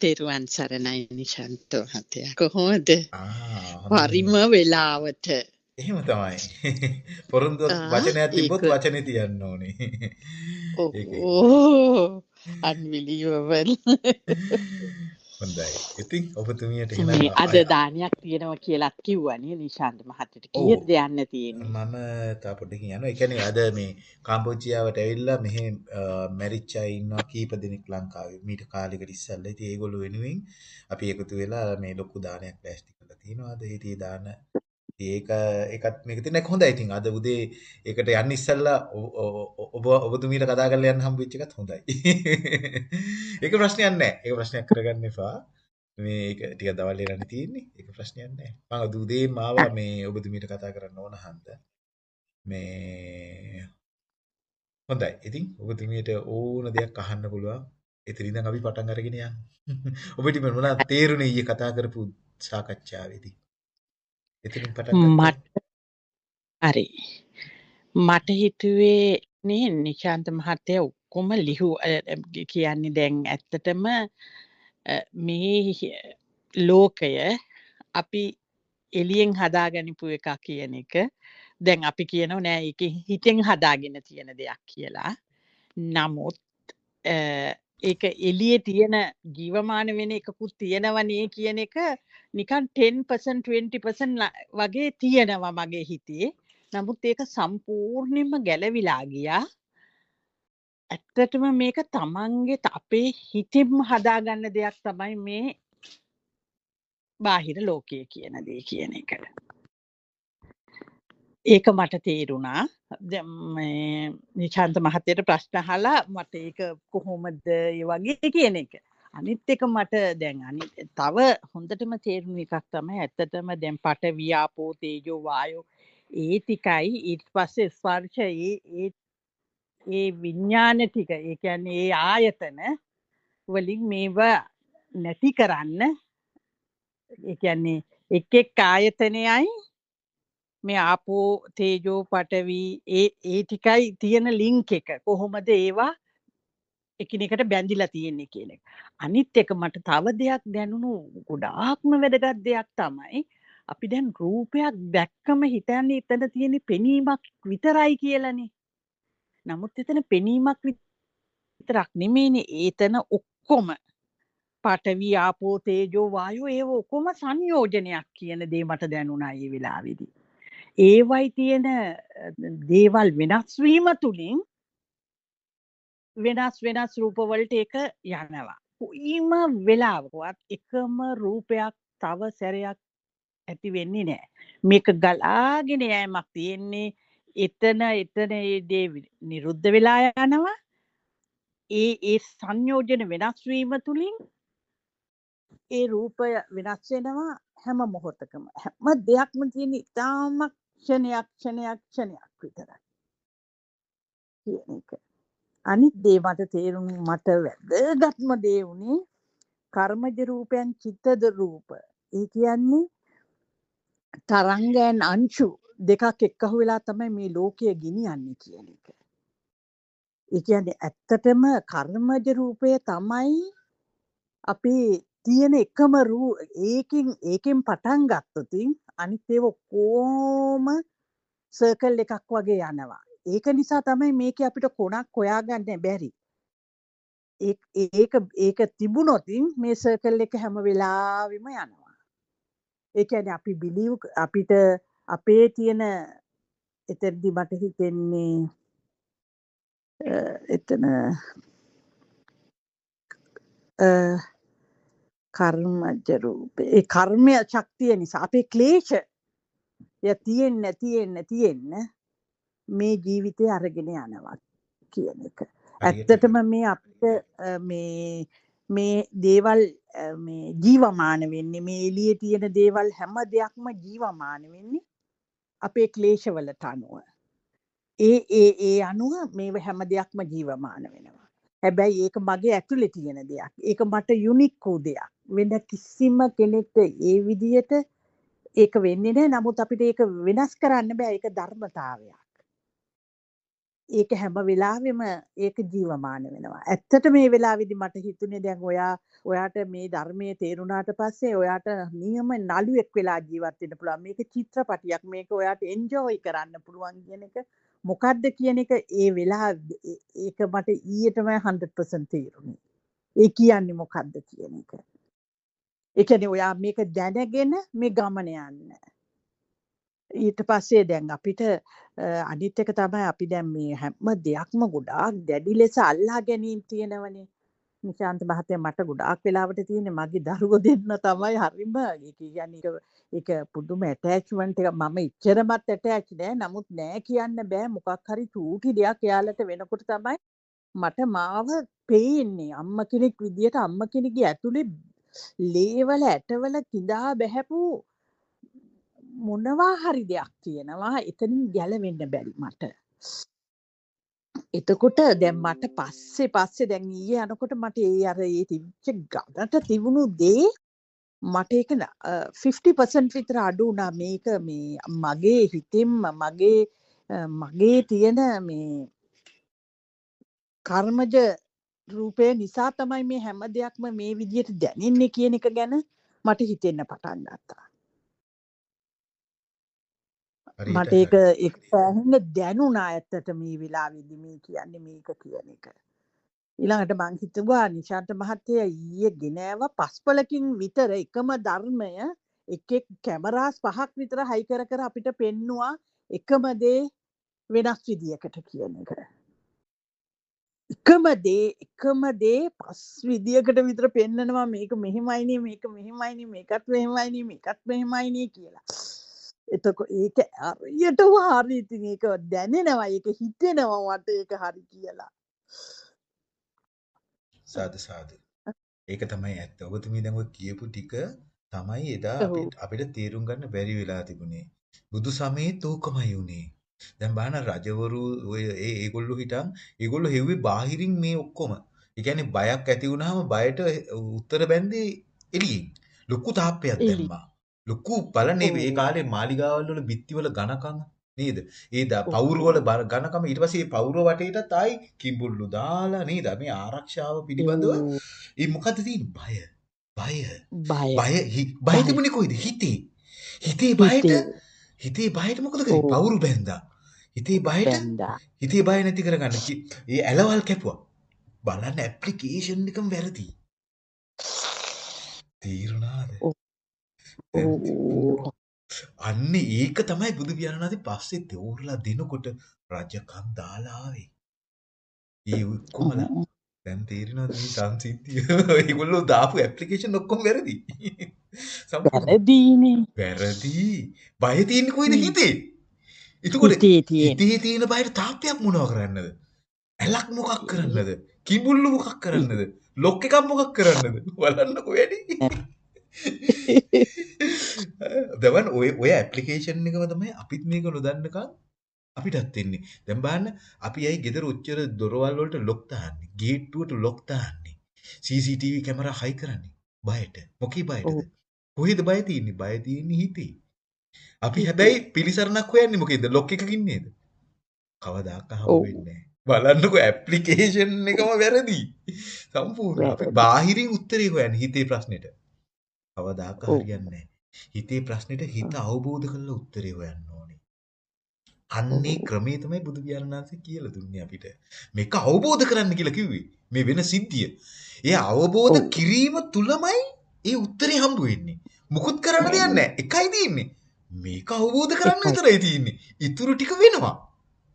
තෙරුවන් සරණයි නිශන්ත මහත්තයා කොහොමද? හරිම. වෙලාවට. එහෙම තමයි. පොරොන්දුවක් ආ වචනයක් තිබ්බොත් වචනේ තියන්න ඕනේ. ඕ අන්විලියවල් හොඳයි. ඉතින් ඔබතුමියට එහෙනම් අද දානයක් තියෙනවා කියලාත් කිව්වනේ නිශාන්ත මහත්තයට කීයද යන්න තියෙන්නේ මම තා පොඩ්ඩකින් යනවා. ඒ කියන්නේ අද මේ කාම්බෝජියාවට ඇවිල්ලා මෙහෙ අ, මැරිච්ච අය ඉන්නවා කීප දෙනෙක් ලංකාවේ. මීට කාලෙකට ඉස්සෙල්ලා. ඉතින් ඒගොල්ලෝ වෙනුවෙන් අපි එකතු වෙලා මේ ලොකු දානයක් ලෑස්ති කරලා තියෙනවා. අද ඉතින් දාන ඒක ඒකත් මේක තියෙන එක හොඳයි. ඉතින් අද උදේ ඒකට යන්න ඉස්සෙල්ලා ඔ- ඔ- ඔ- ඔබ ඔබතුමීට කතා කරලා යන්න හම්බෙච්ච එකත් හොඳයි. ඒක ප්‍රශ්නයක් නැහැ. ඒක ප්‍රශ්නයක් කරගන්න එපා. මේ ඒක ටික දවල් වෙලානේ තියෙන්නේ. ඒක ප්‍රශ්නයක් නැහැ. මම අද උදේම ආවා මේ ඔබතුමීට කතා කරන්න ඕන හන්ද. මේ හොඳයි. ඉතින් ඔබතුමියට ඕන දෙයක් අහන්න පුළුවන්. එතන ඉඳන් අපි පටන් අරගෙන යන්න. ඔබට මොනවද තේරුනේ ඊයේ කතා කරපු සාකච්ඡාවේදී? එතනින් පටන් ගත්තොත්? මට හරි. මට හිතුවේ නේ නිශාන්ත මහත්තයා ඔක්කොම ලිහු අ, අ, කියන්නේ දැන් ඇත්තටම අ, මේ හි- ලෝකය අපි එළියෙන් හදාගනිපු එකක් කියන එක. දැන් අපි කියනවා නෑ ඒක හිතෙන් හදාගෙන තියෙන දෙයක් කියලා. නමුත් අ, ඒක එළියේ තියෙන ජීවමාන වෙන එකකුත් තියෙනවනේ කියන එක නිකන් 10% 20% ල- වගේ තියෙනවා මගේ හිතේ. නමුත් ඒක සම්පූර්ණයෙන්ම ගැලවිලා ගියා. ඇත්තටම මේක තමන්ගේ ත- අපේ හිතින්ම හදාගන්න දෙයක් තමයි මේ බාහිර ලෝකය කියන දේ කියන එක. ඒක මට තේරුණා. දැන් මේ නිශාන්ත මහත්තයට ප්‍රශ්න අහලා මට ඒක කොහොමද ඒ වගේ කියන එක. අනිත් එක මට දැන් අනිත් තව හොඳටම තේරුණු එකක් තමයි ඇත්තටම දැන් පඨවි ආපෝ තේජෝ වායෝ ඒ ටිකයි ඊට පස්සේ ස්පර්ශ ඒ ඒ ඒ විඥාන ටික ඒ කියන්නේ ඒ ආයතන වලින් මේවා නැති කරන්න ඒ කියන්නේ එක් එක් ආයතනයයි මේ ආපෝ තේජෝ පඨවි ඒ ඒ ටිකයි තියෙන ලින්ක් එක කොහොමද ඒවා එකිනෙකට බැඳිලා තියෙන්නේ කියන එක. අනිත් එක මට තව දෙයක් දැනුණු ගොඩාක්ම වැදගත් දෙයක් තමයි අපි දැන් රූපයක් දැක්කම හිතන්නේ එතන තියෙන පෙනීමක් විතරයි කියලානේ. නමුත් එතන පෙනීමක් විතරක් නෙමෙයිනේ ඒතන ඔක්කොම පඨවි ආපෝ තේජෝ වායෝ ඒව ඔක්කොම සංයෝජනයක් කියන දේ මට දැනුණා ඒ වෙලාවේදී. ඒවයි තියෙන අ, දේවල් වෙනස් වීම තුලින් වෙනස් වෙනස් රූපවලට ඒක යනවා. කොයිම වෙලාවකවත් එකම රූපයක් තව සැරයක් ඇති වෙන්නේ නැහැ. මේක ගලාගෙන යෑමක් තියෙන්නේ එතන එතන ඒ දේ වි- නිරුද්ධ වෙලා යනවා. ඒ ඒ සංයෝජන වෙනස් වීම තුලින් ඒ රූපය වෙනස් වෙනවා හැම මොහොතකම. හැම දෙයක්ම තියෙන ඉතාම ක්ෂණයක් ක්ෂණයක් ක්ෂණයක් විතරයි කියන එක. අනිත් දේ මට තේරුම් මට වැදගත්ම දේ උනේ කර්මජ රූපයන් චිත්තද රූප. ඒ කියන්නේ තරංගයන් අංශු දෙකක් එක්කහු වෙලා තමයි මේ ලෝකය ගිනියන්නේ කියන එක. ඒ කියන්නේ ඇත්තටම කර්මජ රූපය තමයි අපි තියෙන එකම රූ ඒකින් ඒකෙන් පටන් ගත්තොතින් අනිත් ඒවා කොහොම සර්කල් එකක් වගේ යනවා. ඒක නිසා තමයි මේක අපිට කොනක් හොයාගන්න බැරි. ඒක ඒක ඒක තිබුණොතින් මේ සර්කල් එක හැම වෙලාවෙම යනවා. ඒ කියන්නේ අපි බිලීව් අපිට අපේ තියෙන එතනදි මට හිතෙන්නේ අ, එතන අ, කර්මජ රූපේ ඒ කර්මය ශක්තිය නිසා අපේ ක්ලේශය තියෙන්න තියෙන්න තියෙන්න මේ ජීවිතය අරගෙන යනවා කියන එක. ඇත්තටම මේ අපිට මේ මේ දේවල් ජීවමාන වෙන්නේ මේ එළියේ තියෙන දේවල් හැම දෙයක්ම ජීවමාන වෙන්නේ අපේ ක්ලේශවලට අනුව. ඒ ඒ ඒ අනුව මේ හැම දෙයක්ම ජීවමාන වෙනවා. හැබැයි ඒක මගේ ඇතුලේ තියෙන දෙයක්. ඒක මට යුනික් වූ දෙයක්. වෙන කිසිම කෙනෙක්ට ඒ විදියට ඒක වෙන්නේ නැහැ. නමුත් අපිට ඒක වෙනස් කරන්න බෑ. ඒක ධර්මතාවයක්. ඒක හැම වෙලාවෙම ඒක ජීවමාන වෙනවා. ඇත්තට මේ වෙලාවේදී මට හිතුනේ දැන් ඔයා ඔයාට මේ ධර්මයේ තේරුණාට පස්සේ ඔයාට නියම නළුවෙක් වෙලා ජීවත් වෙන්න පුළුවන්. මේක චිත්‍රපටියක්. මේක ඔයාට එන්ජොයි කරන්න පුළුවන් කියන එක මොකද්ද කියන එක ඒ වෙලා ඒක මට ඊයටම 100% තේරුණේ. ඒ කියන්නේ මොකද්ද කියන එක. ඒ කියන්නේ ඔයා මේක දැනගෙන මේ ගමන යන්න. ඊට පස්සේ දැන් අපිට අනිත් එක තමයි අපි දැන් මේ හැම දෙයක්ම ගොඩාක් දැඩි ලෙස අල්ලා ගැනීම තියෙනවනේ. නිශාන්ත මහත්තයා මට ගොඩාක් වෙලාවට තියෙන්නේ මගේ දරුවෝ දෙන්න තමයි හරිම ඒක කියන්නේ ඒක පුදුම ඇටැච්මන්ට් එක මම ඉච්චරමත් ඇටැච් නෑ. නමුත් නෑ කියන්න බෑ. මොකක් හරි චූටි දෙයක් එයාලට වෙනකොට තමයි මට මාව පේන්නේ. අම්ම කෙනෙක් විදියට අම්ම කෙනෙක්ගේ ඇතුලේ ලේවල ඇටවල කිඳා බැහැපු මොනවා හරි දෙයක් තියෙනවා. එතනින් ගැලවෙන්න බැරි මට. එතකොට දැන් මට පස්සේ පස්සේ දැන් ඊයේ යනකොට මට ඒ අර ඒ තිබිච්ච ගණට තිබුණු දේ මට ඒක 50% විතර අඩු වුණා මේක මේ මගේ හිතෙන්ම මගේ මගේ තියෙන මේ කර්මජ රූපය නිසා තමයි මේ හැම දෙයක්ම මේ විදිහට දැනෙන්නේ කියන එක ගැන මට හිතෙන්න පටන් ගත්තා. මට ඒක ඒක සෑහෙන දැනුණා ඇත්තට මේ වෙලාවේදී මේ කියන්නේ මේක කියන එක. ඊළඟට මං හිතුවා නිශාන්ත මහත්තයා ඊයේ ගෙනාව පස්පලකින් විතර එකම ධර්මය එක එක් කැමරාස් පහක් විතර හයි කර අපිට පෙන්නවා එකම දේ වෙනස් විදියකට කියන එක. එකම දේ එකම දේ පස් විදියකට විතර පෙන්නනවා මේක මෙහෙමයිනේ මේක මෙහෙමයිනේ මේකත් මෙහෙමයිනේ මේකත් මෙහෙමයිනේ කියලා. එතකො ඒක හරියටම හරි ඉතින් ඒක දැනෙනවා ඒක හිතෙනවා මට ඒක හරි කියලා. සාදු සාදු. ඒක තමයි ඇත්ත. ඔබතුමී දැන් ඔය කියපු ටික තමයි එදා අපිට තේරුම් ගන්න බැරි වෙලා තිබුණේ. බුදු සමයේත් ඕකමයි උනේ. දැන් බලන්න රජවරු ඔය ඒ ඒගොල්ලෝ හිටන් ඒගොල්ලෝ හෙව්වේ බාහිරින් මේ ඔක්කොම. ඒ කියන්නේ බයක් ඇති වුනහම බයට උත්තර බැන්දේ එළියෙන්. ලොකු තාප්පයක් දැම්මා. ලොකු බලන්නේ ඒ කාලේ මාලිගාවල් වල බිත්තිවල ඝනකම නේද? ඒ පවුරු වල ඝනකම ඊට පස්සේ මේ පවුර වටේටත් ආයි කිඹුල්ලු දාලා නේද? මේ ආරක්ෂාව පිළිබඳව ඒ මොකද්ද තියෙන්නේ? බය. බය. බය. බය තිබුණේ කොයිද? හිතේ. හිතේ බයට හිතේ බයට මොකද කරේ? පවුරු බැන්දා. හිතේ බයට හිතේ බය නැති කරගන්න. ඒ ඇලවල් කැපුවා. බලන්න ඇප්ලිකේෂන් එකම වැරදි. තීරුණාද? අන්න ඒක තමයි බුදු පියාණන් වහන්සේ පස්සේ තෝරලා දෙනකොට රජකම් දාලා ආවේ. ඒ ඔක්කොමලා දැන් තේරෙනවද මේ සංසිද්ධිය? ඒගොල්ලෝ දාපු ඇප්ලිකේෂන් ඔක්කොම වැරදි. වැරදීනේ. වැරදි. බය තියෙන්නේ කොයිද හිතේ? එතකොට හිතේ තියෙන බයට තාප්පයක් මොනව කරන්නද? ඇලක් මොකක් කරන්නද? කිඹුල්ලු මොකක් කරන්නද? ලොක් එකක් මොකක් කරන්නද? බලන්නකො වැඩි. දවන් ඔය ඔය ඇප්ලිකේෂන් එකම තමයි අපිත් මේක නොදන්නකම් අපිටත් වෙන්නේ. දැන් බලන්න අපි ඇයි ගෙදර උච්චර දොරවල් වලට ලොක් දාන්නේ? ගේට්ටුවට ලොක් දාන්නේ. CCTV කැමරා හයි කරන්නේ. බයට. මොකී බයටද? කොහෙද බය තියෙන්නේ? බය තියෙන්නේ හිතේ. අපි හැබැයි පිළිසරණක් හොයන්නේ මොකේද? ලොක් එකකින් නේද? කවදාක හම්බ වෙන්නේ බලන්නකො ඇප්ලිකේෂන් එකම වැරදි. සම්පූර්ණ අපි බාහිරින් උත්තරේ හොයන්නේ හිතේ ප්‍රශ්නෙට. කවදාක හරියන්නේ හිතේ ප්‍රශ්නෙට හිත අවබෝධ කරලා උත්තරේ හොයන්න ඕනේ. අන්නේ ක්‍රමේ තමයි බුදු පියාණන් වහන්සේ කියලා දුන්නේ අපිට. මේක අවබෝධ කරන්න කියලා කිව්වේ. මේ වෙන සිද්ධිය. ඒ අවබෝධ කිරීම තුලමයි ඒ උත්තරේ හම්බ වෙන්නේ. මුකුත් කරන්න දෙයක් නැහැ. එකයි තියෙන්නේ. මේක අවබෝධ කරන්න විතරයි තියෙන්නේ. ඊටු ටික වෙනවා.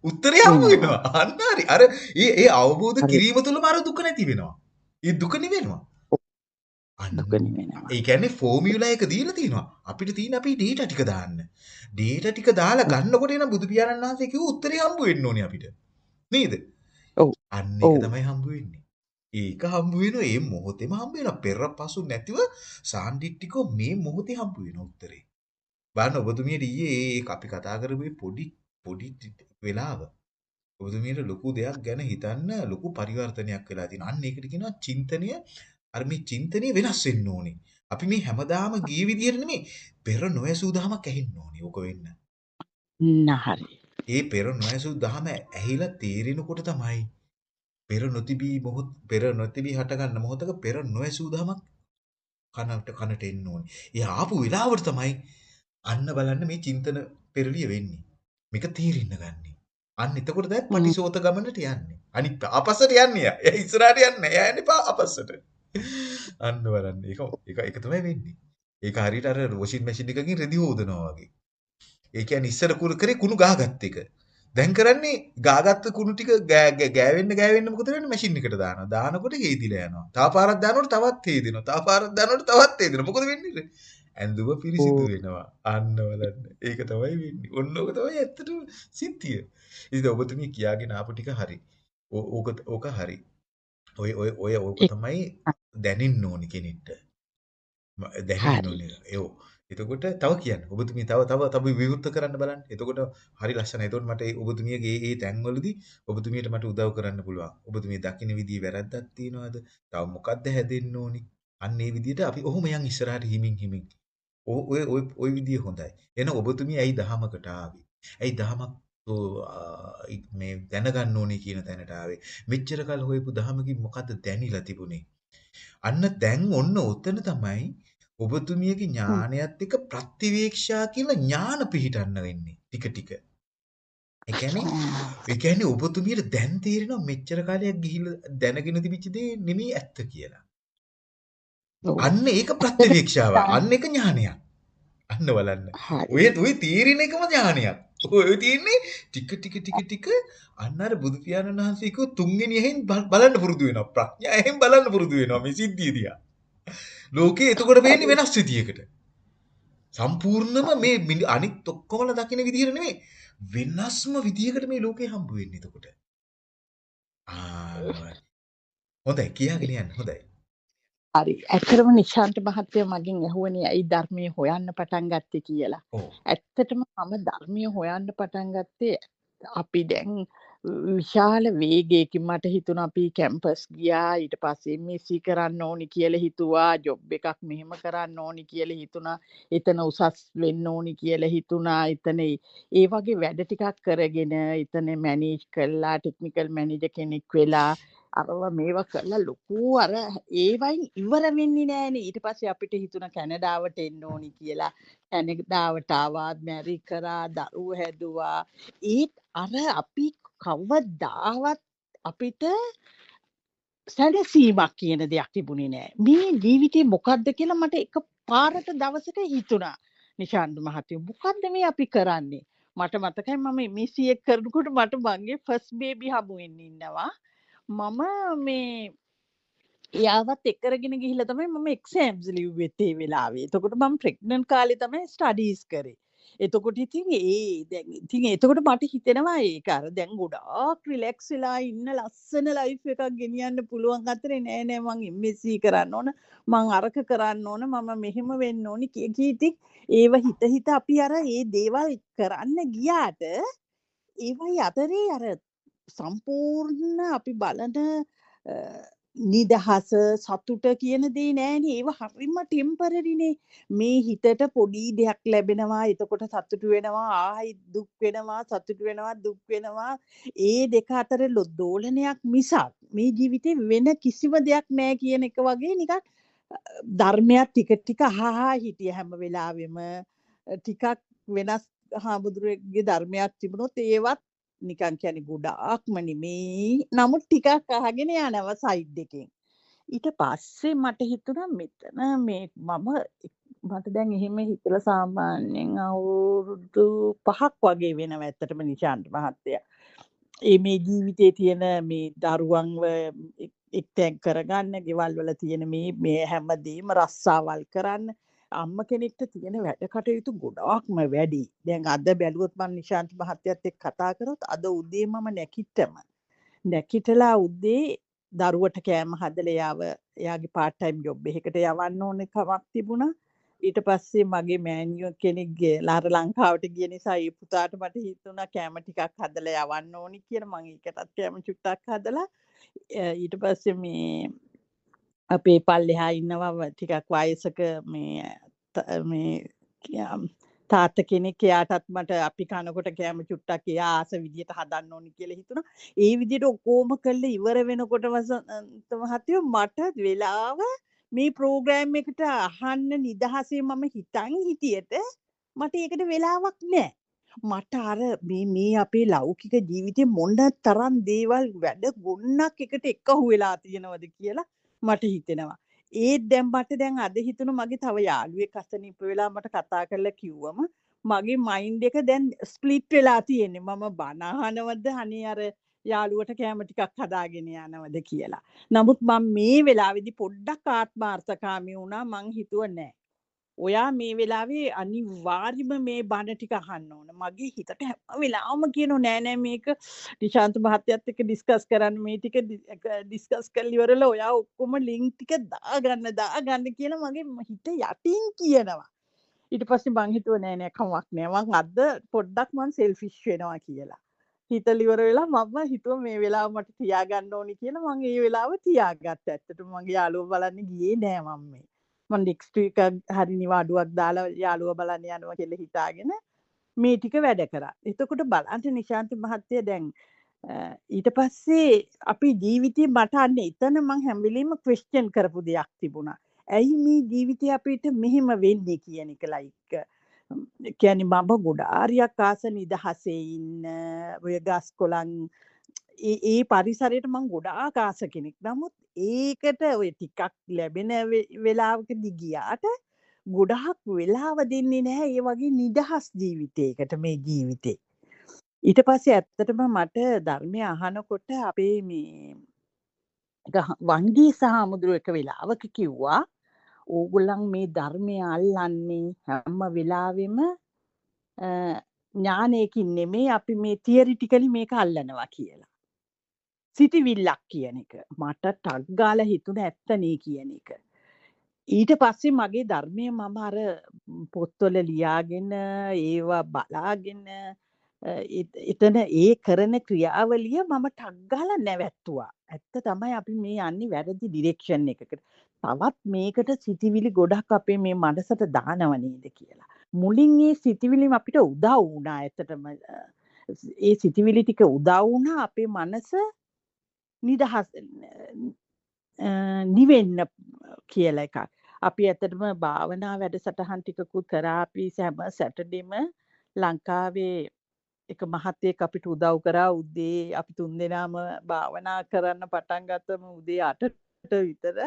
උත්තරේ හම්බ වෙනවා. අන්න හරි. අර ඒ ඒ අවබෝධ කිරීම තුලම අර දුක නැති වෙනවා. ඒ දුක නිවෙනවා. ඒ කියන්නේ ෆෝමියුලා එක දීලා තියෙනවා. අපිට තියෙන අපි ඩේටා ටික දාන්න. ඩේටා ටික දාලා ගන්නකොට එන බුදු පියාණන් වහන්සේ කිව්ව උත්තරේ හම්බ වෙන්න ඕනේ අපිට. නේද? ඔව්. අන්න ඒක තමයි හම්බ වෙන්නේ. ඒක හම්බ වෙනවා මේ මොහොතේම හම්බ වෙනවා. පෙර පසු නැතිව සාන්දිටිකෝ මේ මොහොතේ හම්බ වෙන උත්තරේ. බලන්න ඔබතුමියට ඊයේ ඒක අපි කතා කරපු පොඩි පොඩි වෙලාව. ඔබතුමියට ලොකු දෙයක් ගැන හිතන්න ලොකු පරිවර්තනයක් වෙලා තියෙනවා. අන්න ඒකට කියනවා චින්තනය අර මේ චින්තනය වෙනස් වෙන්න ඕනේ. අපි මේ හැමදාම ගිය විදිහට නෙමෙයි පෙර නොයසූ දහමක් ඇහෙන්න ඕනේ. ඕක වෙන්න. නහරි. ඒ පෙර නොඇසූ දහම ඇහිලා තේරෙනකොට තමයි පෙර නොතිබී මොහොත පෙර නොතිබී හටගන්න මොහොතක පෙර නොඇසූ දහමක් කනට කනට එන්න ඕනේ. ඒ ආපු වෙලාවට තමයි අන්න බලන්න මේ චින්තන පෙරලිය වෙන්නේ. මේක තීරින්න ගන්නේ. අන්න එතකොට දැන් පටිසෝත ගමනට යන්නේ. අනිත් අපස්සට යන්නේ. එයා ඉස්සරහට යන්නේ. එයා යන්නේ අපස්සට. අන්න බලන්න. ඒක ඒක ඒක තමයි වෙන්නේ. ඒක හරියට අර වොෂින් මැෂින් එකකින් රෙදි හොදනවා වගේ. ඒ කියන්නේ ඉස්සර කුරු කරේ කුණු ගහගත් එක. දැන් කරන්නේ ගාගත්ත කුණු ටික ගෑවෙන්න ගෑවෙන්න මොකද වෙන්නේ මැෂින් එකට දානවා. දානකොට හේදිලා යනවා. තව පාරක් දානකොට තවත් හේදිනවා. තව පාරක් දානකොට තවත් හේදිනවා. මොකද වෙන්නේ? ඇඳුම පිරිසිදු වෙනවා. අන්න බලන්න. ඒක තමයි වෙන්නේ. ඔන්න ඕක තමයි ඇත්තටම සිද්ධිය. ඉතින් ඔබතුමිය කියාගෙන ආපු ටික හරි. ඕක ඕක හරි. ඔය ඔය ඔය ඕක තමයි දැනෙන්න ඕනි කෙනෙක්ට. දැනෙන්න ඕනේ. ඒෝ. එතකොට තව කියන්න. ඔබතුමිය තව තව තව විවෘත කරන්න බලන්න. එතකොට හරි ලස්සනයි. එතකොට මට ඔබතුමියගේ ඒ තැන්වලදී ඔබතුමියට මට උදව් කරන්න පුළුවන්. ඔබතුමිය දකින්න විදිහේ වැරද්දක් තියනවාද? තව මොකද්ද හැදෙන්න ඕනි? අන්න ඒ විදිහට අපි ඔහොම යන් ඉස්සරහට හිමින් හිමින්. ඔය ඔය ඔය විදිය හොඳයි. එහෙනම් ඔබතුමිය ඇයි දහමකට ආවේ? ඇයි දහමක් මේ දැනගන්න ඕනේ කියන තැනට ආවේ? මෙච්චර කල් හොයපු දහමකින් මොකද්ද දැනිලා තිබුණේ? අන්න දැන් ඔන්න උතන තමයි ඔබතුමියගේ ඥානයත් එක්ක ප්‍රතිවීක්ෂා කියලා ඥාන පිහිටන්න වෙන්නේ ටික ටික. ඒ කියන්නේ ඒ කියන්නේ ඔබතුමියට දැන් තේරෙනවා මෙච්චර කාලයක් ගිහිල්ලා දැනගෙන තිබිච්ච දේ නෙමෙයි ඇත්ත කියලා. අන්න ඒක ප්‍රතිවීක්ෂාව. අන්න ඒක ඥානයක්. අන්න බලන්න. ඔය ඔය තීරින එකම ඥානයක්. ඔය තියෙන්නේ ටික ටික ටික ටික අන්න අර බුදු පියාණන් වහන්සේ කිව්ව තුන්වෙනි එහෙන් බලන්න පුරුදු වෙනවා. ප්‍රඥා එහෙන් බලන්න පුරුදු වෙනවා මේ සිද්ධිය දිහා. ලෝකේ එතකොට වෙන්නේ වෙනස් විදියකට. සම්පූර්ණම මේ අනිත් ඔක්කොමලා දකින්න විදිහට නෙමෙයි වෙනස්ම විදියකට මේ ලෝකේ හම්බ වෙන්නේ එතකොට. ආ හොඳයි කියාගෙන යන්න හොඳයි. හරි. ඇත්තටම නිශාන්ත මහත්තය මගින් ඇහුවනේ ඇයි ධර්මය හොයන්න පටන් ගත්තේ කියලා. ඇත්තටම මම ධර්මය හොයන්න පටන් ගත්තේ අපි දැන් විශාල වේගයකින් මට හිතුණා අපි කැම්පස් ගියා. ඊට පස්සේ MEC කරන්න ඕනි කියලා හිතුවා. ජොබ් එකක් මෙහෙම කරන්න ඕනි කියලා හිතුණා. එතන උසස් වෙන්න ඕනි කියලා හිතුණා. එතන ඒ වගේ වැඩ ටිකක් කරගෙන එතන මැනේජ් කළා ටෙක්නිකල් මැනේජර් කෙනෙක් වෙලා අරව මේවා කරලා ලොකු අර ඒවයින් ඉවර වෙන්නේ නෑනේ. ඊට පස්සේ අපිට හිතුණ කැනඩාවට එන්න ඕනි කියලා. කැනඩාවට ආවා මැරි කරා දරුවෝ හැදුවා. ඒත් අර අපි කවදාවත් අපිට සැලසීමක් කියන දෙයක් තිබුණේ නෑ. මේ ජීවිතේ මොකද්ද කියලා මට එක පාරට දවසක හිතුණා. නිශාන්ත මහත්තයෝ මොකද්ද මේ අපි කරන්නේ? මට මතකයි මම මිසියෙක් කරනකොට මට මගේ ෆස් බේබි හමුවෙන්න ඉන්නවා. මම මේ එයාවත් එක්කරගෙන ගිහිල්ලා තමයි මම එක්සෑම්ස් ලිව්වෙත් ඒ වෙලාවේ. එතකොට මම ප්‍රෙග්නන්ට් කාලේ තමයි ස්ටඩීස් කරේ. එතකොට ඉතින් ඒ දැන් ඉතින් එතකොට මට හිතෙනවා ඒක අර දැන් ගොඩාක් රිලැක්ස් වෙලා ඉන්න ලස්සන ලයිෆ් එකක් ගෙනියන්න පුළුවන් අතරේ නෑ නෑ මං MSc කරන්න ඕන මං අරක කරන්න ඕන මම මෙහෙම වෙන්න ඕනි කිය කී ඉතින් ඒව හිත හිත අපි අර ඒ දේවල් කරන්න ගියාට ඒවයි අතරේ අර සම්පූර්ණ අපි බලන නිදහස සතුට කියන දේ නෑනේ. ඒව හරිම ටෙම්පරරිනේ මේ හිතට පොඩි දෙයක් ලැබෙනවා. එතකොට සතුටු වෙනවා. ආයි දුක් වෙනවා සතුටු වෙනවා දුක් වෙනවා. ඒ දෙක අතර දෝලනයක් මිසක් මේ ජීවිතේ වෙන කිසිම දෙයක් නෑ කියන එක වගේ නිකන් ධර්මයක් ටික ටික අහහා හිටිය හැම වෙලාවෙම ටිකක් වෙනස් හාමුදුරුවගේ ධර්මයක් තිබුණොත් ඒවත් නිකන් කියන්නේ ගොඩාක්ම නෙමේ. නමුත් ටිකක් අහගෙන යනවා සයිඩ් එකෙන්. ඊට පස්සේ මට හිතුණා මෙතන මේ මම මට දැන් එහෙම හිතලා සාමාන්‍යයෙන් අවුරුදු 5ක් වගේ වෙනවා ඇත්තටම නිශාන්ත මහත්තයා. ඒ මේ ජීවිතේ තියෙන මේ දරුවන්ව එක්තැන් කරගන්න, ගෙවල් වල තියෙන මේ මේ හැමදේම රස්සාවල් කරන්න අම්ම කෙනෙක්ට තියෙන වැඩ කටයුතු ගොඩාක්ම වැඩි. දැන් අද බැලුවොත් මම නිශාන්ත මහත්තයත් එක්ක කතා කරොත් අද උදේ මම නැකිටම නැකිටලා උදේ දරුවට කෑම හදලා යාව එයාගේ පාර්ට් ටයිම් ජොබ් එකකට යවන්න ඕන කමක් තිබුණා. ඊට පස්සේ මගේ මෑනියෝ කෙනෙක්ගේ ලාර ලංකාවට ගිය නිසා ඒ පුතාට මට හිතුණා කෑම ටිකක් හදලා යවන්න ඕනි කියලා මම ඒකටත් කෑම චුට්ටක් හදලා ඊට පස්සේ මේ අපේ පල්ලෙහා ඉන්නවා ටිකක් වයසක මේ මේ තාත්ත කෙනෙක් එයාටත් මට අපි කනකොට කෑම චුට්ටක් එයා ආස විදියට හදන්න ඕනි කියලා හිතුණා. ඒ විදියට ඔක්කොම කළා ඉවර වෙනකොට වසන්ත මහත්තයෝ මට වෙලාව මේ ප්‍රෝග්‍රෑම් එකට අහන්න නිදහසේ මම හිතන් හිටියට මට ඒකට වෙලාවක් නෑ. මට අර මේ මේ අපේ ලෞකික ජීවිතේ මොන තරම් දේවල් වැඩ ගොන්නක් එකට එකහු වෙලා තියෙනවද කියලා මට හිතෙනවා. ඒත් දැන් මට දැන් අද හිතුණා මගේ තව යාළුවෙක් අසනීප වෙලා මට කතා කරලා කිව්වම මගේ මයින්ඩ් එක දැන් ස්ප්ලිට් වෙලා තියෙන්නේ. මම බන අහනවද අනේ අර යාළුවට කෑම ටිකක් හදාගෙන යනවද කියලා. නමුත් මම මේ වෙලාවේදී පොඩ්ඩක් ආත්මාර්ථකාමී වුණා මං හිතුව නෑ. ඔයා මේ වෙලාවේ අනිවාර්යම මේ බණ ටික අහන්න ඕන. මගේ හිතට හැම වෙලාවම කියනවා නෑ නෑ මේක නිශාන්ත මහත්තයත් එක්ක ඩිස්කස් කරන්න මේ ටික ඩිස්කස් කරලා ඉවරලා ඔයා ඔක්කොම ලින්ක් ටික දාගන්න දාගන්න කියලා මගේ හිත යටින් කියනවා. ඊට පස්සේ මං හිතුවා නෑ නෑ කමක් නෑ මං අද පොඩ්ඩක් මං සෙල්ෆිෂ් වෙනවා කියලා. හිතලා ඉවර වෙලා මම හිතුවා මේ වෙලාව මට තියාගන්න ඕනි කියලා මං ඒ වෙලාව තියාගත්තා. ඇත්තටම මගේ යාළුවෝ බලන්න ගියේ නෑ මම මේ. මම නෙක්ස්ට් වීක් හරි නිවාඩුවක් දාලා යාළුවා බලන්න යනවා කියලා හිතාගෙන මේ ටික වැඩ කරා. එතකොට බලන්න නිශාන්ත මහත්තයා දැන් ඊට පස්සේ අපි ජීවිතේ මට අන්න එතන මං හැම වෙලෙම ක්වෙස්චන් කරපු දෙයක් තිබුණා. ඇයි මේ ජීවිතේ අපිට මෙහෙම වෙන්නේ කියන එක ලයික් කියන්නේ මම ගොඩාරියක් ආස නිදහසේ ඉන්න ඔය ගස් කොළන් ඒ පරිසරයට මං ගොඩාක් ආස කෙනෙක්. නමුත් ඒකට ඔය ටිකක් ලැබෙන වෙලාවකදී ගියාට ගොඩාක් වෙලාව දෙන්නේ නැහැ ඒ වගේ නිදහස් ජීවිතයකට මේ ජීවිතේ. ඊට පස්සේ ඇත්තටම මට ධර්මය අහනකොට අපේ මේ වංගී සහ අමුදුර එක වෙලාවක කිව්වා ඕගොල්ලන් මේ ධර්මය අල්ලන්නේ හැම වෙලාවෙම ඥානයකින් නෙමේ අපි මේ තියරිටිකලි මේක අල්ලනවා කියලා. සිතිවිල්ලක් කියන එක මට ටක් ගාලා හිතුණ ඇත්තනේ කියන එක. ඊට පස්සේ මගේ ධර්මය මම අර පොත්වල ලියාගෙන ඒවා බලාගෙන එතන ඒ කරන ක්‍රියාවලිය මම ටක් ගාලා නැවැත්තුවා. ඇත්ත තමයි අපි මේ යන්නේ වැරදි ඩිරෙක්ෂන් එකකට. තවත් මේකට සිතිවිලි ගොඩක් අපේ මේ මනසට දානව නේද කියලා. මුලින් ඒ සිතිවිලිම අපිට උදව් වුණා ඇත්තටම. ඒ සිතිවිලි ටික උදව් වුණා අපේ මනස නිදහස් නිවෙන්න කියල එකක්. අපි ඇතටම භාවනා වැඩසටහන් ටිකකුත් කරා අපි සැම සැටඩෙම ලංකාවේ එක මහත්තයෙක් අපිට උදව් කරා උද්දේ අපි තුන් දෙනාම භාවනා කරන්න පටන් ගත්තම උදේ අටට විතර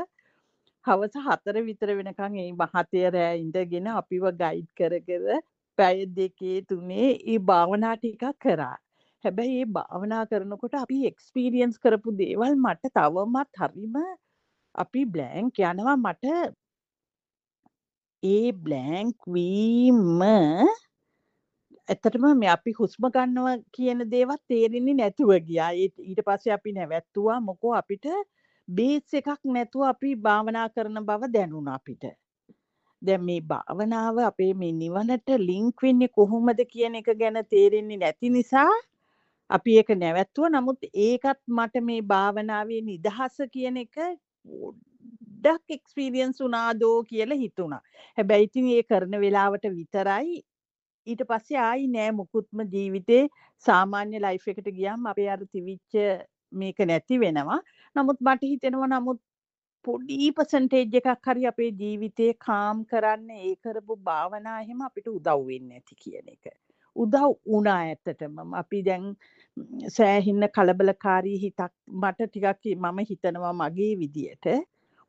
හවස හතර විතර වෙනකං ඒ මහතය රෑ ඉඳගෙන අපිව ගයිඩ් කර කර පැය දෙකේ තුනේ ඒ භාවනා ටිකක් කරා හැබැයි ඒ භාවනා කරනකොට අපි එක්ස්පීරියන්ස් කරපු දේවල් මට තවමත් හරිම අපි බ්ලෑන්ක් යනවා මට. ඒ බ්ලෑන්ක් වීම ඇත්තටම මේ අපි හුස්ම ගන්නවා කියන දේවත් තේරෙන්නේ නැතුව ගියා. ඊට පස්සේ අපි නැවැත්තුවා. මොකෝ අපිට බේස් එකක් නැතුව අපි භාවනා කරන බව දැනුණ අපිට. දැන් මේ භාවනාව අපේ මේ නිවනට ලින්ක් වෙන්නේ කොහොමද කියන එක ගැන තේරෙන්නේ නැති නිසා අපි ඒක නැවැත්තුව නමුත් ඒකත් මට මේ භාවනාවේ නිදහස කියන එක ඩක් එක්ස්පීරියන්ස් වනාදෝ කියල හිතුණා. හැබැයි ඉතින් ඒ කරන වෙලාවට විතරයි. ඊට පස්සේ ආයි නෑ මුකුත්ම ජීවිතේ සාමාන්‍ය ලයිෆ් එකට ගියම් අපේ අර තිවිච්ච මේක නැති වෙනවා. නමුත් මට හිතෙනවා නමුත් පොඩි පසන්ටේජ් එකක් හරි අපේ ජීවිතේ කාම් කරන්න ඒ කරපු භාවනා එහෙම අපිට උදව් වෙන්නේ නැති කියන එක. උදව් වුණා ඇත්තටම. අපි දැන් සෑහින්න කලබලකාරී හිතක් මට ටිකක් මම හිතනවා මගේ විදියට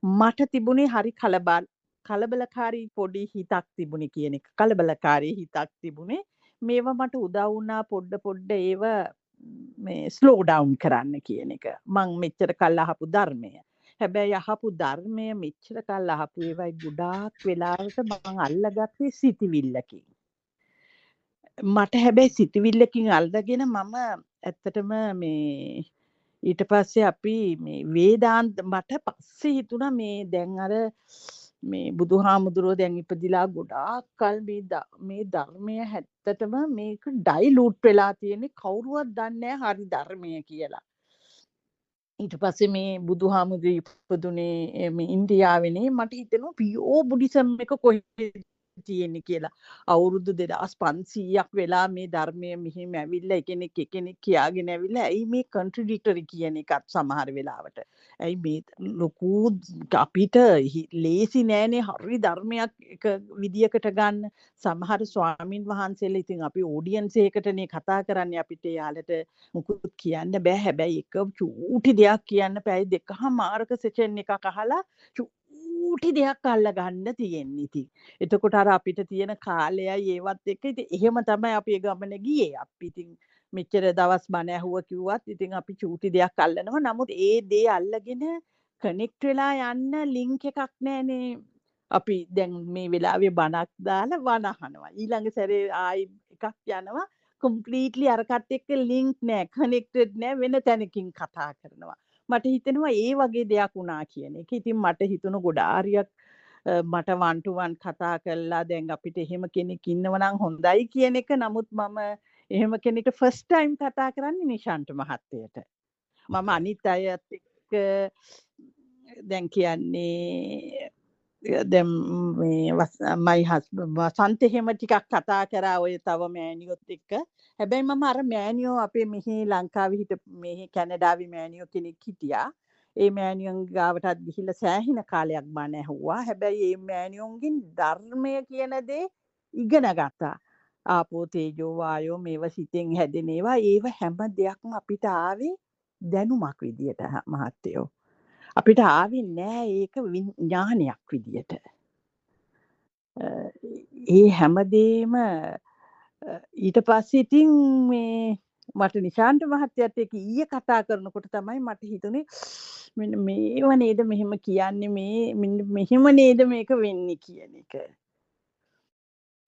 මට තිබුණේ හරි කලබල් කලබලකාරී පොඩි හිතක් තිබුණේ කියන එක. කලබලකාරී හිතක් තිබුණේ. මේවා මට උදව් වුණා පොඩ්ඩ පොඩ්ඩ ඒව මේ ස්ලෝ ඩවුන් කරන්න කියන එක. මං මෙච්චර කල් අහපු ධර්මය. හැබැයි අහපු ධර්මය මෙච්චර කල් අහපු ඒවයි ගොඩාක් වෙලාවට මං අල්ලගත්තේ සිතිවිල්ලකින්. මට හැබැයි සිතිවිල්ලකින් අල්දගෙන මම ඇත්තටම මේ ඊට පස්සේ අපි මේ වේදාන්ත මට පස්සේ හිතුණා මේ දැන් අර මේ බුදුහාමුදුරුවෝ දැන් ඉපදිලා ගොඩාක් කල් මේ මේ ධර්මය හැත්තටම මේක ඩයිලූට් වෙලා තියෙන්නේ කවුරුවත් දන්නේ හරි ධර්මය කියලා. ඊට පස්සේ මේ බුදුහාමුදුරුවෝ ඉපදුනේ මේ ඉන්දියාවේනේ මට හිතෙනවා පියෝ බුද්දිසම් එක කොහෙද තියෙන්නේ කියලා. අවුරුදු 2500ක් වෙලා මේ ධර්මය මෙහෙම ඇවිල්ලා එකිනෙක එකිනෙක කියාගෙන ඇවිල්ලා ඇයි මේ කන්ට්‍රඩික්ටරි කියන එකත් සමහර වෙලාවට. ඇයි මේ ලොකු අපිට හි- ලේසි නෑනේ හරි ධර්මයක් එක විදියකට ගන්න. සමහර ස්වාමින් වහන්සේලා ඉතින් අපි ඕඩියන්ස් එකකටනේ කතා කරන්නේ අපිට යාලට මුකුත් කියන්න බෑ. හැබැයි එක චූටි දෙයක් කියන්න පැය දෙකහමාරක සෙෂන් එකක් අහලා චූටි දෙයක් අල්ල ගන්න තියෙන්නේ ඉතින්. එතකොට අර අපිට තියෙන කාලයයි ඒවත් එක්ක ඉතින් එහෙම තමයි අපි ඒ ගමන ගියේ. අපි ඉතින් මෙච්චර දවස් බණ ඇහුව කිව්වත් ඉතින් අපි චූටි දෙයක් අල්ලනවා. නමුත් ඒ දේ අල්ලගෙන කනෙක්ට් වෙලා යන්න ලින්ක් එකක් නෑනේ. අපි දැන් මේ වෙලාවේ බණක් දාලා බණ අහනවා. ඊළඟ සැරේ ආයි එකක් යනවා. කම්ප්ලීට්ලි අරකට එක්ක ලින්ක් නෑ කනෙක්ටඩ් නෑ වෙන තැනකින් කතා කරනවා. මට හිතෙනවා ඒ වගේ දෙයක් වුණා කියන එක. ඉතින් මට හිතුණු ගොඩාරියක් මට වන් ටු වන් කතා කළා දැන් අපිට එහෙම කෙනෙක් ඉන්නව නම් හොඳයි කියන එක. නමුත් මම එහෙම කෙනෙක්ට ෆස්ට් ටයිම් කතා කරන්නේ නිශාන්ත මහත්තයට. මම. අනිත් අයත් දැන් කියන්නේ දැන් මේ වස්- මයි හස්බන්ඩ් වසන්ත එහෙම ටිකක් කතා කරා ඔය තව මෑණියොත් එක්ක. හැබැයි මම අර මෑණියෝ අපේ මෙහි ලංකාවේ හිට මෙහි කැනඩාවේ මෑණියෝ කෙනෙක් හිටියා. ඒ මෑණියන් ගාවටත් ගිහිල්ලා සෑහෙන කාලයක් බණ ඇහුවා. හැබැයි ඒ මෑණියොන්ගෙන් ධර්මය කියන දේ ඉගෙන ගත්තා. ආපෝ තේජෝ වායෝ මේව සිතෙන් හැදෙන ඒවා ඒව හැම දෙයක්ම අපිට ආවේ දැනුමක් විදියට හ- මහත්තයෝ. අපිට ආවේ නෑ ඒක විஞ்- ඥානයක් විදියට. ඒ හැමදේම ඊට පස්සේ ඉතින් මේ මට නිශාන්ත මහත්තයත් එක්ක ඊයේ කතා කරනකොට තමයි මට හිතුනේ මෙන්න මේව නේද මෙහෙම කියන්නේ මේ මෙන්න මෙහෙම නේද මේක වෙන්නේ කියන එක.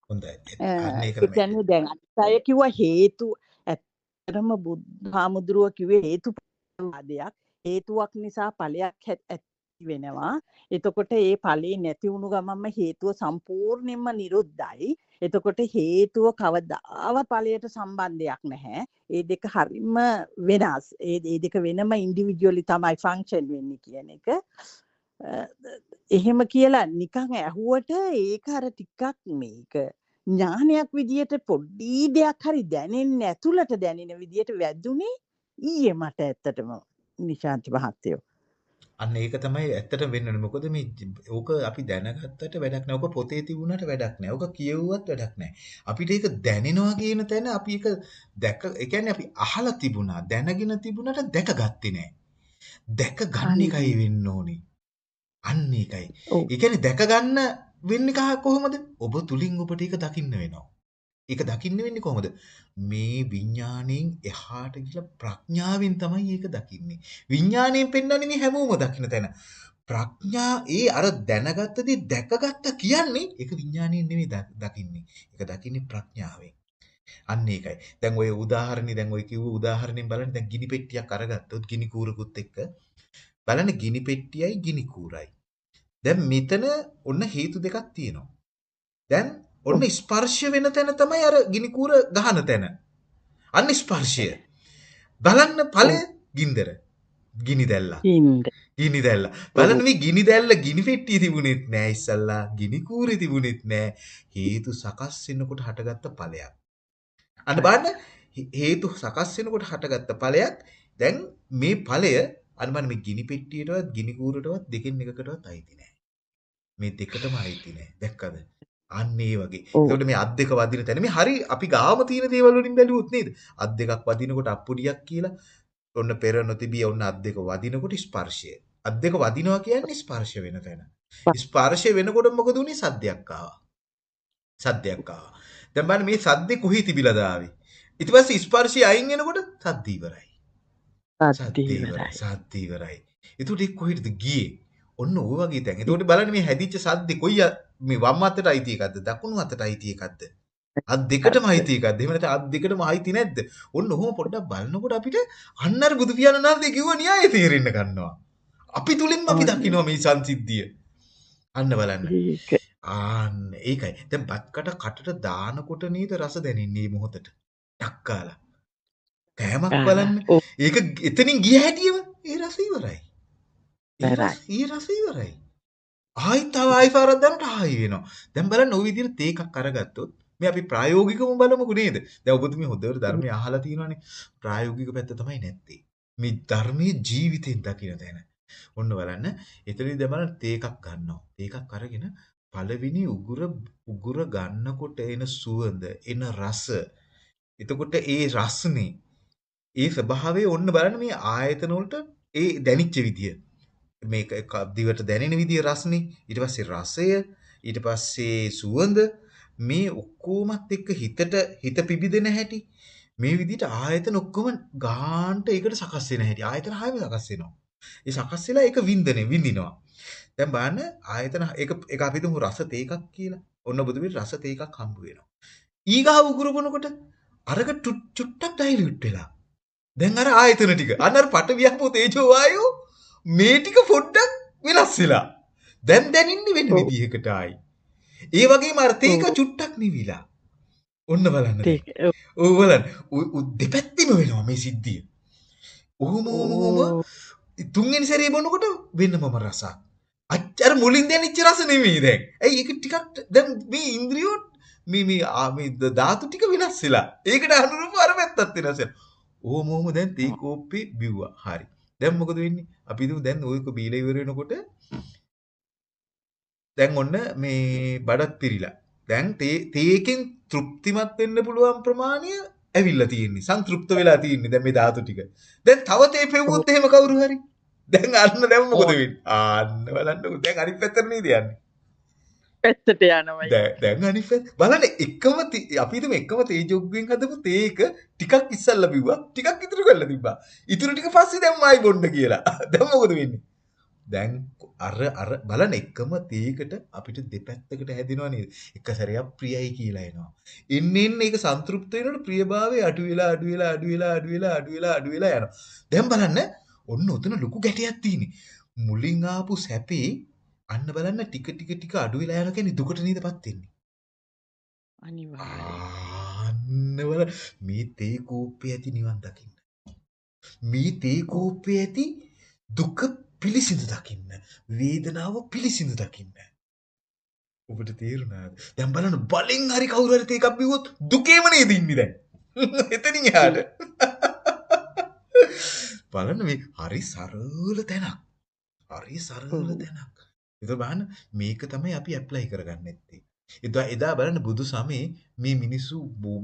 හොඳයි. අන්න දැන් අය කිව්වා හේතු ඇත්තටම බුදුහාමුදුරුව කිව්වේ හේතුඵලවාදයක් හේතුවක් නිසා ඵලයක් හැත්- ඇති වෙනවා. එතකොට ඒ ඵලේ නැති වුණු ගමන්ම හේතුව සම්පූර්ණයෙන්ම නිරුද්ධයි. එතකොට හේතුව කවදාවත් ඵලයට සම්බන්ධයක් නැහැ. ඒ දෙක හරිම වෙනස්. ඒ ඒ දෙක වෙනම ඉන්ඩිවිජුවලි තමයි ෆන්ක්ෂන් වෙන්නේ කියන එක. අ, එහෙම කියලා නිකන් ඇහුවට ඒක අර ටිකක් මේක. ඥානයක් විදියට පොඩ්ඩි දෙයක් හරි දැනෙන්නේ ඇතුළට දැනෙන විදියට වැදුනේ ඊයේ මට ඇත්තටම. නිශාන්ත මහත්තයෝ. අන්න ඒක තමයි ඇත්තටම වෙන්න. මොකද මේ ඕක අපි දැනගත්තට වැඩක් නැහැ. ඕක පොතේ තිබුණාට වැඩක් නැහැ. ඕක කියෙව්වත් වැඩක් නැහැ. අපිට ඒක දැනෙනවා කියන තැන අපි ඒක දැක ඒ කියන්නේ අපි අහලා තිබුණා, දැනගෙන තිබුණාට දැකගත්තේ නැහැ. දැක ගන්න එකයි වෙන්න ඕනේ. අන්න ඒකයි. ඒ කියන්නේ දැක ගන්න වෙන්නේ කහ කොහොමද? ඔබ තුලින් ඔබට ඒක දකින්න වෙනවා. ඒක දකින්න වෙන්නේ කොහොමද? මේ විඥාණයෙන් එහාට ගිහලා ප්‍රඥාවෙන් තමයි ඒක දකින්නේ. විඥාණයෙන් පෙන්වන්නේ මේ හැමෝම දකින්න තැන. ප්‍රඥා ඒ අර දැනගත්ත දේ දැකගත්ත කියන්නේ ඒක විඥාණයෙන් නෙමෙයි ද- දකින්නේ. ඒක දකින්නේ ප්‍රඥාවෙන්. අන්න ඒකයි. දැන් ඔය උදාහරණේ දැන් ඔය කිව්ව උදාහරණයෙන් බලන්න දැන් ගිනි පෙට්ටියක් අරගත්තොත් ගිනි කූරකුත් එක්ක බලන්න ගිනි පෙට්ටියයි ගිනි කූරයි. දැන් මෙතන ඔන්න හේතු දෙකක් තියෙනවා. දැන් ඔන්න ස්පර්ශ වෙන තැන තමයි අර ගිනි කූර ගහන තැන. අන්න ස්පර්ශය. බලන්න ඵලය ගින්දර. ගිනි දැල්ලා. ගිනි දැල්ලා. බලන්න මේ ගිනි දැල්ල ගිනි පෙට්ටිය තිබුණෙත් නෑ ඉස්සල්ලා. ගිනි කූරේ තිබුණෙත් නෑ. හේතු සකස් වෙනකොට හටගත්ත ඵලයක්. අන්න බලන්න හේතු සකස් වෙනකොට හටගත්ත ඵලයක් දැන් මේ ඵලය අන්න බලන්න මේ ගිනි පෙට්ටියටවත් ගිනි කූරටවත් දෙකෙන් එකකටවත් අයිති නෑ. මේ දෙකටම අයිති නෑ. දැක්කද? අන්න ඒ වගේ. ඒකට මේ අත් දෙක වදින තැන මේ හරි අපි ගාම තියෙන දේවල් වලින් බැලුවොත් නේද? අත් දෙකක් වදිනකොට අප්පුඩියක් කියලා ඔන්න පෙර නොතිබී ඔන්න අත් දෙක වදිනකොට ස්පර්ශය. අත් දෙක වදිනවා කියන්නේ ස්පර්ශ වෙන තැන. ස්පර්ශය වෙනකොට මොකද උනේ? සද්දයක් ආවා. සද්දයක් ආවා. දැන් බලන්න මේ සද්දේ කොහේ තිබිලාද ආවේ? ඊට පස්සේ ස්පර්ශය අයින් වෙනකොට සද්ද ඉවරයි. සද්ද ඉවරයි. සද්ද ඉවරයි. ඒකට ඒ කොහෙද ගියේ? ඔන්න ওই වගේ තැන්. ඒකට බලන්න මේ හැදිච්ච සද්දේ කොයි මේ වම් අතට අයිති එකක්ද? දකුණු අතට අයිති එකක්ද? අත් දෙකටම අයිති එකක්ද? එහෙම නැත්නම් අත් දෙකටම අයිති නැද්ද? ඔන්න ඔහොම පොඩ්ඩක් බලනකොට අපිට අන්න අර බුදු පියාණන් වහන්සේ කිව්ව න්‍යාය තේරෙන්න ගන්නවා. අපි තුලින්ම අපි. දකිනවා මේ සංසිද්ධිය. අන්න බලන්න. ආන්න ඒකයි. දැන් බත්කට කටට දානකොට නේද රස දැනෙන්නේ මේ මොහොතට. ටක් කාලා. කෑමක් බලන්න. ඒක එතනින් ගිය හැටිම ඒ රස ඉවරයි. ඒ රස ඉවරයි. ආයිත් තව ආයි පාරක් දානකොට ආයි වෙනවා. දැන් බලන්න ওই විදිහට තේ එකක් අරගත්තොත් මේ අපි ප්‍රායෝගිකව බලමුකෝ නේද? දැන් ඔබතුමිය හොඳට ධර්මය අහලා තියෙනවානේ. ප්‍රායෝගික පැත්ත තමයි නැත්තේ. මේ ධර්මයේ ජීවිතෙන් දකින තැන. ඔන්න බලන්න. එතනදී දැන් බලන්න තේ එකක් ගන්නවා. තේ එකක් අරගෙන පළවෙනි උගුර උගුර ගන්නකොට එන සුවඳ, එන රස. එතකොට ඒ රසනේ ඒ ස්වභාවය ඔන්න බලන්න මේ ආයතන වලට ඒ දැනිච්ච විදිය. මේක දිවට දැනෙන විදිය රසනේ. ඊට පස්සේ රසය, ඊට පස්සේ සුවඳ මේ ඔක්කොමත් එක්ක හිතට හිත පිබිදෙන හැටි මේ විදිහට ආයතන ඔක්කොම ගාන්ට ඒකට සකස් වෙන හැටි ආයතන හයම සකස් වෙනවා. ඒ සකස් වෙලා ඒක වින්දනේ විඳිනවා. දැන් බලන්න ආයතන ඒක ඒක අපි තුමු රස තේකක් කියලා. ඔන්න බුදුබිට රස තේකක් හම්බ වෙනවා. ඊගාව උගුරපනකොට අරක චුට්ටක් ඩයිලියුට් වෙලා. දැන් අර ආයතන ටික අන්න අර පට වියපෝ තේජෝ වායෝ මේ ටික පොඩ්ඩක් වෙනස් වෙලා. දැන් දැනින්නේ වෙන විදිහකට ආයි. ඒ වගේම අර තේක චුට්ටක් නිවිලා. ඔන්න බලන්න. ඔව් බලන්න. දෙපැත්තෙම වෙනවා මේ සිද්ධිය. ඔහොම ඔහොම තුන්වෙනි සැරේ බොනකොට වෙනමම රසක්. අච්චර මුලින් දැනෙච්ච රස නෙමෙයි දැන්. ඇයි ඒක ටිකක් දැන් මේ ඉන්ද්‍රියෝ මේ මේ මේ ධාතු ටික වෙනස් වෙලා. ඒකට අනුරූප අර පැත්තත් වෙනස් වෙනවා. ඕම ඕම දැන් තේ කෝප්පේ බිව්වා. හරි. දැන් මොකද වෙන්නේ? අපි හිතමු දැන් ඔයක බීලා ඉවර වෙනකොට දැන් ඔන්න මේ බඩත් පිරිලා. දැන් තේකෙන් තෘප්තිමත් වෙන්න පුළුවන් ප්‍රමාණය ඇවිල්ලා තියෙන්නේ. සන්තෘප්ත වෙලා තියෙන්නේ දැන් මේ ධාතු ටික. දැන් තව තේ පෙව්වොත් එහෙම කවුරු හරි. දැන් අන්න දැන් මොකද වෙන්නේ? ආන්න බලන්නකෝ. දැන් අනිත් පැත්තට නේද යන්නේ. පැත්තට යනවා. දැන් අනිත් පැත්ත බලන්න එකම අපි හිතමු එකම තේජොග්ගෙන් හදපු තේක ටිකක් ඉස්සල්ලා බිව්වා. ටිකක් ඉතුරු කරලා තිබ්බා. ඉතුරු ටික පස්සේ දැන් ආයි බොන්න කියලා. දැන් මොකද වෙන්නේ? දැන් අර අර බලන්න එකම තේකට අපිට දෙපැත්තකට හැදෙනවා නේද? එක සැරයක් ප්‍රියයි කියලා එනවා. එන්න එන්න ඒක සන්තුෂ්ත වෙනකොට ප්‍රියභාවය අඩු වෙලා අඩු වෙලා අඩු වෙලා අඩු වෙලා අඩු වෙලා අඩු වෙලා යනවා. දැන් බලන්න ඔන්න උතන ලොකු ගැටයක් තියෙන්නේ. මුලින් ආපු සැපේ අන්න බලන්න ටික ටික ටික අඩු වෙලා යනවා කියන්නේ දුකට නේදපත් වෙන්නේ. අනිවාර්යයෙන්. මේ තේ කෝප්පේ ඇති නිවන් දකින්න. මේ තේ කෝප්පේ ඇති දුක පිළිසිඳ දකින්න. වේදනාව පිළිසිඳ දකින්න. ඔබට තේරුණාද? දැන් බලන්න බලෙන් හරි කවුරු හරි තේකක් බිව්වොත් දුකේම නේද ඉන්නේ දැන්. එතනින් එහාට. බලන්න මේ හරි සරල තැනක්. හරි සරල තැනක්. ඒක බලන්න මේක තමයි අපි ඇප්ලයි කරගන්න නැත්තේ. එදා එදා බලන්න බුදු සමයේ මේ මිනිස්සු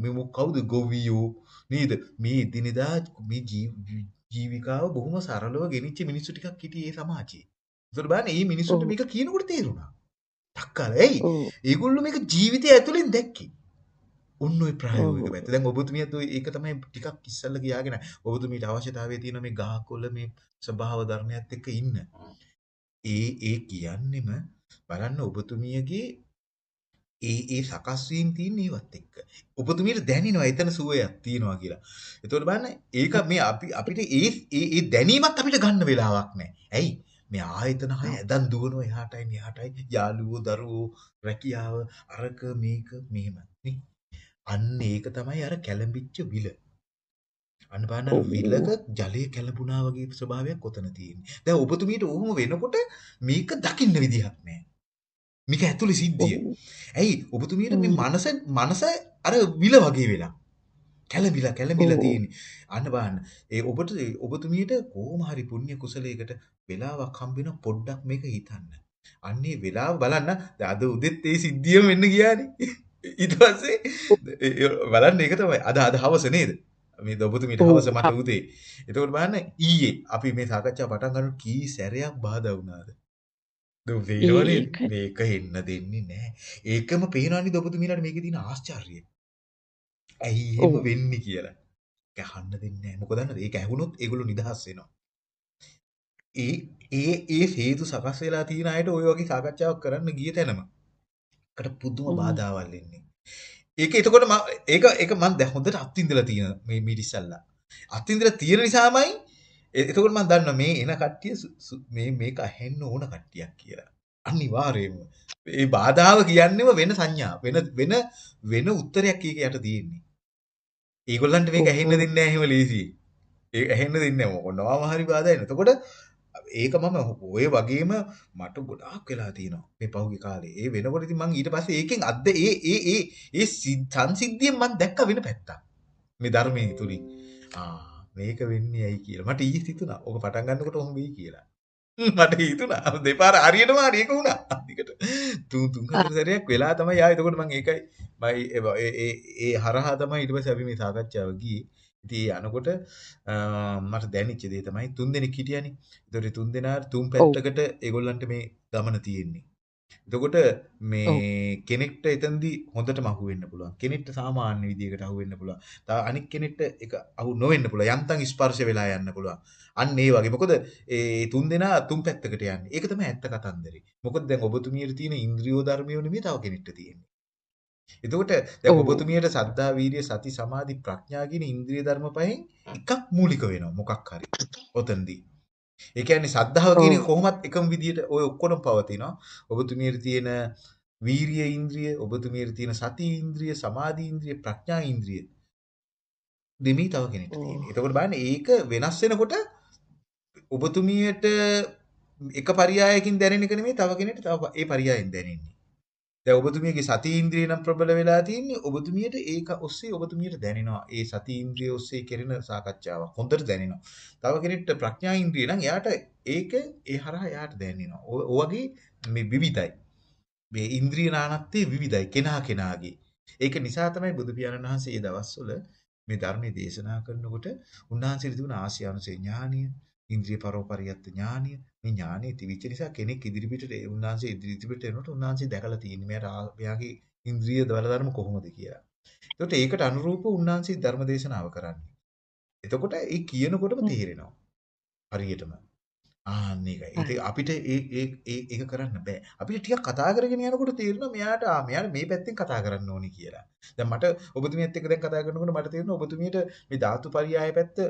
මේ කවුද ගොවියෝ නේද? මේ දිනදා මේ ජීවිකාව බොහොම සරලව ගෙනිච්ච මිනිස්සු ටිකක් හිටියේ ඒ සමාජයේ. ඒතර බලන්න මේ මිනිස්සුන්ට මේක කියනකොට තේරුණා. ටක්කල එයි. ඒගොල්ලෝ මේක ජීවිතය ඇතුලෙන් දැක්කේ. ඔන්න ඔය ප්‍රායෝගික පැත්ත. දැන් ඔබතුමියත් ඔය ඒක තමයි ටිකක් ඉස්සල්ලා කියාගෙන ඔබතුමීට අවශ්‍යතාවය තියෙන මේ ගහකොළ මේ ස්වභාව ධර්මයත් එක්ක ඉන්න. ඒ ඒ කියන්නෙම බලන්න ඔබතුමියගේ ඒ ඒ සකස් වීම තියෙන ඒවත් එක්ක. ඔබතුමියට දැනෙනවා එතන සුවයක් තියෙනවා කියලා. එතකොට බලන්න ඒක මේ අපි අපිට ඒ ඒ දැනීමත් අපිට ගන්න වෙලාවක් නැහැ. ඇයි? මේ ආයතන හය ඇදන් දුවනවා එහාටයි මෙහාටයි යාළුවෝ දරුවෝ රැකියාව අරක මේක මෙහෙම නේ. අන්න ඒක තමයි අර කැළඹිච්ච විල. අන්න බලන්න විලක ජලයේ කැළඹුණා වගේ ස්වභාවයක් ඔතන තියෙන්නේ. දැන් ඔබතුමීට ඔහොම වෙනකොට මේක දකින්න විදිහක් නැහැ. මේක ඇතුලේ සිද්ධිය. ඇයි ඔබතුමියට මේ මනස මනස අර විල වගේ වෙලා. කැළඹිලා කැළඹිලා තියෙන්නේ. අන්න බලන්න. ඒ ඔබට ඔබතුමියට කොහොම හරි පුණ්‍ය කුසලයකට වෙලාවක් හම්බ පොඩ්ඩක් මේක හිතන්න. අන්නේ වෙලාව බලන්න අද උදෙත් ඒ සිද්ධියම වෙන්න ගියානේ. ඊට පස්සේ බලන්න ඒක තමයි අද අද හවස නේද? මේ ඔබතුමියට හවස මට උදේ. එතකොට බලන්න ඊයේ අපි මේ සාකච්ඡාව පටන් ගන්නකොට කී සැරයක් බාධා වුණාද? පේනවනේ මේක එන්න දෙන්නේ නැහැ. ඒකම පේනවනේ ඔබතුමීලාට මේකේ තියෙන ආශ්චර්යය. ඇයි එහෙම වෙන්නේ කියලා. ඒක අහන්න දෙන්නේ නැහැ. මොකද දන්නද? ඒක ඇහුනොත් ඒගොල්ලෝ නිදහස් වෙනවා. ඒ ඒ ඒ හේතු සකස් වෙලා තියෙන අයට ওই වගේ සාකච්ඡාවක් කරන්න ගිය තැනම කට පුදුම බාධාවල් එන්නේ. ඒක එතකොට ඒක ඒක මම දැන් හොඳට අත්විඳලා තියෙන මේ මිරිස්සල්ලා. අත්විඳලා තියෙන නිසාමයි එතකොට මම දන්නවා මේ එන කට්ටිය මේ මේක ඇහෙන්න ඕන කට්ටියක් කියලා. අනිවාර්යයෙන්ම. මේ බාධාව කියන්නේම වෙන සංඥා. වෙන වෙන වෙන උත්තරයක් ඒක යට තියෙන්නේ. ඒගොල්ලන්ට මේක ඇහෙන්න දෙන්නේ නැහැ එහෙම ලේසියි. ඒ ඇහෙන්න දෙන්නේ නැහැ මොනවාම හරි බාධා එන. එතකොට ඒක මම ඔය වගේම මට ගොඩාක් වෙලා තියෙනවා මේ පහුගිය කාලේ. ඒ වෙනකොට ඉතින් මං ඊට පස්සේ ඒකෙන් අද්ද ඒ ඒ ඒ ඒ සංසිද්ධියෙන් මං දැක්ක වෙන පැත්තක්. මේ ධර්මයේ තුලින්. ආ මේක වෙන්නේ ඇයි කියලා. මට ඊයේ හිතුණා. ඕක පටන් ගන්නකොට ඔහොම වෙයි කියලා. මට හිතුණා. දෙපාර හරියටම හරි ඒක වුණා. අදිකට තුන් තුන් හතර සැරයක් වෙලා තමයි ආවේ. එතකොට මං ඒකයි මම ඒ ඒ හරහා තමයි ඊට පස්සේ අපි මේ සාකච්ඡාව ගියේ. ඉතින් යනකොට මට දැනෙච්ච දේ තමයි තුන් දෙනෙක් හිටියානේ. ඒතකොට තුන් දෙනා තුන් පැත්තකට ඒගොල්ලන්ට මේ ගමන තියෙන්නේ. එතකොට මේ කෙනෙක්ට එතනදී හොඳටම අහු වෙන්න පුළුවන්. කෙනෙක්ට සාමාන්‍ය විදියකට අහු වෙන්න පුළුවන්. තව අනික් කෙනෙක්ට ඒක අහු නොවෙන්න පුළුවන්. යන්තම් ස්පර්ශ වෙලා යන්න පුළුවන්. අන්න ඒ වගේ. මොකද ඒ තුන් දෙනා තුන් පැත්තකට යන්නේ. ඒක තමයි ඇත්ත කතන්දරේ. මොකද දැන් ඔබතුමියට තියෙන ඉන්ද්‍රියෝ ධර්මියෝ නෙමෙයි තව කෙනෙක්ට තියෙන්නේ. එතකොට දැන් ඔබතුමියට සද්ධා වීරිය සති සමාධි ප්‍රඥා කියන ඉන්ද්‍රිය ධර්ම පහෙන් එකක් මූලික වෙනවා මොකක් හරි. ඔතනදී. ඒ කියන්නේ සද්ධාව කියන එක කොහොමත් එකම විදියට ඔය ඔක්කොම පවතිනවා. ඔබතුමියට තියෙන වීරිය ඉන්ද්‍රිය, ඔබතුමියට තියෙන සති ඉන්ද්‍රිය, සමාධි ඉන්ද්‍රිය, ප්‍රඥා ඉන්ද්‍රිය දෙමි තව කෙනෙක්ට තියෙනවා. එතකොට බලන්න ඒක වෙනස් වෙනකොට ඔබතුමියට එක පරයයකින් දැනෙන එක නෙමෙයි තව කෙනෙක්ට තව ඒ පරයයෙන් දැනෙන්නේ. දැන් ඔබතුමියගේ සති ඉන්ද්‍රිය නම් ප්‍රබල වෙලා තියෙන්නේ ඔබතුමියට ඒක ඔස්සේ ඔබතුමියට දැනෙනවා. ඒ සති ඉන්ද්‍රිය ඔස්සේ කෙරෙන සාකච්ඡාවක් හොඳට දැනෙනවා. තව කෙනෙක්ට ප්‍රඥා ඉන්ද්‍රිය නම් එයාට ඒක ඒ හරහා එයාට දැනෙනවා. ඔය වගේ මේ විවිධයි. මේ ඉන්ද්‍රිය නානත්තේ විවිධයි කෙනා කෙනාගේ. ඒක නිසා තමයි බුදු පියාණන් වහන්සේ මේ දවස්වල මේ ධර්මයේ දේශනා කරනකොට උන්වහන්සේට තිබුණ ආසියානුසේ ඥානිය, ඉන්ද්‍රිය පරෝපරියත් ඥානිය මේ ඥානෙ තිබිච්ච නිසා කෙනෙක් ඉදිරිපිටට ඒ උන්වහන්සේ ඉදිරිපිට එනකොට උන්වහන්සේ දැකලා තියෙන්නේ මෙයාට මෙයාගේ ඉන්ද්‍රිය දවල ධර්ම කොහොමද කියලා. එතකොට ඒකට අනුරූප උන්වහන්සේ ධර්ම දේශනාව කරන්නේ. එතකොට ඒ කියනකොටම තේරෙනවා. හරියටම. ආන්න ඒකයි. ඉතින් අපිට ඒ ඒ ඒක කරන්න බෑ. අපිට ටිකක් කතා කරගෙන යනකොට තේරෙනවා මෙයාට ආ මෙයාට මේ පැත්තෙන් කතා කරන්න ඕනේ කියලා. දැන් මට ඔබතුමියත් එක්ක දැන් කතා කරනකොට මට තේරෙනවා ඔබතුමියට මේ ධාතු පරියාය පැත්ත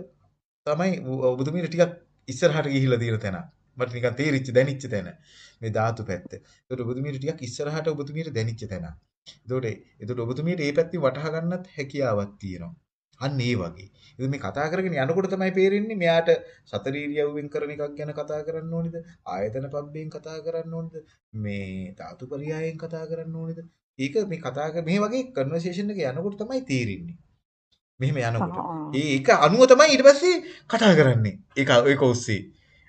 තමයි ඔබතුමියට ටිකක් ඉස්සරහට ගිහිල්ලා තියෙන තැන. මට නිකන් තේරිච්ච දැනිච්ච තැන. මේ ධාතු පැත්ත. ඒකට ඔබතුමියට ටිකක් ඉස්සරහට ඔබතුමියට දැනිච්ච තැන. ඒතකොට ඒතකොට ඔබතුමියට මේ පැත්තෙන් වටහා ගන්නත් හැකියාවක් තියෙනවා. අන්න ඒ වගේ. ඉතින් මේ කතා කරගෙන යනකොට තමයි පේරෙන්නේ මෙයාට සතර ඉරියව්වෙන් කරන එකක් ගැන කතා කරන්න ඕනේද? ආයතන පබ්බෙන් කතා කරන්න ඕනේද? මේ ධාතු පරියායෙන් කතා කරන්න ඕනේද? ඒක මේ කතා මේ වගේ කන්වර්සේෂන් එක යනකොට තමයි තේරෙන්නේ. මෙහෙම යනකොට. ඒ ඒක අනුව තමයි ඊට පස්සේ කතා කරන්නේ. ඒක ඒක ඔස්සේ.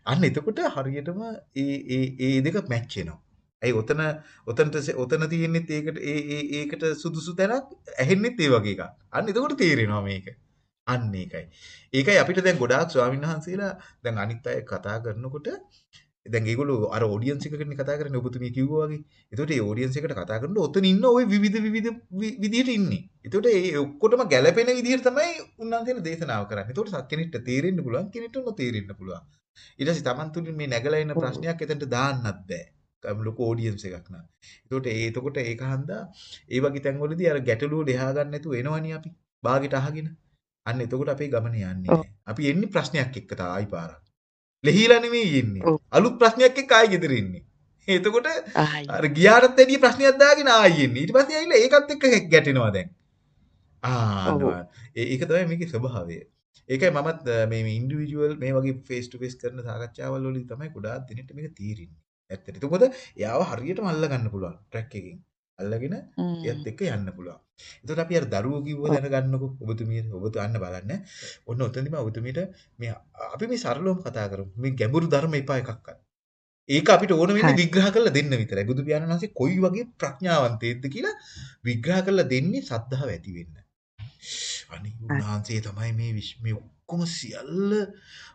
අන්න එතකොට හරියටම ඒ ඒ ඒ දෙක මැච් වෙනවා. ඇයි ඔතන ඔතනට ඔතන තියෙන්නෙත් ඒකට ඒ ඒ ඒකට සුදුසු තැනක් ඇහෙන්නෙත් ඒ වගේ එකක්. අන්න එතකොට තේරෙනවා මේක. අන්න ඒකයි. ඒකයි අපිට දැන් ගොඩාක් ස්වාමීන් වහන්සේලා දැන් අනිත් අය කතා කරනකොට දැන් ඒගොල්ලෝ අර ඔඩියන්ස් එකකනේ කතා කරන්නේ ඔබතුමිය කිව්වා වගේ. එතකොට ඒ ඔඩියන්ස් එකට කතා කරනකොට ඔතන ඉන්න ওই විවිධ විවිධ විදිහට ඉන්නේ. එතකොට ඒ ඔක්කොටම ගැළපෙන විදිහට තමයි උන්වහන්සේලා දේශනාව කරන්නේ. එතකොට කෙනෙක්ට තේරෙන්න පුළුවන් කෙනෙක්ට නොතේරෙන්න පුළුවන්. ඊට පස්සේ Taman තුලින් මේ නැගලා ඉන්න ප්‍රශ්නයක් එතනට දාන්නත් බෑ. ලොකු ඔඩියන්ස් එකක් නා. එතකොට ඒ එතකොට ඒක හන්දා ඒ වගේ තැන්වලදී අර ගැටලුව දෙහා ගන්න නැතුව එනවනේ අපි. බාගෙට අහගෙන. අන්න එතකොට අපේ ගමන යන්නේ අපි එන්නේ ප්‍රශ්නයක් එක්ක තායි පාරක්. ලෙහිලා නෙමෙයි ඉන්නේ. අලුත් ප්‍රශ්නයක් එක්ක ආයෙ ගෙදර ඉන්නේ. එතකොට අර ගියාටත් වැඩි ප්‍රශ්නයක් දාගෙන ආයෙ ඉන්නේ. ඊට පස්සේ ඇවිල්ලා ඒකත් එක්ක ගැටෙනවා දැන්. ආ ඒක තමයි මේකේ ස්වභාවය. ඒකයි මමත් මේ ඉන්ඩිවිජුවල් මේ වගේ ෆේස් ටු ෆේස් කරන සාකච්ඡාවල් වලින් තමයි ගොඩාක් දිනෙට මේක තීරෙන්නේ. ඇත්තට. ඒක මොකද එයාව හරියටම අල්ල ගන්න පුළුවන් ට්‍රැක් එකකින්. අල්ලගෙන එයත් එක්ක යන්න පුළුවන්. එතකොට අපි අර දරුවෝ කිව්ව දැනගන්නකො ඔබතුමිය ඔබතු අන්න බලන්න. ඔන්න ඔතනදිම ඔබතුමියට මේ අපි මේ සරලවම කතා කරමු. මේ ගැඹුරු ධර්ම එපා එකක්වත්. ඒක අපිට ඕන වෙන්නේ විග්‍රහ කරලා දෙන්න විතරයි. බුදු පියාණන් වහන්සේ කොයි වගේ ප්‍රඥාවන්තයෙක්ද කියලා විග්‍රහ කරලා දෙන්නේ සද්ධාව ඇති වෙන්න. අනේ උන්වහන්සේ තමයි මේ මේ ඔක්කොම සියල්ල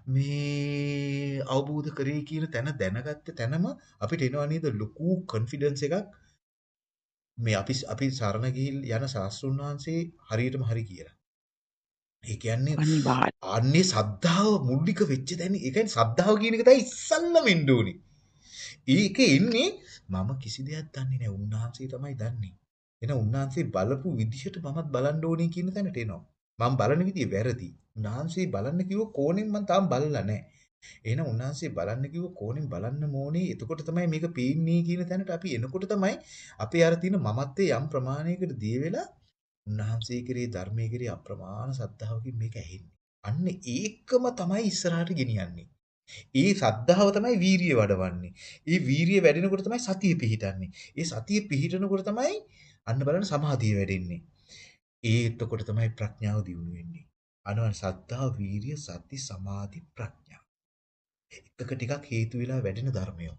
මේ අවබෝධ කරේ කියන තැන දැනගත්ත තැනම අපිට එනවා නේද ලොකු කොන්ෆිඩන්ස් එකක් මේ අපි අපි සරණ ගිහිල් යන ශාස්ත්‍රුන් වහන්සේ හරියටම හරි කියලා. ඒ කියන්නේ අන්නේ සද්ධාව මුල්ලික වෙච්ච දැන ඒ කියන්නේ සද්ධාව කියන එක තමයි ඉස්සල්ලම එන්න ඕනේ. ඒකේ ඉන්නේ මම කිසි දෙයක් දන්නේ නැහැ. උන්වහන්සේ තමයි දන්නේ. එන උන්වහන්සේ බලපු විදිහට මමත් බලන්න ඕනේ කියන තැනට එනවා. මම බලන විදිය වැරදි. උන්වහන්සේ බලන්න කිව්ව කෝණයෙන් මම තාම බලලා නැහැ. එහෙනම් උන්වහන්සේ බලන්න කිව්ව කෝණයෙන් බලන්න ඕනේ. එතකොට තමයි මේක පේන්නේ කියන තැනට අපි එනකොට තමයි අපේ අර තියෙන මමත්වයේ යම් ප්‍රමාණයකට දී වෙලා උන්වහන්සේ කෙරේ ධර්මයේ කෙරේ අප්‍රමාණ සද්ධාවකින් මේක ඇහෙන්නේ. අන්න ඒකම තමයි ඉස්සරහට ගෙනියන්නේ. ඒ සද්ධාව තමයි වීරිය වඩවන්නේ. ඒ වීරිය වැඩෙනකොට තමයි සතිය පිහිටන්නේ. ඒ සතිය පිහිටනකොට තමයි අන්න බලන්න සමාධිය වැඩෙන්නේ. ඒ එතකොට තමයි ප්‍රඥාව දියුණු වෙන්නේ. අනවන සද්ධා, වීරිය, සති, සමාධි, ප්‍රඥා. එකක ටිකක් හේතු වෙලා වැඩෙන ධර්මයෝ.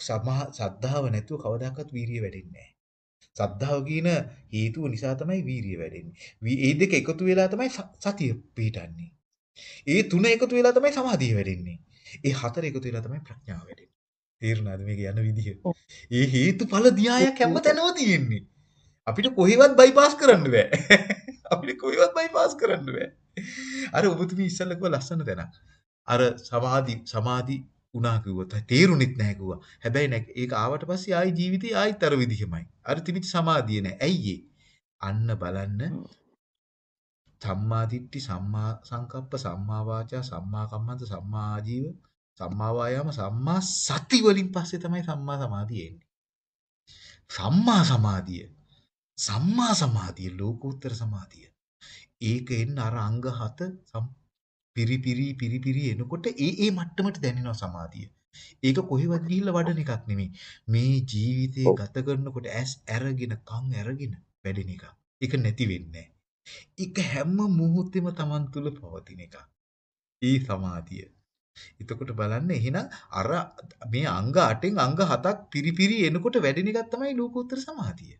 සමා සද්ධාව නැතුව කවදාකවත් වීරිය වැඩෙන්නේ නැහැ. සද්ධාව කියන හේතුව නිසා තමයි වීරිය වැඩෙන්නේ. ඒ දෙක එකතු වෙලා තමයි සතිය පිහිටන්නේ. ඒ තුන එකතු වෙලා තමයි සමාධිය වැඩෙන්නේ. ඒ හතර එකතු වෙලා තමයි ප්‍රඥාව වැඩෙන්නේ. තේරුණාද මේක යන විදිහ? ඒ හේතුඵල න්‍යායක් හැමතැනම තියෙන්නේ. අපිට කොහෙවත් බයිපාස් කරන්න බෑ. අපිට කොහෙවත් බයිපාස් කරන්න බෑ. අර ඔබතුමී ඉස්සල්ලා කිව්ව ලස්සන තැනක්. අර සමාධි සමාධි උනා කිව්වොත් තේරුණෙත් නැහැ කිව්වා. හැබැයි ඒක ආවට පස්සේ ආයි ජීවිතේ ආයිත් අර විදිහමයි. අර තිබිච්ච සමාධිය නැහැ. ඇයි අන්න බලන්න සම්මා දිට්ඨි සම්මා සංකප්ප සම්මා වාචා සම්මා කම්මන්ත සම්මා ආජීව සම්මා වායාම සම්මා සති වලින් පස්සේ තමයි සම්මා සමාධිය එන්නේ. සම්මා සමාධිය සම්මා සමාධිය ලෝකෝත්තර සමාධිය. ඒක එන්න අර අංග 7 පිරිපිරි පිරිපිරි එනකොට ඒ ඒ මට්ටමට දැනෙනවා සමාධිය. ඒක කොහෙවත් ගිහිල්ලා වඩන එකක් නෙමෙයි. මේ ජීවිතේ ගත කරනකොට ඇස් ඇරගෙන කන් ඇරගෙන වැඩෙන එක. ඒක නැති වෙන්නේ ඒක හැම මොහොතෙම Taman තුල පවතින එක. ඒ සමාධිය. එතකොට බලන්න එහෙනම් අර මේ අංග 8න් අංග 7ක් පිරිපිරි එනකොට වැඩෙන එකක් තමයි ලෝකෝත්තර සමාධිය.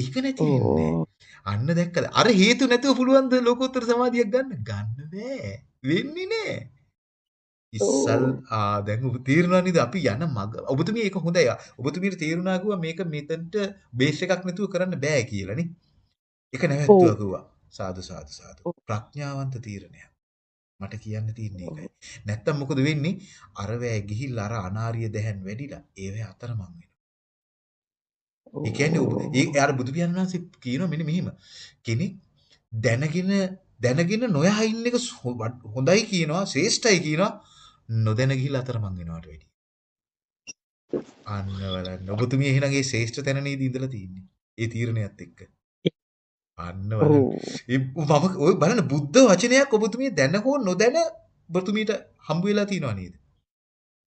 ඒක නැති වෙන්නේ. අන්න දැක්කද? අර හේතු නැතුව පුළුවන් ද ලෝකෝත්තර සමාධියක් ගන්න? ගන්න බෑ. වෙන්නේ නෑ. ඉස්සල් ආ දැන් ඔබ තේරුණා නේද? අපි යන මග. ඔබතුමිය ඒක හොඳයි. ඔබතුමියට තේරුණා කිව්වා මේක මෙතනට බේස් එකක් නැතුව කරන්න බෑ කියලා නේ. ඒක නැවැත්තුවා කිව්වා සාදු සාදු සාදු. ප්‍රඥාවන්ත තීරණයක්. මට කියන්න තියෙන්නේ ඒකයි. නැත්තම් මොකද වෙන්නේ? අර වැය ගිහිල්ලා අර අනාරිය දැහන් වැඩිලා ඒවේ අතරමං ඒ කියන්නේ ඒ අර බුදු පියාණන් වහන්සේ කියනවා මෙන්න මෙහිම කෙනෙක් දැනගෙන දැනගෙන නොයා ඉන්න එක හොඳයි කියනවා ශ්‍රේෂ්ඨයි කියනවා නොදැන ගිහිල්ලා අතරමං වෙනවට වැඩිය. අන්න බලන්න. ඔබතුමිය එහෙනම් ඒ ශ්‍රේෂ්ඨ තැන නේද ඉඳලා තින්නේ. ඒ තීරණයත් එක්ක. අන්න බලන්න. ඔය බලන්න බුද්ධ වචනයක් ඔබතුමිය දැන හෝ නොදැන ඔබතුමියට හම්බ වෙලා තියෙනව නේද?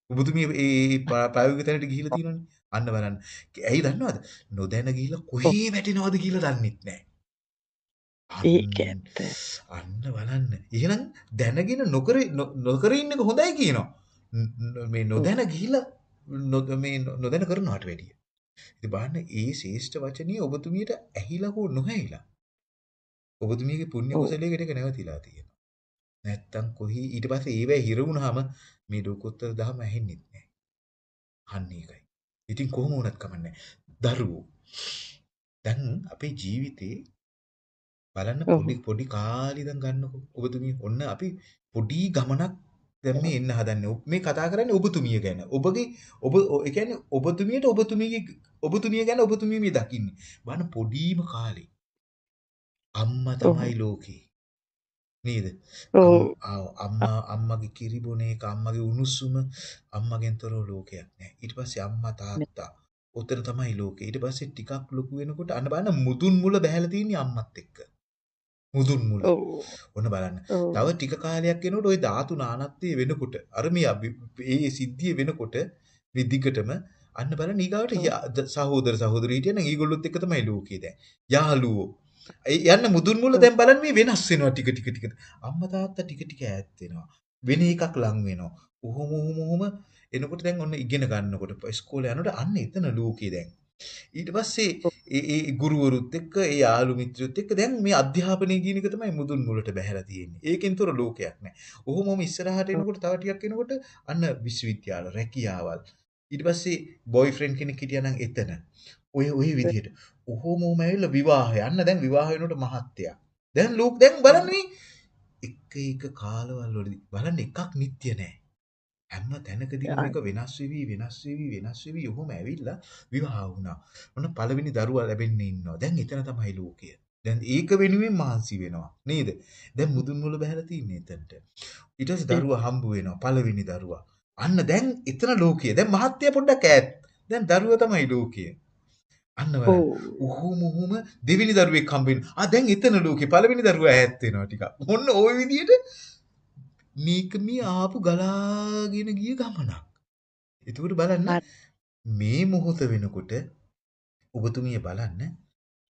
ඔබතුමිය ඒ ප්‍රායෝගික තැනට ගිහිල්ලා තියෙනවනේ. අන්න බලන්න. ඇයි දන්නවද? නොදැන ගිහිල්ලා කොහේ වැටෙනවද කියලා දන්නෙත් නැහැ. ඒක ඇත්ත. අන්න බලන්න. එහෙනම් දැනගෙන නොකර නොකර ඉන්න එක හොඳයි කියනවා. මේ නොදැන ගිහිල්ලා මේ නොදැන කරනවට වැඩිය. ඉතින් බලන්න ඒ ශේෂ්ඨ වචනිය ඔබතුමියට ඇහිලා හෝ නොඇහිලා. ඔබතුමියගේ පුණ්‍ය කුසලයකට ඒක නැවතිලා තියෙනවා. නැත්තම් කොහි ඊට පස්සේ ඒවැ හිර වුණාම මේ ලෝකෝත්තර ධර්ම ඇහෙන්නේ නැහැ. අන්න ඒකයි. ඉතින් කොහොම වුණත් කමන්නේ. දරුවෝ. දැන් අපේ ජීවිතේ බලන්න පොඩි පොඩි කාලේ ඉඳන් ගන්නකො ඔබතුමිය ඔන්න අපි පොඩි ගමනක් දැන් මේ එන්න හදන්නේ. මේ කතා කරන්නේ ඔබතුමිය ගැන. ඔබගේ ඔබ ඒ කියන්නේ ඔබතුමියට ඔබතුමියගේ ඔබතුමිය ගැන ඔබතුමිය මේ දකින්නේ. බලන්න පොඩිම කාලේ. අම්මා තමයි ලෝකේ නේද? අම්මා අම්මගේ කිරි බොන එක අම්මගේ උණුසුම අම්මගෙන් තොරව ලෝකයක් නෑ. ඊට පස්සේ අම්මා තාත්තා උතර තමයි ලෝකේ. ඊට පස්සේ ටිකක් ලොකු වෙනකොට අන්න බලන්න මුදුන් මුල බහැලා තියෙන්නේ අම්මත් එක්ක. මුදුන් මුල. ඔන්න බලන්න. තව ටික කාලයක් යනකොට ওই ධාතු නානත්වයේ වෙනකොට අර මේ මේ සිද්ධිය වෙනකොට මේ දිගටම අන්න බලන්න ඊගාවට සහෝදර සහෝදරී හිටියනම් ඊගොල්ලොත් එක්ක තමයි ලෝකේ දැන්. යාළුවෝ. යන්න මුදුන් මුල දැන් බලන්න මේ වෙනස් වෙනවා ටික ටික ටික. අම්මා තාත්තා ටික ටික ඈත් වෙනවා. වෙන එකක් ලං වෙනවා. උහුම උහුම එනකොට දැන් ඔන්න ඉගෙන ගන්නකොට ඉස්කෝලේ යනකොට අන්න එතන ලෝකේ දැන්. ඊට පස්සේ ඒ ඒ ගුරුවරුත් එක්ක ඒ යාළු මිත්‍රයොත් එක්ක දැන් මේ අධ්‍යාපනය කියන එක තමයි මුදුන් මුලට බහැලා තියෙන්නේ. ඒකෙන් තොර ලෝකයක් නැහැ. ඔහොමම ඉස්සරහට එනකොට තව ටිකක් එනකොට අන්න විශ්වවිද්‍යාල රැකියාවල්. ඊට පස්සේ බොයිෆ්‍රෙන්ඩ් කෙනෙක් හිටියා නම් එතන. ඔය ඔය විදිහට. ඔහොමම ඇවිල්ලා විවාහය. අන්න දැන් විවාහ වෙනකොට මහත්ය. දැන් ලෝක දැන් බලන්න එක එක කාලවල වලදී බලන්න එකක් නිට්ටිය නැහැ. හැම තැනකදීම මේක වෙනස් වෙවි වෙනස් වෙවි වෙනස් වෙවි ඔහොම ඇවිල්ලා විවාහ වුණා. ඔන්න පළවෙනි දරුවා ලැබෙන්න ඉන්නවා. දැන් එතන තමයි ලෝකය. දැන් ඒක වෙනුවෙන් මහන්සි වෙනවා. නේද? දැන් මුදුන් මුල බහැලා තින්නේ එතනට. ඊට පස්සේ දරුවා හම්බ වෙනවා. පළවෙනි දරුවා. අන්න දැන් එතන ලෝකය. දැන් මහත්ය පොඩ්ඩක් ඈත්. දැන් දරුවා තමයි ලෝකය. අන්න බලන්න. උහුම උහුම දෙවෙනි දරුවෙක් හම්බ වෙනවා. ආ දැන් එතන ලෝකේ පළවෙනි දරුවා ඈත් වෙනවා ටිකක්. ඔන්න ওই විදිහට මේක මේ ආපු ගලාගෙන ගිය ගමනක්. එතකොට බලන්න හරි. මේ මොහොත වෙනකොට ඔබතුමිය බලන්න.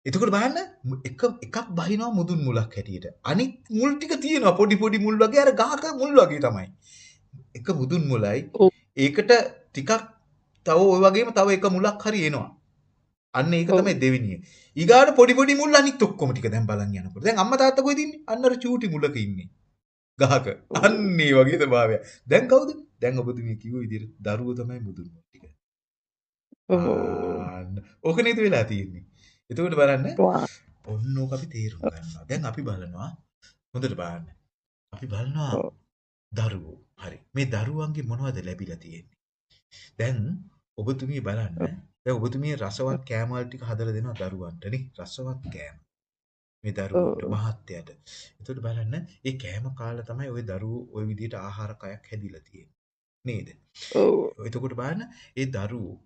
එතකොට බලන්න එක එකක් බහිනවා මුදුන් මුලක් හැටියට. අනිත් මුල් ටික තියෙනවා පොඩි පොඩි මුල් වගේ අර ගහක මුල් වගේ තමයි. එක මුදුන් මුලයි. ඔව්. ඒකට ටිකක් තව ওই වගේම තව එක මුලක් හරි එනවා. අන්න ඒක. තමයි දෙවෙනිය. ඊගාට පොඩි පොඩි මුල් අනිත් ඔක්කොම ටික දැන් බලන් යනකොට. දැන් අම්මා තාත්තා කොහෙද ඉන්නේ? අන්න අර චූටි මුලක ඉන්නේ. ගහක. අන්න ඒ වගේ ස්වභාවය. දැන් කවුද? දැන් ඔබතුමිය කිව්ව විදිහට දරුවෝ තමයි මුදුන් ටික. ඔව්. ඕක නේද වෙලා තියෙන්නේ. එතකොට බලන්න. ඔන්න ඕක අපි තේරුම් ගන්නවා. දැන් අපි බලනවා හොඳට බලන්න. අපි බලනවා. දරුවෝ. හරි. මේ දරුවන්ගේ මොනවද ලැබිලා තියෙන්නේ? දැන් ඔබතුමිය බලන්න. දැන් ඔබතුමිය රසවත් කෑම වල ටික හදලා දෙනවා දරුවන්ට නේ. රසවත් කෑම. මේ දරුවන්ට ඔව්. මහත්යට. එතකොට බලන්න ඒ කෑම කාලා තමයි ওই දරුවෝ ওই විදිහට ආහාර කයක් හැදිලා තියෙන්නේ. නේද? ඔව්. එතකොට බලන්න ඒ දරුවෝ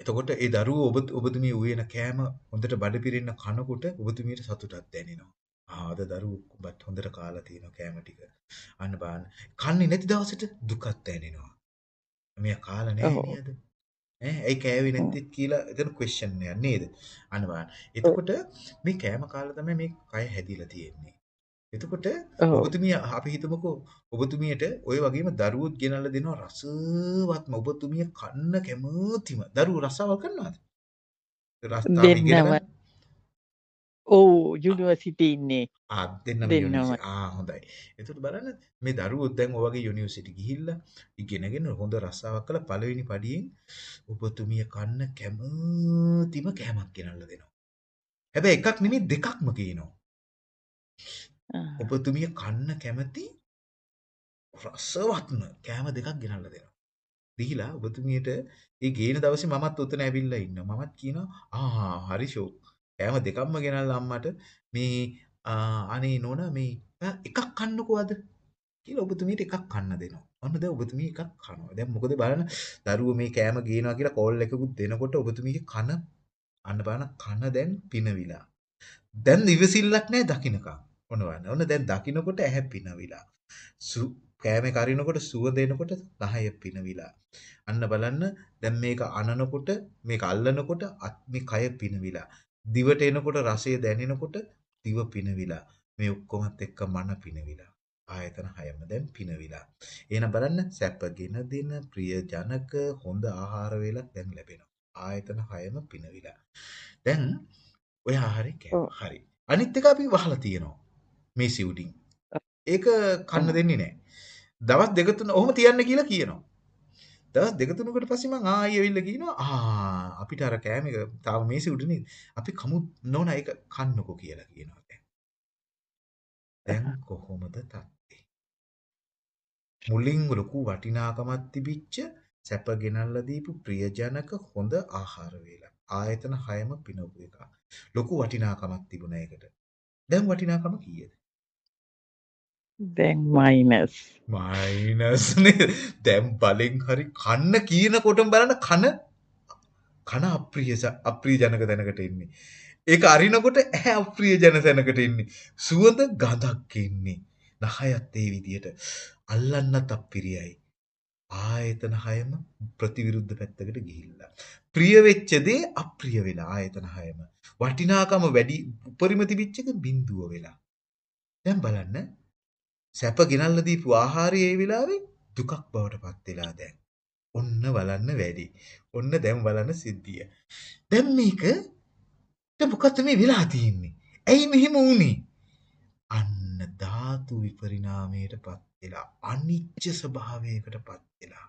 එතකොට ඒ දරුවෝ ඔබ ඔබතුමිය උයන කෑම හොඳට බඩ පිරෙන්න කනකොට ඔබතුමියට සතුටක් දැනෙනවා. ආ අද දරුවෝ බත් හොඳට කාලා තියෙනවා කෑම ටික. අන්න බලන්න. කන්නේ නැති දවසට දුකක් දැනෙනවා. මෙයා කාලා නැහැ ඔව්. නේද? ඈ ඇයි කෑවේ නැත්තේ කියලා එතන ක්වෙස්චන් එකක් නේද? බලන්න. එතකොට මේ කෑම කාලා තමයි මේ කය හැදිලා තියෙන්නේ. එතකොට. ඔබතුමිය අපි හිතමුකෝ ඔබතුමියට ওই වගේම දරුවොත් ගෙනල්ලා දෙනවා රසවත්ම ඔබතුමිය කන්න කැමතිම දරුවෝ රසාවල් කරනවද? රස්තාව. ගන්න. ඔව් යුනිවර්සිටි ඉන්නේ. ආ දෙන්නම දෙන්නම. යුනිවර්සිටි. ආ හොඳයි. එතකොට බලන්න මේ දරුවෝ දැන් ඔය වගේ යුනිවර්සිටි ගිහිල්ලා ඉගෙනගෙන හොඳ රස්සාවක් කළා පළවෙනි පඩියෙන් ඔබතුමිය කන්න කැමතිම කෑමක් ගෙනල්ලා දෙනවා. හැබැයි එකක් නෙමෙයි දෙකක්ම කියනවා. ඔබතුමිය කන්න කැමති රසවත්ම කෑම දෙකක් ගෙනල්ලා දෙනවා. දීලා ඔබතුමියට ඒ ගේන දවසේ මමත් උතන ඇවිල්ලා ඉන්නවා. මමත් කියනවා ආ හරි ෂෝ. කෑම දෙකක්ම ගෙනල්ලා අම්මට මේ ආ, අනේ නෝනා මේ ආ, එකක් කන්නකෝ අද කියලා ඔබතුමියට එකක් කන්න දෙනවා. ඔන්න දැන් ඔබතුමිය එකක් කනවා. දැන් මොකද බලන්න දරුවෝ මේ කෑම ගේනවා කියලා කෝල් එකකුත් දෙනකොට ඔබතුමියගේ කන අන්න බලන්න කන දැන් පිනවිලා. දැන් ඉවසිල්ලක් නැහැ දකින්නකම්. ඔන්න බලන්න. ඔන්න දැන් දකින්නකොට ඇහැ පිනවිලා. සු කෑමේ කරිනකොට සුවඳ එනකොට නහය පිනවිලා. අන්න බලන්න දැන් මේක අනනකොට මේක අල්ලනකොට අත් මේ කය පිනවිලා. දිවට එනකොට රසය දැනෙනකොට දිව පිනවිලා. මේ ඔක්කොමත් එක්ක මන පිනවිලා. ආයතන හයම දැන් පිනවිලා. එහෙනම් බලන්න සැපගෙන දෙන ප්‍රිය ජනක හොඳ ආහාර වේලක් දැන් ලැබෙනවා. ආයතන හයම පිනවිලා. දැන් ඔය ආහාරය කෑම. ඔව්. හරි. අනිත් එක අපි වහලා තියෙනවා. මේ සිවුඩින්. ඒක කන්න. දෙන්නේ නැහැ. දවස් දෙක තුන ඔහොම තියන්න කියලා කියනවා. දවස් දෙක තුනකට පස්සේ මං ආයෙ ඇවිල්ලා කියනවා ආ අපිට අර කෑම එක තාම මේසෙ උඩ නේද? අපි කමු නෝනා ඒක කන්නකෝ කියලා කියනවා දැන්. දැන් කොහොමද තත්ත්වේ? මුලින් ලොකු වටිනාකමක් තිබිච්ච සැප ගෙනල්ලා දීපු ප්‍රියජනක හොඳ ආහාර වේලක්. ආයතන හයම පිනවපු එක. ලොකු වටිනාකමක් තිබුණා ඒකට. දැන් වටිනාකම කීයද? දැන් මයිනස්. මයිනස් නේද? දැන් බලෙන් හරි කන්න කියනකොටම බලන්න කන කන අප්‍රිය ස- අප්‍රිය ජනක තැනකට එන්නේ. ඒක අරිනකොට ඇහැ අප්‍රිය ජන තැනකට එන්නේ. සුවඳ ගඳක් එන්නේ. නහයත් ඒ විදියට අල්ලන්නත් අප්‍රියයි. ආයතන හයම ප්‍රතිවිරුද්ධ පැත්තකට ගිහිල්ලා. ප්‍රිය වෙච්ච දේ අප්‍රිය වෙලා ආයතන හයම. වටිනාකම වැඩි උපරිම තිබිච්ච එක බිඳුව වෙලා. දැන් බලන්න සැප ගෙනල්ලා දීපු ආහාරය ඒ වෙලාවේ දුකක් බවට පත් වෙලා දැන්. ඔන්න බලන්න වැඩි. ඔන්න දැන් බලන්න සිද්ධිය. දැන් මේක දැන් මොකද්ද මේ වෙලා තියෙන්නේ? ඇයි මෙහෙම වුනේ? අන්න ධාතු විපරිණාමයටපත් වෙලා අනිච්ච ස්වභාවයකටපත් වෙලා.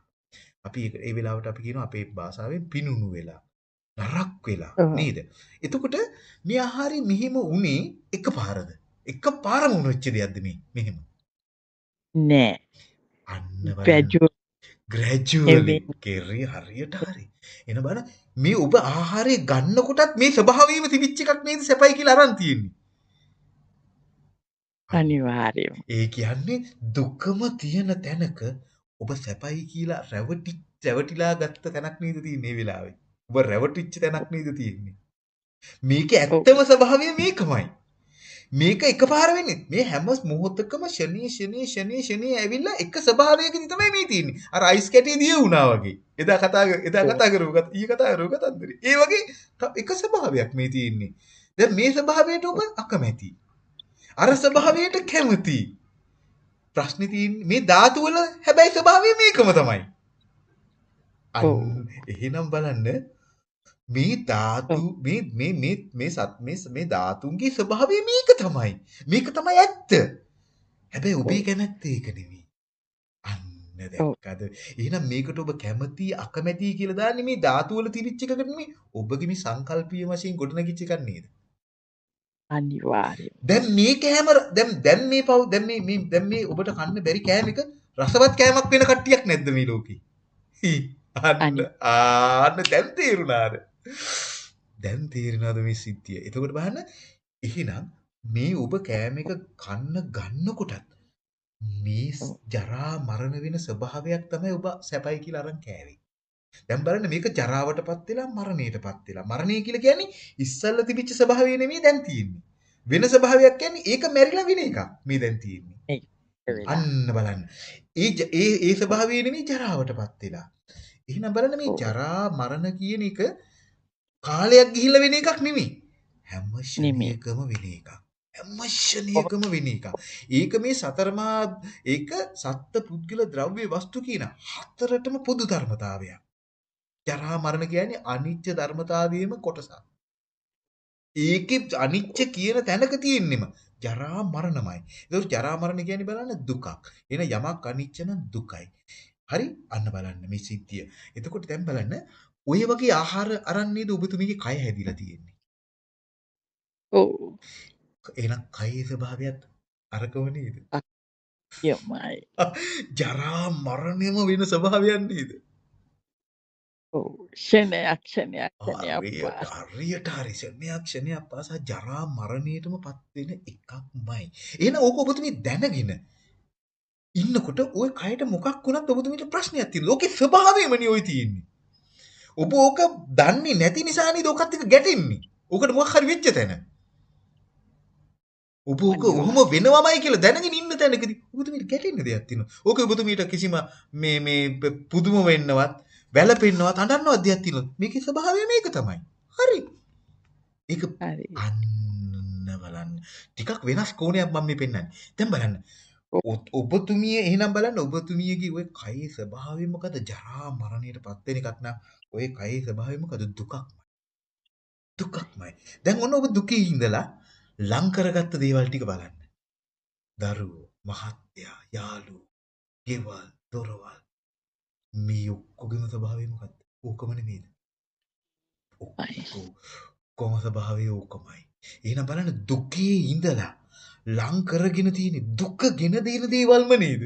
අපි ඒ වෙලාවට අපි කියනවා අපේ භාෂාවෙන් පිනුණු වෙලා. නරක් වෙලා. නේද? එතකොට මේ ආහාරය මෙහෙම වුනේ එකපාරද? එකපාරම වෙච්ච දෙයක්ද මේ මෙහෙම? නෑ. අන්න බලන්න. ග්‍රැජුවල් ග්‍රැජුවලි එවෙන්. කෙරිය හරියට හරි. එන බලන්න මේ ඔබ ආහාරය ගන්නකොටත් මේ ස්වභාවයම තිබිච්ච එකක් නේද සැපයි කියලා අරන් තියෙන්නේ. අනිවාර්යයෙන්ම. ඒ කියන්නේ දුකම තියෙන තැනක ඔබ සැපයි කියලා රැවටි රැවටිලා ගත්ත තැනක් නේද තියෙන්නේ මේ වෙලාවේ. ඔබ රැවටිච්ච තැනක් නේද තියෙන්නේ. මේකේ. ඇත්තම ස්වභාවය මේකමයි. මේක එකපාර වෙන්නේ. මේ හැම මොහොතකම ෂණී ෂණී ෂණී ෂණී ඇවිල්ලා එක ස්වභාවයකදී තමයි මේ තියෙන්නේ. අර අයිස් කැටේ දිය වුණා වගේ. එදා කතා එදා කතා කරපු කතා ඊ කතා කරපු කතන්දරේ. ඒ වගේ එක ස්වභාවයක් මේ තියෙන්නේ. දැන් මේ ස්වභාවයට ඔබ අකමැති. අර ස්වභාවයට කැමති. ප්‍රශ්නේ තියෙන්නේ මේ ධාතු වල හැබැයි ස්වභාවය මේකම තමයි. එහෙනම් බලන්න මේ ධාතු මේ මේ මේ මේ සත් මේ මේ ධාතුන්ගේ ස්වභාවය මේක තමයි. මේක තමයි ඇත්ත. හැබැයි ඔබේ කැමැත්ත ඒක නෙවෙයි. අන්න දැක්කද? එහෙනම් මේකට ඔබ කැමති අකමැති කියලා දාන්නේ මේ ධාතු වල තිබිච්ච එකකට නෙමෙයි. ඔබගේ මේ සංකල්පීය වශයෙන් ගොඩනගිච්ච එකක් නේද? අනිවාර්යයෙන්. දැන් මේ කෑම දැන් දැන් මේ පව් දැන් මේ මේ දැන් මේ ඔබට කන්න බැරි කෑම එක රසවත් කෑමක් වෙන කට්ටියක් නැද්ද මේ ලෝකේ? අන්න ආන්න දැන් තේරුණාද? දැන් තේරෙනවද මේ සිද්ධිය? එතකොට බලන්න එහෙනම් මේ ඔබ කෑම එක කන්න ගන්නකොටත් මේ ජරා මරණ වෙන ස්වභාවයක් තමයි ඔබ සැපයි කියලා අරන් කෑවේ. දැන් බලන්න මේක ජරාවටපත් වෙලා මරණයටපත් වෙලා. මරණය කියලා කියන්නේ ඉස්සල්ලා තිබිච්ච ස්වභාවය නෙමෙයි දැන් තියෙන්නේ. වෙන ස්වභාවයක් කියන්නේ ඒක මැරිලා වෙන එකක් මේ දැන් තියෙන්නේ. අන්න බලන්න. ඒ ඒ ඒ ස්වභාවය නෙමෙයි ජරාවටපත් වෙලා. එහෙනම් බලන්න මේ ජරා මරණ කියන එක කාලයක් ගිහිල්ලා වෙන එකක් නෙමෙයි. හැම ශනිකම වෙන එකක්. හැම ශනිකම වෙන එකක්. ඒක මේ සතරමා ඒක සත්ත්ව පුද්ගල ද්‍රව්‍ය වස්තු කියන හතරටම පොදු ධර්මතාවයක්. ජරා මරණ කියන්නේ අනිත්‍ය ධර්මතාවයේම කොටසක්. ඒකේ අනිත්‍ය කියන තැනක තියෙන්නෙම ජරා මරණමයි. ඒක ජරා මරණ කියන්නේ බලන්න දුකක්. එන යමක් අනිත්‍ය නම් දුකයි. හරි? අන්න බලන්න මේ සිද්ධිය. එතකොට දැන් බලන්න ඔය වගේ ආහාර අරන් නේද ඔබතුමීගේ කය හැදිලා තියෙන්නේ. ඔව්. එහෙනම් කයේ ස්වභාවයත් අරකම නේද? යමයි. ජරා මරණයම වෙන ස්වභාවයක් නේද? ඔව්. ක්ෂණයක් ක්ෂණයක් ක්ෂණයක් හරියට හරි ක්ෂණයක් ක්ෂණයක් පාසා ජරා මරණයටමපත් වෙන එකක්මයි. එහෙනම් ඕක ඔබතුමී දැනගෙන ඉන්නකොට ওই කයට මොකක් වුණත් ඔබතුමීට ප්‍රශ්නයක් තියෙනවා. ඕකේ ස්වභාවයමනේ ওই තියෙන්නේ. ඔබ ඕක දන්නේ නැති නිසා නේද ඔකත් එක්ක ගැටෙන්නේ. ඕකට මොකක් හරි වෙච්ච තැන. ඔබ ඕක ඔහොම වෙනවමයි කියලා දැනගෙන ඉන්න තැනකදී ඔබතුමීට ගැටෙන්න දෙයක් තියෙනවා. ඕක ඔබතුමීට කිසිම මේ මේ පුදුම වෙන්නවත් වැළපෙන්නවත් අඬන්නවත් දෙයක් තියෙනවා. මේකේ ස්වභාවය මේක තමයි. හරි. ඒක. අන්න බලන්න. ටිකක් වෙනස් කෝණයක් මම මේ පෙන්නන්නේ. දැන් බලන්න. ඔබතුමිය එහෙනම් බලන්න ඔබතුමියගේ ওই කයේ ස්වභාවය මොකද? ජරා මරණයටපත් වෙන එකක් නම් ඔය කයේ ස්වභාවය මොකද? දුකක්මයි. දුකක්මයි. දැන් ඔන්න ඔබ දුකේ ඉඳලා ලං කරගත්ත දේවල් ටික බලන්න. දරුවෝ, මහත්තයා, යාළුවෝ, ගෙවල්, දොරවල් මේ ඔක්කොගෙම ස්වභාවය මොකද්ද? ඕකම නෙමෙයිද? ඔක්කොම ස්වභාවය ඕකමයි. එහෙනම් බලන්න දුකේ ඉඳලා ලං කරගෙන තියෙන දුක ගෙන දෙන දේවල්ම නේද?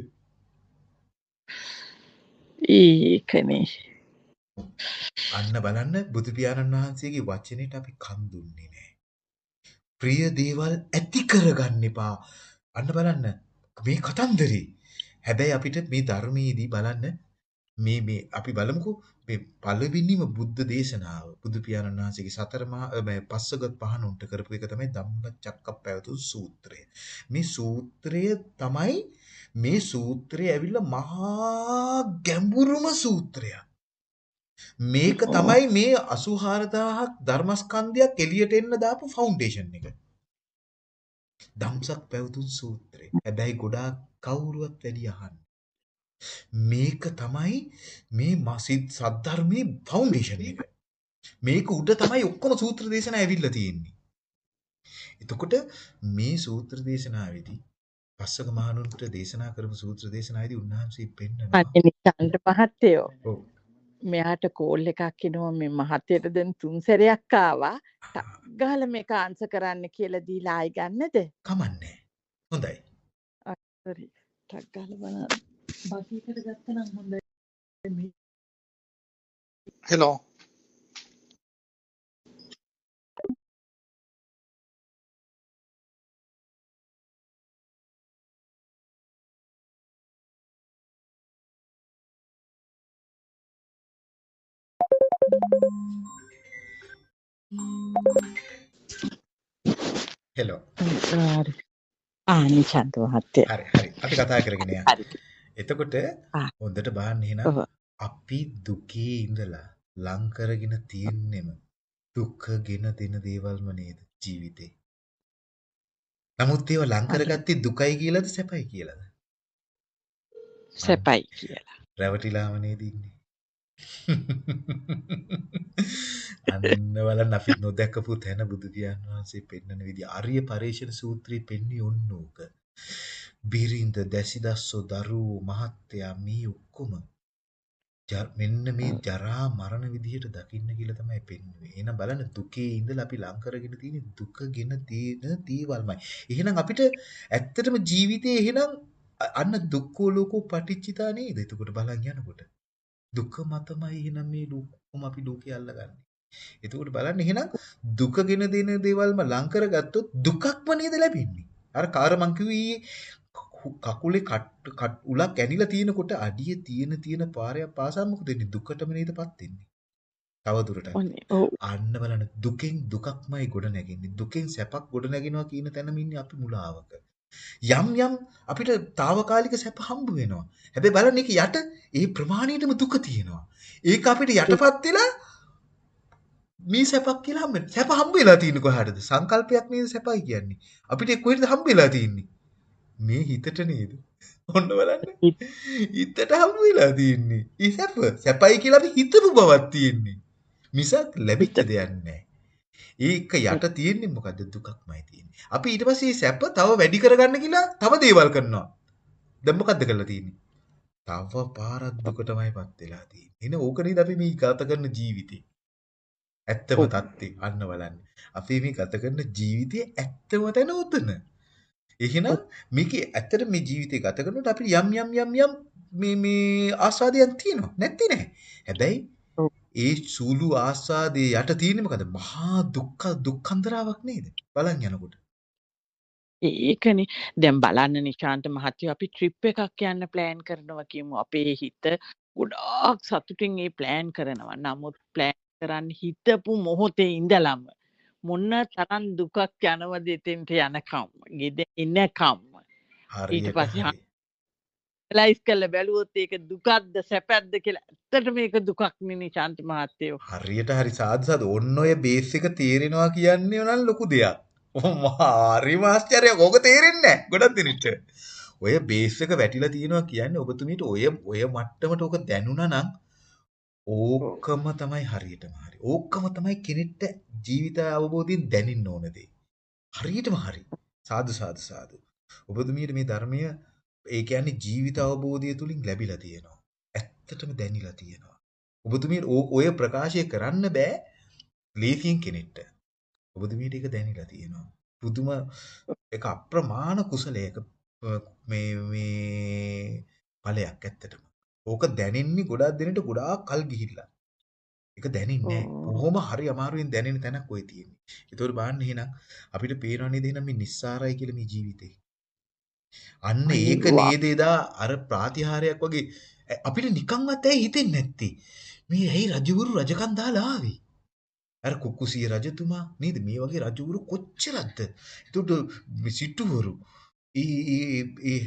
ඒකනේ. අන්න බලන්න බුදු පියාණන් වහන්සේගේ වචනෙට අපි කන් දුන්නේ නැහැ. ප්‍රිය දේවල් ඇති කරගන්න එපා. අන්න බලන්න මේ කතන්දරේ. හැබැයි අපිට මේ ධර්මයේදී බලන්න මේ මේ අපි බලමුකෝ මේ පළවෙනිම බුද්ධ දේශනාව බුදු පියාණන් වහන්සේගේ සතර මහා මේ පස්සගත් පහනුන්ට කරපු එක තමයි ධම්මචක්කප්පවතු සූත්‍රය. මේ සූත්‍රය තමයි මේ සූත්‍රය ඇවිල්ලා මහා ගැඹුරුම සූත්‍රයක්. මේක තමයි මේ 84000ක් ධර්මස්කන්ධයක් එළියට එන්න දාපු ෆවුන්ඩේෂන් එක. ධම්සක් පැවතුම් සූත්‍රය. හැබැයි ගොඩාක් කවුරුවත් වැඩි අහන්න. මේක තමයි මේ මසිත් සද්ධර්මයේ ෆවුන්ඩේෂන් එක. මේක උඩ තමයි ඔක්කොම සූත්‍ර දේශනා ඇවිල්ලා තියෙන්නේ. එතකොට මේ සූත්‍ර දේශනාවේදී පස්සක මහණුන්ට දේශනා කරපු සූත්‍ර දේශනාවේදී උන්වහන්සේ පෙන්නනවා. අනේ නිචාන්ට මහත්තයෝ. ඔව්. මෙයාට කෝල් එකක් එනවා මේ මහත්තයට දැන් තුන් සැරයක් ආවා. ටක් ගාලා මේක ආන්සර් කරන්න කියලා දීලා ආයි ගන්නද? කමන්නේ. හොඳයි. හරි. ටක් ගාලා බලන්න. බකීකට ගත්තනම් හොඳයි. Hello. හෙලෝ. හරි. ආ නිචන්ත මහත්තයා. හරි හරි. අපි කතා කරගෙන යමු. හරි. එතකොට හොඳට බලන්න එහෙනම්. අපි දුකේ ඉඳලා ලං කරගෙන තියෙන්නෙම දුකගෙන දෙන දේවල්ම නේද ජීවිතේ. නමුත් ඒව ලං. කරගත්තේ දුකයි කියලාද සැපයි කියලාද? සැපයි කියලා. රැවටිලාම නේද ඉන්නේ. අන්න බලන්න අපි නොදැකපු තැන බුදු පියාණන් වහන්සේ පෙන්වන විදිහ ආර්ය පරේෂණ සූත්‍රයේ පෙන්වී ඔන්න ඕක. බිරිඳ දැසිදස්සෝ දරුවෝ මහත්තයා මේ ඔක්කොම ජ- මෙන්න මේ ඔව්. ජරා මරණ විදිහට දකින්න කියලා තමයි පෙන්වන්නේ. එහෙනම් බලන්න දුකේ ඉඳලා අපි ලං කරගෙන තියෙන දුකගෙන තියෙන දේවල්මයි. එහෙනම් අපිට ඇත්තටම ජීවිතේ එහෙනම් අ- අන්න දුක්ඛෝ ලෝකෝ පටිච්චිතා නේද? එතකොට බලන් යනකොට. දුක මතමයි එහෙනම් මේ ලෝකම අපි ලෝකේ අල්ලගන්නේ. එතකොට බලන්න එහෙනම් දුකගෙන දෙන දේවල්ම ලං කරගත්තොත් දුකක්ම නේද ලැබෙන්නේ. අර කාර මං කිව්වේ කකු- කකුලේ කට් උලක් ඇනිලා තියෙනකොට අඩිය තියෙන තියෙන පාරයක් පාසා මොකද වෙන්නේ? දුකටම නේදපත් වෙන්නේ. තව ඔව්. අන්න බලන්න දුකෙන් දුකක්මයි ගොඩ නැගෙන්නේ. දුකෙන් සැපක් ගොඩ නැගෙනවා කියන තැනම ඉන්නේ අපි මුලාවක. යම් යම් අපිට తాවකාලික සැප හම්බ වෙනවා. හැබැයි බලන්න ඒක යට ඒ ප්‍රමාණයටම දුක තියෙනවා. ඒක අපිට යටපත් වෙලා මේ සැපක් කියලා හම්බ වෙනවා. සැප හම්බ වෙලා තියෙන්නේ කොහටද? සංකල්පයක් නේද සැපයි කියන්නේ. අපිට කොහෙද හම්බ වෙලා තියෙන්නේ? මේ හිතට නේද? ඔන්න බලන්න. හිත- හිතට හම්බ වෙලා තියෙන්නේ. ඒ සැප. සැපයි කියලා අපි හිතපු බවක් තියෙන්නේ. මිසක් ලැබිච්ච දෙයක් නැහැ. ඒක යට තියෙන්නේ මොකද්ද? දුකක්මයි තියෙන්නේ. අපි ඊට පස්සේ සැප තව වැඩි කරගන්න කියලා තව දේවල් කරනවා. දැන් මොකද්ද කරලා තියෙන්නේ? තව පාරක් දුකටමයිපත් වෙලා තියෙන්නේ. එන ඕක නේද අපි මේ ගත කරන ජීවිතේ. ඇත්තම ඔව්. தත්ත්වේ අන්න බලන්න. අපි මේ ගත කරන ජීවිතයේ ඇත්තම තැන උතන. එහෙනම්. මේකේ ඇත්තට මේ ජීවිතේ ගත කරනකොට අපිට යම් යම් යම් යම් මේ මේ ආස්වාදයන් තියෙනවා. නැති නෑ. හැබැයි. ඒ සූළු ආස්වාදයේ යට තියෙන්නේ මොකද? මහා දුක්ඛ දුක්ඛන්දරාවක් නේද? බලන් යනකොට. ඒකනේ දැන් බලන්න නිශාන්ත මහත්තයෝ අපි ට්‍රිප් එකක් යන්න ප්ලෑන් කරනවා කියමු අපේ හිත ගොඩාක් සතුටින් ඒ ප්ලෑන් කරනවා නමුත් ප්ලෑන් කරන්න හිතපු මොහොතේ ඉඳලම මොන්න තරම් දුකක් යනවද එතෙන්ට යනකම් ගෙද එන්නකම් ඊට පස්සේ. ලයිස් කල්ල බැලුවොත් ඒක දුකක්ද සැපැද්ද කියලා ඇත්තට මේක දුකක් නේ නිශාන්ත මහත්තයෝ හරියට හරි සාදු සාදු. ඔන්න ඔය බේස් එක තේරෙනවා කියන්නේ නම් ලොකු දෙයක්. හරි මාස්ටර් ඕක තේරෙන්නේ නැහැ ගොඩක් දිනට. ඔය බේස් එක වැටිලා තියෙනවා කියන්නේ ඔබතුමීට ඔය ඔය මට්ටමට ඕක දැනුණා නම් ඕකම තමයි හරියටම හරි. ඕකම තමයි කෙනෙක්ට ජීවිත අවබෝධයෙන් දැනෙන්න ඕන දේ. හරියටම හරි. සාදු සාදු සාදු. ඔබතුමීට මේ ධර්මය ඒ කියන්නේ ජීවිත අවබෝධය තුලින් ලැබිලා තියෙනවා. ඇත්තටම දැනිලා තියෙනවා. ඔබතුමීට ඕ- ඔය ප්‍රකාශය කරන්න බෑ ලේසියෙන් කෙනෙක්ට. ඔබතුමීට ඒක දැනිලා තියෙනවා. පුදුම එක අප්‍රමාණ කුසලයක මේ මේ ඵලයක් ඇත්තටම. ඕක දැනෙන්නේ ගොඩක් දෙනෙට ගොඩාක් කල් ගිහිල්ලා. ඒක දැනෙන්නේ. කොහොම හරි අමාරුවෙන් දැනෙන තැනක් ඔය තියෙන්නේ. ඒතකොට බලන්න එහෙනම් අපිට පේනව නේද එහෙනම් මේ නිස්සාරයි කියලා මේ ජීවිතේ. අන්න ඒක නේද එදා අර ප්‍රාතිහාරයක් වගේ අපිට නිකන්වත් ඇයි හිතෙන්නේ නැත්තේ? මේ ඇයි රජවරු රජකම් දාලා ආවේ? අර කුකුසිය රජතුමා නේද මේ වගේ රජවරු කොච්චරක්ද? මේ සිටුවරු ඒ ඒ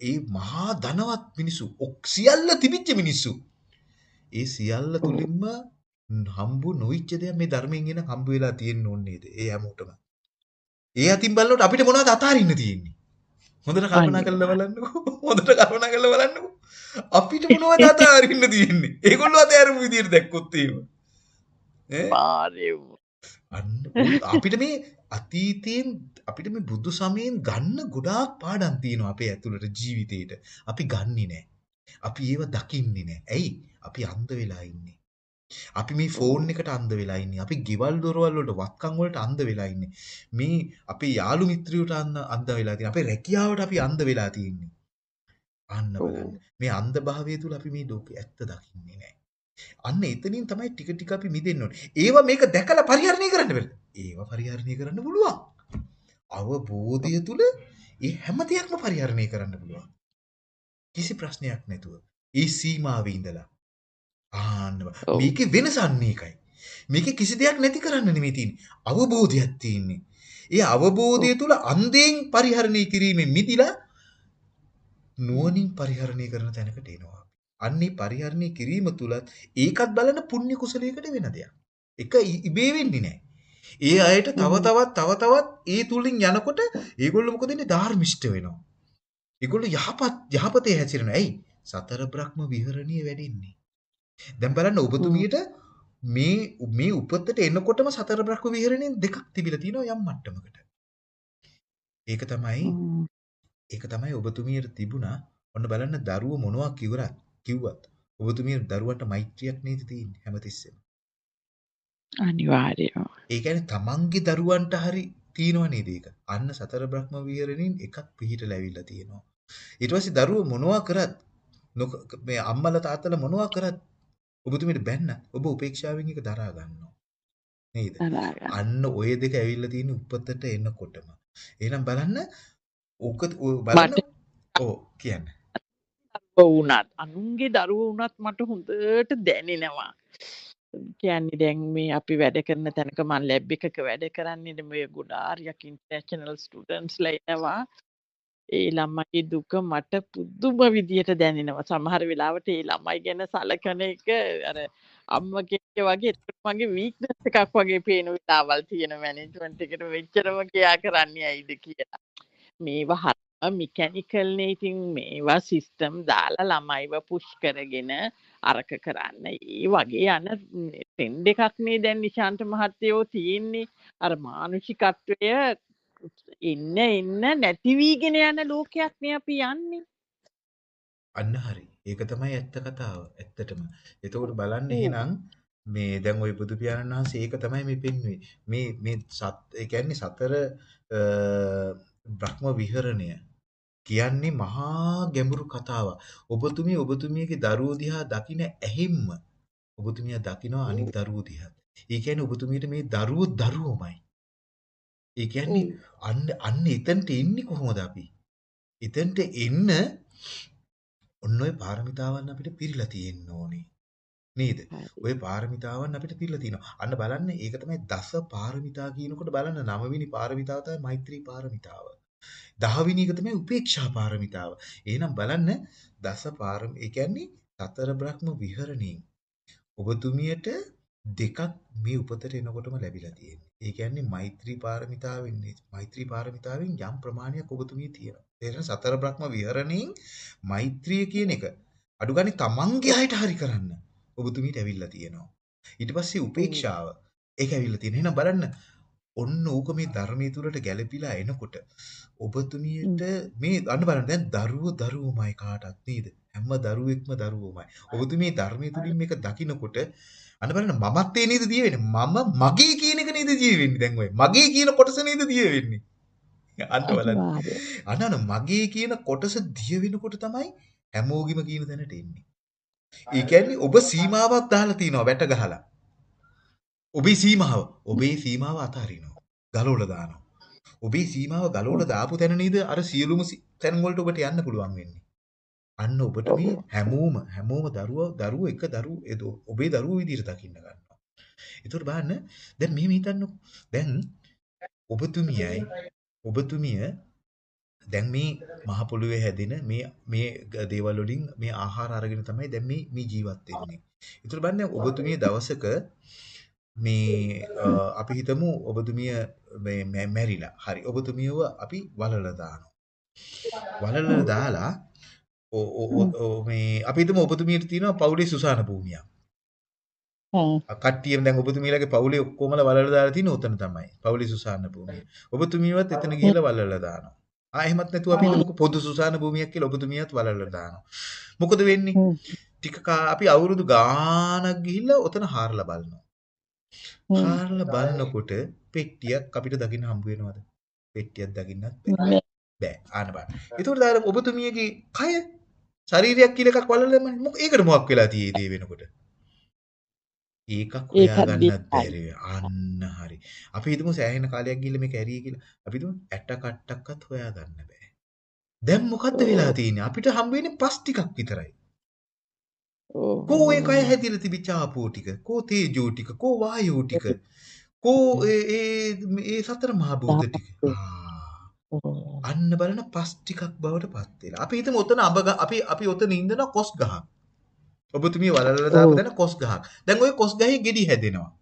ඒ මහා ධනවත් මිනිස්සු සියල්ල තිබිච්ච මිනිස්සු ඒ සියල්ල. තුලින්ම හම්බු නොවිච්ච දෙයක් මේ ධර්මයෙන් එන හම්බ වෙලා තියෙන්න ඕනේ නේද? ඒ හැමෝටම. ඒ අතින් බලනකොට අපිට මොනවද අතාරින්න තියෙන්නේ? හොඳට කල්පනා කරලා බලන්නකෝ. හොඳට කල්පනා කරලා බලන්නකෝ. අපිට මොනවද අතාරින්න තියෙන්නේ? ඒගොල්ලෝ අතාරපු විදියට දැක්කොත් එහෙම. ඈ පාරෙව් අන්න ඔය අපිට මේ අතීතයෙන් අපිට මේ බුදු සමයෙන් ගන්න ගොඩාක් පාඩම් තියෙනවා අපේ ඇතුළට ජීවිතේට. අපි ගන්නෙ නෑ. අපි ඒව දකින්නේ නෑ. ඇයි? අපි අන්ධ වෙලා ඉන්නේ. අපි මේ ෆෝන් එකට අන්ධ වෙලා ඉන්නේ. අපි ගෙවල් දොරවල් වලට වත්කම් වලට අන්ධ වෙලා ඉන්නේ. මේ අපේ යාළු මිත්‍රයෝට අන්ධ වෙලා තියෙනවා. අපේ රැකියාවට අපි අන්ධ වෙලා තියෙන්නේ. අන්න. බලන්න. මේ අන්ධ භාවය තුල අපි මේ ලෝකේ ඇත්ත දකින්නේ නෑ. අන්න එතනින් තමයි ටික ටික අපි මිදෙන්න ඕනේ. ඒව මේක දැකලා පරිහරණය කරන්න බැරිද? ඒව පරිහරණය කරන්න පුළුවන්. අවබෝධය තුල ඒ හැම දෙයක්ම පරිහරණය කරන්න පුළුවන්. කිසි ප්‍රශ්නයක් නැතුව. ඒ සීමාවේ ඉඳලා. ආන්න බ- ඔව්. මේකේ වෙනස අන්න ඒකයි. මේකේ කිසි දෙයක් නැති කරන්න නෙමෙයි තියෙන්නේ. අවබෝධයක් තියෙන්නේ. ඒ අවබෝධය තුල අන්ධයෙන් පරිහරණය කිරීමෙන් මිදිලා නුවණින් පරිහරණය කරන තැනකට එනවා. අන්නේ පරිහරණය කිරීම තුලත් ඒකත් බලන පුණ්‍ය කුසලයකට වෙන දෙයක්. එක ඉබේ වෙන්නේ නැහැ. ඒ අයට තව තවත් තව තවත් ඒ තුලින් යනකොට ඒගොල්ලෝ මොකද වෙන්නේ ධාර්මිෂ්ඨ වෙනවා. ඒගොල්ලෝ යහපත් යහපතේ හැසිරෙනවා. ඇයි? සතර බ්‍රහ්ම විහරණිය වැඩින්නේ. දැන් බලන්න ඔබතුමියට මේ මේ උපතට එනකොටම සතර බ්‍රහ්ම විහරණයෙන් දෙකක් තිබිලා තියෙනවා යම් මට්ටමකට. ඒක තමයි ඒක තමයි ඔබතුමියට තිබුණා. ඔන්න බලන්න දරුවෝ මොනවා කිව්වත් කිව්වත් ඔබතුමියට දරුවන්ට මෛත්‍රියක් නේද තියෙන්නේ හැමතිස්සෙම. අනිවාර්යයෙන්ම. ඒ කියන්නේ තමන්ගේ දරුවන්ට හරි තියෙනව නේද ඒක? අන්න සතර බ්‍රහ්ම විහරණින් එකක් පිහිටලා ඇවිල්ලා තියෙනවා. ඊට පස්සේ දරුවෝ මොනවා කරත් මේ අම්මලා තාත්තලා මොනවා කරත් ඔබතුමීට බැන්න ඔබ උපේක්ෂාවෙන් එක දරා ගන්නවා. නේද? අන්න ඔය දෙක ඇවිල්ලා තියෙන උපතට එනකොටම. එහෙනම් බලන්න ඕක බලන්න ඔව් කියන්න. වුණත් අනුන්ගේ දරුවෝ වුණත් මට හොඳට දැනෙනවා. කියන්නේ දැන් මේ අපි වැඩ කරන තැනක මම ලැබ් එකක වැඩ කරන්නේ මේ ගොඩාරියක් ඉන්ටර්නැෂනල් ස්ටුඩන්ට්ස්ලා එනවා. ඒ ළමයි දුක මට පුදුම විදියට දැනෙනවා. සමහර වෙලාවට ඒ ළමයි ගැන සලකන එක අර අම්ම කෙනෙක් වගේ එතකොට මගේ වීක්නස් එකක් වගේ පේන වෙලාවල් තියෙන මැනේජ්මන්ට් එකට මෙච්චරම කියා කරන්නේ ඇයිද කියලා. මේවා හරිම මිකැනිකල්නේ ඉතින් මේවා සිස්ටම් දාලා ළමයිව පුෂ් කරගෙන අරක කරන්න. ඒ වගේ යන ට්‍රෙන්ඩ් එකක් නේ දැන් නිශාන්ත මහත්තයෝ තියෙන්නේ. අර මානුෂිකත්වය එන්න එන්න නැති වීගෙන යන ලෝකයක් නේ අපි යන්නේ. අන්න හරි. ඒක තමයි ඇත්ත කතාව. ඇත්තටම. එතකොට බලන්න එහෙනම් මේ දැන් ওই බුදු පියාණන් වහන්සේ ඒක තමයි මේ පෙන්වුවේ. මේ මේ සත් ඒ කියන්නේ සතර බ්‍රහ්ම විහරණය කියන්නේ මහා ගැඹුරු කතාවක්. ඔබතුමිය ඔබතුමියගේ දරුවෝ දිහා දකින ඇහිම්ම ඔබතුමිය දකිනවා අනිත් දරුවෝ දිහා. ඒ කියන්නේ ඔබතුමියට මේ දරුවෝ දරුවෝමයි. ඒ කියන්නේ අන්න අන්න එතනට එන්නේ කොහොමද අපි? එතනට එන්න ඔන්න ඔය පාරමිතාවන් අපිට පිරීලා තියෙන්න ඕනේ. නේද? ওই පාරමිතාවන් අපිට පිරීලා තියෙනවා. අන්න බලන්න ඒක තමයි දස පාරමිතා කියනකොට බලන්න නවවෙනි පාරමිතාව තමයි මෛත්‍රී පාරමිතාව. දහවෙනි එක තමයි උපේක්ෂා පාරමිතාව. එහෙනම් බලන්න දස පාරම ඒ කියන්නේ සතර බ්‍රහ්ම විහරණේ ඔබතුමියට දෙකක් මේ උපතට එනකොටම ලැබිලා තියෙනවා. ඒ කියන්නේ මෛත්‍රී පාරමිතාවෙන් මෛත්‍රී පාරමිතාවෙන් යම් ප්‍රමාණයක් ඔබතුමිය තියෙනවා. තේරෙන සතර බ්‍රහ්ම විහරණයෙන් මෛත්‍රිය කියන එක අඩුගානේ තමන්ගේ අයට හරි කරන්න ඔබතුමියට ඇවිල්ලා තියෙනවා. ඊට පස්සේ උපේක්ෂාව ඒක ඇවිල්ලා තියෙනවා. එහෙනම් බලන්න ඔන්න ඕක මේ ධර්මයේ තුලට ගැළපීලා එනකොට ඔබතුමියට මේ අන්න බලන්න දැන් දරුවෝ දරුවෝමයි කාටත් නේද? හැම දරුවෙක්ම දරුවෝමයි. ඔබතුමී ධර්මයේ තුලින් මේක දකිනකොට අන්න බලන්න මමත් ඒ නේද දිය වෙන්නේ. මම මගේ කියන එක නේද දිය වෙන්නේ දැන් ඔය. මගේ කියන කොටස නේද දිය වෙන්නේ. අන්න බලන්න. අන්න මගේ කියන කොටස දිය වෙනකොට තමයි හැමෝගෙම කියන තැනට එන්නේ. ඒ කියන්නේ ඔබ සීමාවක් දාලා තිනවා වැට ගහලා. ඔබේ සීමාව, ඔබේ සීමාව අතහරිනවා. ගලවලා දානවා. ඔබේ සීමාව ගලවලා දාපු තැන නේද අර සියලුම තැන් වලට ඔබට යන්න පුළුවන් වෙන්නේ. අන්න ඔබට මේ හැමෝම හැමෝම දරුවෝ දරුවෝ එක දරුවෝ ඔබේ දරුවෝ විදිහට දකින්න ගන්නවා. ඒතකොට බලන්න දැන් මෙහෙම හිතන්නකෝ. දැන් ඔබතුමියයි ඔබතුමිය දැන් මේ මහ පොළොවේ හැදෙන මේ මේ දේවල් වලින් මේ ආහාර අරගෙන තමයි දැන් මේ මේ ජීවත් වෙන්නේ. ඒතර බලන්න ඔබතුමිය දවසක මේ අපි හිතමු ඔබතුමිය මේ මැරිලා. හරි. ඔබතුමියව අපි වලලා දානවා. වලලා දාලා මේ අපි හිතමු ඔබතුමියට තියෙනවා පවුලේ සුසාන භූමියක්. කට්ටියම දැන් ඔබතුමියලගේ පවුලේ ඔක්කොමලා වලලා දාලා තියෙන උතන තමයි. පවුලේ සුසාන භූමිය. ඔබතුමියවත් එතන ගිහිල්ලා වලලා දානවා. ආ එහෙමත් නැතුව අපි හිතමුකෝ පොදු සුසාන භූමියක් කියලා ඔබතුමියත් වලලා දානවා. මොකද වෙන්නේ? ටික අපි අවුරුදු ගාණක් ගිහිල්ලා ඔතන හාරලා බලනවා. හාරලා බලනකොට පෙට්ටියක් අපිට දකින්න හම්බ වෙනවද? පෙට්ටියක් දකින්නත්. බෑ. ආන බලන්න. ඒතකොට දාලා ඔබතුමියගේ කය ශරීරයක් කියලා එකක් වලලම මොක ඒකට මොකක් වෙලා තියෙයි ඒ වෙනකොට? ඒකක් හොයාගන්නත් බැරි අන්න හරි. අපි හිතමු සෑහෙන කාලයක් ගිහලා මේක ඇරිය කියලා. අපි හිතමු ඇට කට්ටක්වත් හොයාගන්න බෑ. දැන් මොකද්ද වෙලා තියෙන්නේ? අපිට හම් වෙන්නේ පස් ටිකක් විතරයි. කෝ ඒ කය හැදිලා තිබිච්ච ආපෝ ටික? කෝ තේජෝ ටික? කෝ වායෝ ටික? කෝ. ඒ ඒ සතර මහා භූත ටික. ආ. ඕ. අන්න බලන පස් ටිකක් බවට පත් වෙලා. අපි හිතමු ඔතන අඹ ගහ අපි අපි ඔතන ඉඳන කොස් ගහක්. ඔබතුමිය වලල්ලා දාපු ඔව්. දැන කොස් ගහක්. දැන් ওই කොස් ගහේ ගෙඩි හැදෙනවා.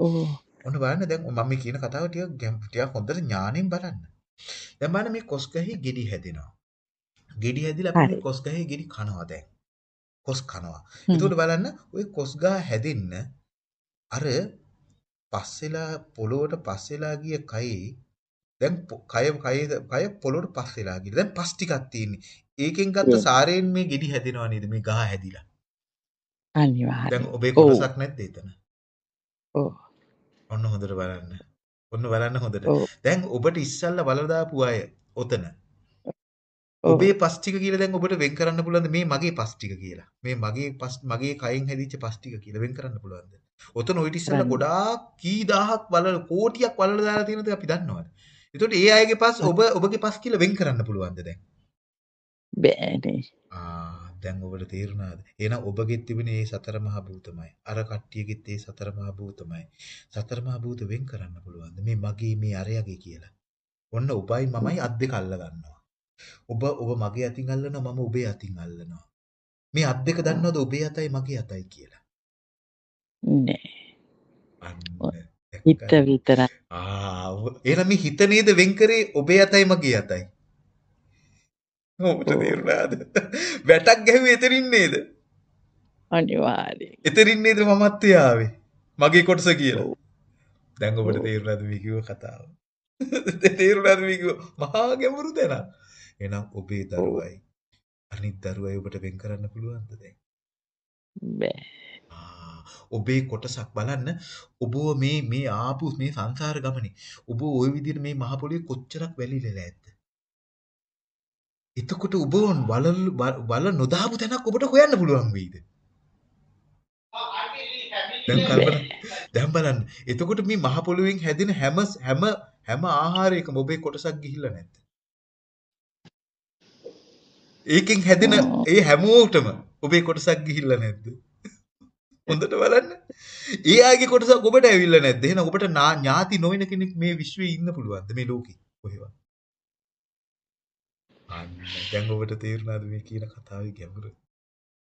ඕ. ඔන්න බලන්න දැන් මම මේ කියන කතාව ටිකක් ගැම්- ටිකක් හොඳට ඥාණයෙන් බලන්න. දැන් බලන්න මේ කොස් ගහේ ගෙඩි හැදෙනවා. ගෙඩි හැදිලා අපි හරි. මේ කොස් ගහේ ගෙඩි කනවා දැන්. කොස් කනවා. හ්ම්. එතකොට බලන්න ওই කොස් ගහ හැදෙන්න අර පස්සෙලා පොළොවට පස්සෙලා ගිය කයේ දැන් කය කය කය පොළොවට පස්සෙලා ගිහලා දැන් පස් ටිකක් තියෙන්නේ. ඒකෙන් ගත්ත. සාරයෙන් මේ ගෙඩි හැදෙනවා නේද? මේ ගහ හැදිලා. දැන් අනිවාර්යෙන්. ඔබේ. කොටසක් නැද්ද එතන? ඔව්. ඔන්න හොඳට බලන්න. ඔන්න බලන්න හොඳට. දැන් ඔබට ඉස්සල්ලා බලලා දාපු අය ඔතන. ඔබේ පස් ටික කියලා දැන් ඔබට වෙන් කරන්න පුළුවන්ද මේ මගේ පස් ටික කියලා? මේ මගේ පස් මගේ කයෙන් හැදිච්ච පස් ටික කියලා වෙන් කරන්න පුළුවන්ද? ඔතන ඔය ඉස්සල්ලා කරන්න. ගොඩාක් කී දහහක් වලල කෝටියක් වලල දාලා තියෙනද අපි දන්නවද? එතකොට ඒ අයගේ පස් ඔබ ඔබගේ පස් කියලා වෙන් කරන්න පුළුවන්ද දැන්? බෑනේ. ආ දැන් ඔබට තේරුණාද? එහෙනම් ඔබගෙත් තිබෙන ඒ සතර මහා භූතමයි. අර කට්ටියගෙත් ඒ සතර මහා භූතමයි. සතර මහා භූත වෙන් කරන්න පුළුවන්ද? මේ මගේ මේ අරයගේ කියලා. ඔන්න ඔබයි මමයි අත් දෙක අල්ල ගන්නවා. ඔබ ඔබ මගේ අතින් අල්ලනවා මම ඔබේ අතින් අල්ලනවා. මේ අත් දෙක දන්නවද ඔබේ අතයි මගේ අතයි කියලා? නෑ. අන්න හිත? විතරයි. ආ එහෙනම් මේ හිත නේද වෙන් කරේ ඔබේ අතයි මගේ අතයි. ඔබට. තේරුණාද? වැටක් ගැහුවේ එතනින් නේද? අනිවාර්යෙන්. එතරින් නේද මමත් ආවේ. මගේ කොටස කියලා. දැන් ඔබට. තේරුණාද මේ කිව්ව කතාව? තේරුණාද මේ කිව්ව මහා ගැඹුරු දැනක්. එහෙනම් ඔබේ. දරුවයි අනිත් දරුවයි ඔබට වෙන් කරන්න පුළුවන්ද දැන්? බෑ. ආ, ඔබේ කොටසක් බලන්න ඔබව මේ මේ ආපු මේ සංසාර ගමනේ ඔබ ওই විදිහට මේ මහ පොළොවේ කොච්චරක් වැලිලලා ඇද්ද? එතකොට ඔබ වල වල නොදාපු තැනක් ඔබට හොයන්න පුළුවන් වෙයිද? දැන් බෑ. කල්පනා දැන් බලන්න. එතකොට මේ මහ පොළොවෙන් හැදෙන හැම හැම හැම ආහාරයකම ඔබේ කොටසක් ගිහිල්ලා නැද්ද? ඒකෙන් හැදෙන ඔව්. ඒ හැමෝටම ඔබේ කොටසක් ගිහිල්ලා නැද්ද? හොඳට බලන්න. ඒ ආගේ කොටසක් ඔබට ඇවිල්ලා නැද්ද? එහෙනම් ඔබට ඥාති නොවන කෙනෙක් මේ විශ්වයේ ඉන්න පුළුවන්ද මේ ලෝකේ? කොහෙවත්. අන්න දැන් ඔබට තේරුණාද මේ කියන කතාවේ ගැඹුර?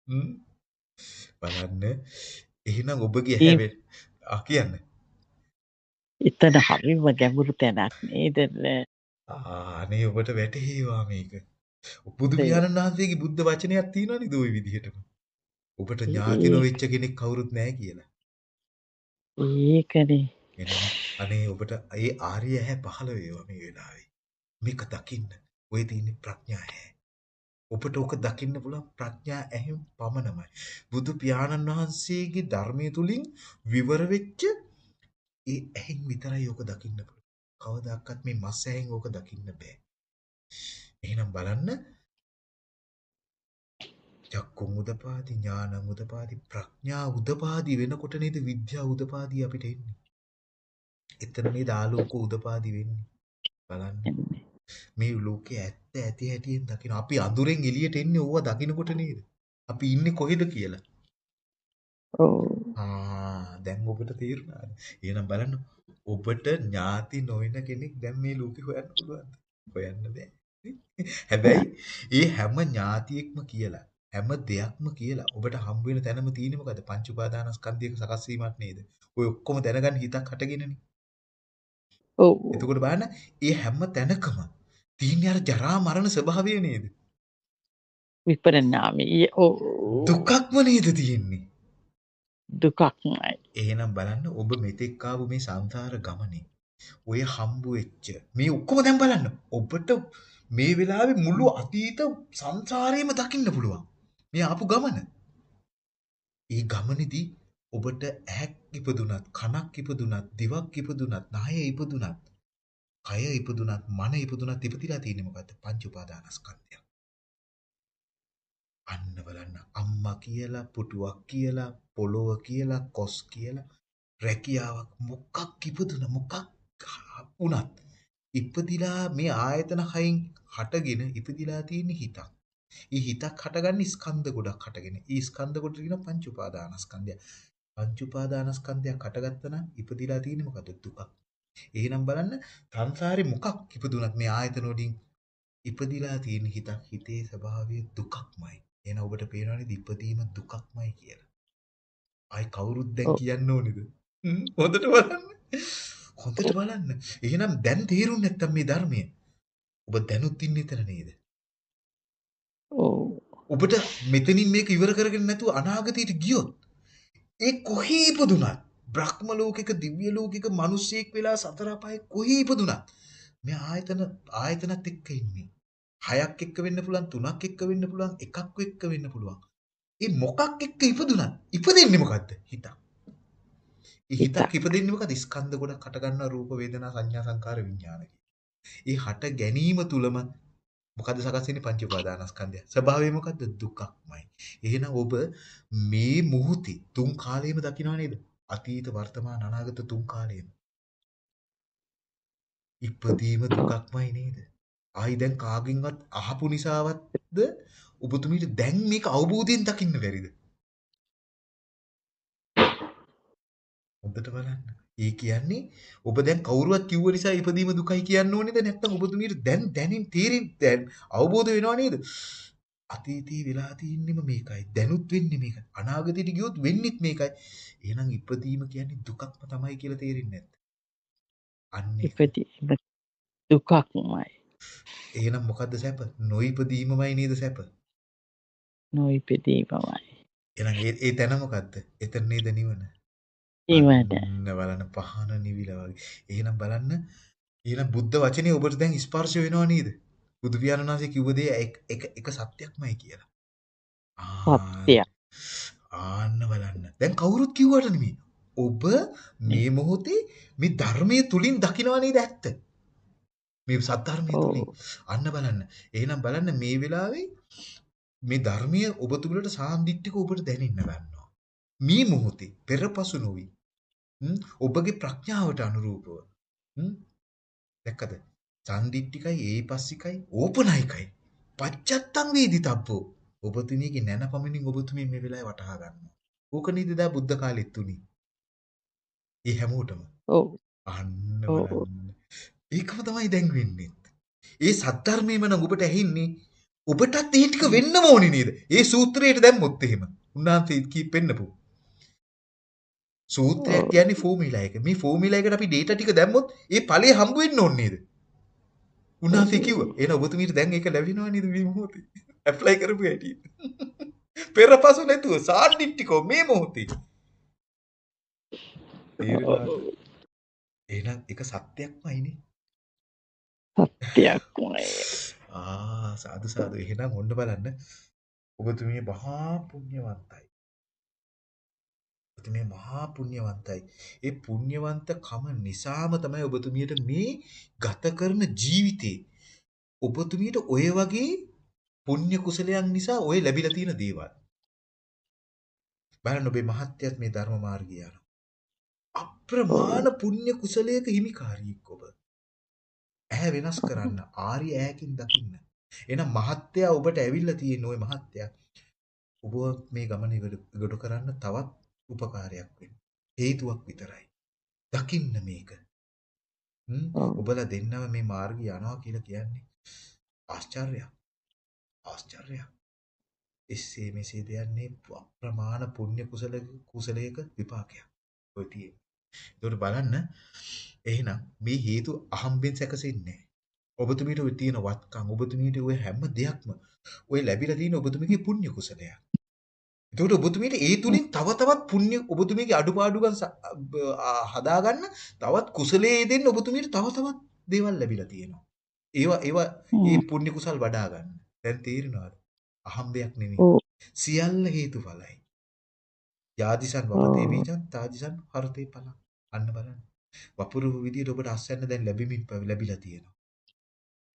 හ්ම් බලන්න. එහෙනම් ඔබගේ හැවෙ ආ කියන්න. එතන හරිම ගැඹුරු තැනක් නේද? අනේ ඔබට වැටහේවා මේක. බුදු පියාණන් වහන්සේගේ බුද්ධ වචනයක් තියෙනවා නේද ওই විදිහටම. ඔබට ඥාති නොවෙච්ච කෙනෙක් කවුරුත් නැහැ කියලා. ඒකනේ. අනේ ඔබට ඒ ආර්ය ඇහැ පහළ වේවා මේ වෙලාවේ. මේක දකින්න. ඔය තියෙන ප්‍රඥා ඇහැ. ඔබට ඕක දකින්න පුළුවන් ප්‍රඥා ඇහෙන් පමණමයි. බුදු පියාණන් වහන්සේගේ ධර්මයේ තුලින් විවර වෙච්ච ඒ ඇහෙන් විතරයි ඕක දකින්න පුළුවන්. කවදාකවත් මේ මස් ඇහෙන් ඕක දකින්න බෑ. එහෙනම් බලන්න චක්කුම් උදපාදි ඥානං උදපාදි ප්‍රඥා උදපාදි වෙනකොට නේද විද්‍යාව උදපාදි අපිට එන්නේ. එතන නේද ආලෝක උදපාදි වෙන්නේ. බලන්න. මේ ලෝකේ ඇත්ත ඇති හැටියෙන් දකින අපි අඳුරෙන් එළියට එන්නේ ඕවා දකින්නකොට නේද? අපි ඉන්නේ කොහෙද කියලා. ඔව්. ආ දැන් ඔබට තේරුණාද? එහෙනම් බලන්න ඔබට ඥාති නොවන කෙනෙක් දැන් මේ ලෝකේ හොයන්න පුළුවන්ද? හොයන්න බෑ. හැබැයි ඒ හැම ඥාතියෙක්ම කියලා හැම දෙයක්ම කියලා ඔබට හම්බ වෙන තැනම තියෙන්නේ මොකද? පංච උපාදානස්කන්ධයක සකස් වීමක් නේද? ඔය ඔක්කොම දැනගන්න හිතක් හටගෙනනේ. ඔව්. එතකොට බලන්න ඒ හැම තැනකම තියෙන්නේ අර ජරා මරණ ස්වභාවය නේද? විපරණාමී ඔව්. දුකක්ම නේද තියෙන්නේ? දුකක්මයි. එහෙනම් බලන්න ඔබ මෙතෙක් ආපු මේ සංසාර ගමනේ ඔය හම්බ වෙච්ච මේ ඔක්කොම දැන් බලන්න ඔබට මේ වෙලාවේ මුළු අතීත සංසාරේම දකින්න පුළුවන්. මේ ආපු ගමන. ඒ ගමනේදී ඔබට ඇහක් ඉපදුනත්, කනක් ඉපදුනත්, දිවක් ඉපදුනත්, නාය ඉපදුනත්, කය ඉපදුනත්, මන ඉපදුනත් ඉපදිලා තියෙන්නේ මොකද්ද? පංච උපාදානස්කන්ධය. අන්න බලන්න අම්මා කියලා, පුටුවක් කියලා, පොළොව කියලා, කොස් කියලා, රැකියාවක් මොකක් ඉපදුන මොකක් වුණත් ඉපදිලා මේ ආයතන හයින් හටගෙන ඉපදිලා තියෙන හිතක්. ඒ හිතක් හටගන්නේ ස්කන්ධ ගොඩක් හටගෙන. ඒ ස්කන්ධ ගොඩ කියන පංච උපාදානස්කන්ධය. පංච උපාදානස්කන්ධයක් හටගත්තා නම් ඉපදිලා තියෙන්නේ මොකද දුකක්. එහෙනම් බලන්න සංසාරේ මොකක් ඉපදුනත් මේ ආයතන වලින් ඉපදිලා තියෙන හිතක් හිතේ ස්වභාවය දුකක්මයි. එහෙනම් ඔබට පේනවනේ ඉපදීම දුකක්මයි කියලා. ආයි කවුරුත් දැන් කියන්න ඕනේද? හොඳට බලන්න. හොඳට බලන්න. එහෙනම් දැන් තේරුන්නේ නැත්තම් මේ ධර්මය. ඔබ දැනුත් ඉන්නේ එතන නේද? ඔබට මෙතනින් මේක ඉවර කරගෙන නැතුව අනාගතයට ගියොත් ඒ කොහේ ඉපදුනත් බ්‍රහ්ම ලෝකෙක දිව්‍ය ලෝකෙක මිනිස්සෙක් වෙලා සතර අපායේ කොහේ ඉපදුනත් මේ ආයතන ආයතනත් එක්ක ඉන්නේ. හයක් එක්ක වෙන්න පුළුවන් තුනක් එක්ක වෙන්න පුළුවන් එකක් එක්ක වෙන්න පුළුවන්. ඒ මොකක් එක්ක ඉපදුනත් ඉපදෙන්නේ මොකද්ද? හිතක්. ඒ හිතක් ඉපදෙන්නේ මොකද? ස්කන්ධ ගොඩක් හට ගන්නා රූප වේදනා සංඥා සංකාර විඥාන ඒ හට ගැනීම තුලම මොකද්ද සකස් වෙන්නේ පංච උපාදානස්කන්ධය. ස්වභාවය මොකද්ද? දුකක්මයි. එහෙනම් ඔබ මේ මුහුතේ තුන් කාලයේම දකින්න නේද? අතීත වර්තමාන අනාගත තුන් කාලයේම. ඉපදීම දුකක්මයි නේද? ආයි දැන් කාගෙන්වත් අහපු නිසාවත්ද ඔබතුමීට දැන් මේක අවබෝධයෙන් දකින්න බැරිද? හොඳට බලන්න. ඒ කියන්නේ ඔබ දැන් කවුරුවත් කිව්ව නිසා ඉපදීම දුකයි කියන්න ඕනේද නැත්නම් ඔබතුමීට දැන් දැනින් තේරින් දැන් අවබෝධ වෙනව නේද? අතීතේ වෙලා තින්නෙම මේකයි. දැනුත් වෙන්නේ මේකයි. අනාගතයට ගියොත් වෙන්නෙත් මේකයි. එහෙනම් ඉපදීම කියන්නේ දුකක්ම තමයි කියලා තේරෙන්නේ නැද්ද? අන්න ඉපදීම දුකක්මයි. එහෙනම් මොකද්ද සැප? නොඉපදීමමයි නේද සැප? නොඉපදීමමයි. එහෙනම් ඒ තැන මොකද්ද? එතන නේද නිවන? නිවන. බලන්න පහන නිවිලා වගේ. එහෙනම් බලන්න එහෙනම් බුද්ධ වචනේ ඔබට දැන් ස්පර්ශ වෙනව නේද? බුදු පියාණන් වහන්සේ කිව්ව දේ එක එක සත්‍යක්මයි කියලා. සත්‍යයක්. ආන්න බලන්න. දැන් කවුරුත් කිව්වට නෙමෙයි. ඔබ මේ මොහොතේ මේ ධර්මයේ තුලින් දකිනවා නේද ඇත්ත? මේ සත්‍ය තුලින්. අන්න බලන්න. එහෙනම් බලන්න මේ වෙලාවේ මේ ධර්මීය ඔබ තුළට සාන්දිටික ඔබට දැනෙන්න ගන්නවා. මේ මොහොතේ පෙරපසු නොවි. ඔබගේ ප්‍රඥාවට අනුරූපව. දැක්කද? සාන්දිටිකයි ඒපස්සිකයි ඕපනයිකයි. පච්චත්තං වේදිතබ්බෝ. ඔබතුමීගේ නැනපමණින් ඔබතුමී මේ වෙලාවේ වටහා ගන්නවා. ඕක නේද දා බුද්ධ කාලෙත් තුනි. ඒ හැමෝටම. ඔව්. අන්න බලන්න. ඒකම තමයි දැන් වෙන්නේ. ඒ සත්‍යර්මයේම නම් ඔබට ඇහින්නේ ඔබටත් ඒ ටික වෙන්නම ඕනේ නේද? ඒ සූත්‍රයට දැම්මොත් එහෙම. උන්වහන්සේ කී පෙන්නපු. සූත්‍රයක් කියන්නේ ෆෝමියුලා එක. මේ ෆෝමියුලා එකට අපි ඩේටා ටික දැම්මොත් ඒ ඵලය හම්බ වෙන්න ඕනේ නේද? උන්වහන්සේ කිව්වා. එහෙනම් ඔබතුමීට දැන් ඒක ලැබෙනවා නේද මේ මොහොතේ? ඇප්ලයි කරපු හැටි. පෙරපසු නැතුව සාඩ්ඩිට්ටිකෝ මේ මොහොතේ. එහෙනම් ඒක සත්‍යයක්මයිනේ. සත්‍යයක්මයි. ආ සාදු සාදු එහෙනම් ඔන්න බලන්න ඔබතුමිය මහා පුණ්‍යවන්තයි. ඔබතුමිය මහා පුණ්‍යවන්තයි. ඒ පුණ්‍යවන්තකම නිසාම තමයි ඔබතුමියට මේ ගත කරන ජීවිතේ ඔබතුමියට ඔය වගේ පුණ්‍ය කුසලයන් නිසා ඔය ලැබිලා තියෙන දේවල්. බලන්න ඔබේ මහත්යත් මේ ධර්ම මාර්ගය යනවා. අප්‍රමාණ පුණ්‍ය කුසලයක හිමිකාරියෙක් ඔබ. ඇහැ වෙනස් කරන්න ආර්ය ඈකින් දකින්න. එහෙනම් මහත්යා ඔබට ඇවිල්ලා තියෙන ওই මහත්යා ඔබ මේ ගමන ඉවඩ කරන්න තවත් උපකාරයක් වෙන්න. හේතුවක් විතරයි. දකින්න මේක. හ්ම් ඔබලා දෙන්නම මේ මාර්ගය යනවා කියලා කියන්නේ ආශ්චර්යයක්. ආශ්චර්යයක්. එසේ මෙසේ දෙයන්නේ අප්‍රමාණ පුණ්‍ය කුසල කුසලයක විපාකයක්. ඔය තියෙන්නේ. ඒකට බලන්න එහෙනම් මේ හේතු අහම්බෙන් සැකසෙන්නේ ඔබතුමීට ඔය තියෙන වත්කම් ඔබතුමීට ඔය හැම දෙයක්ම ඔය ලැබිලා තියෙන ඔබතුමීගේ පුණ්‍ය කුසලයක්. එතකොට ඔබතුමීට ඒ තුලින් තව තවත් පුණ්‍ය ඔබතුමීගේ අඩුපාඩුකම් හදාගන්න තවත් කුසලයේ දෙන්න ඔබතුමීට තව තවත් දේවල් ලැබිලා තියෙනවා. ඒවා ඒවා මේ පුණ්‍ය කුසල් වඩා ගන්න. දැන් තේරෙනවද? අහම්බයක් නෙමෙයි. සියල්ල හේතුඵලයි. යාදිසන් වපතේ බීජං තාදිසන් හරතේ පලං. අන්න බලන්න. වපුරු විදියට ඔබට අස්වැන්න දැන් ලැබෙමින් ලැබිලා තියෙනවා.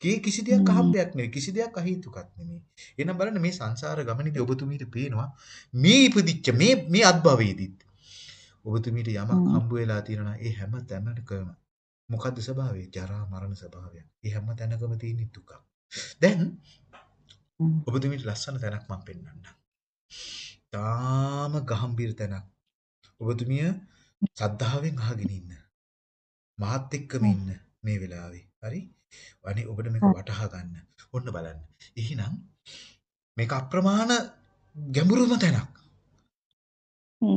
කී කිසි දෙයක් අහම්බයක් නෙවෙයි කිසි දෙයක් අහේතුකක් නෙමෙයි. එහෙනම් බලන්න මේ සංසාර ගමනේදී ඔබතුමීට පේනවා මේ ඉපදිච්ච මේ මේ අත්භවයේදීත් ඔබතුමීට යමක් හම්බ වෙලා තියෙනවා ඒ හැම තැනකම මොකද්ද ස්වභාවය? ජරා මරණ ස්වභාවය. ඒ හැම තැනකම තියෙන දුක. දැන් ඔබතුමීට ලස්සන තැනක් මම පෙන්වන්නම්. තාම ගහම්බීර තැනක්. ඔබතුමිය සද්ධාවෙන් අහගෙන ඉන්න. මාත් එක්කම ඉන්න මේ වෙලාවේ. හරි? අනේ ඔබට මේක වටහා ගන්න. ඔන්න බලන්න. එහෙනම් මේක අප්‍රමාණ ගැඹුරුම තැනක්.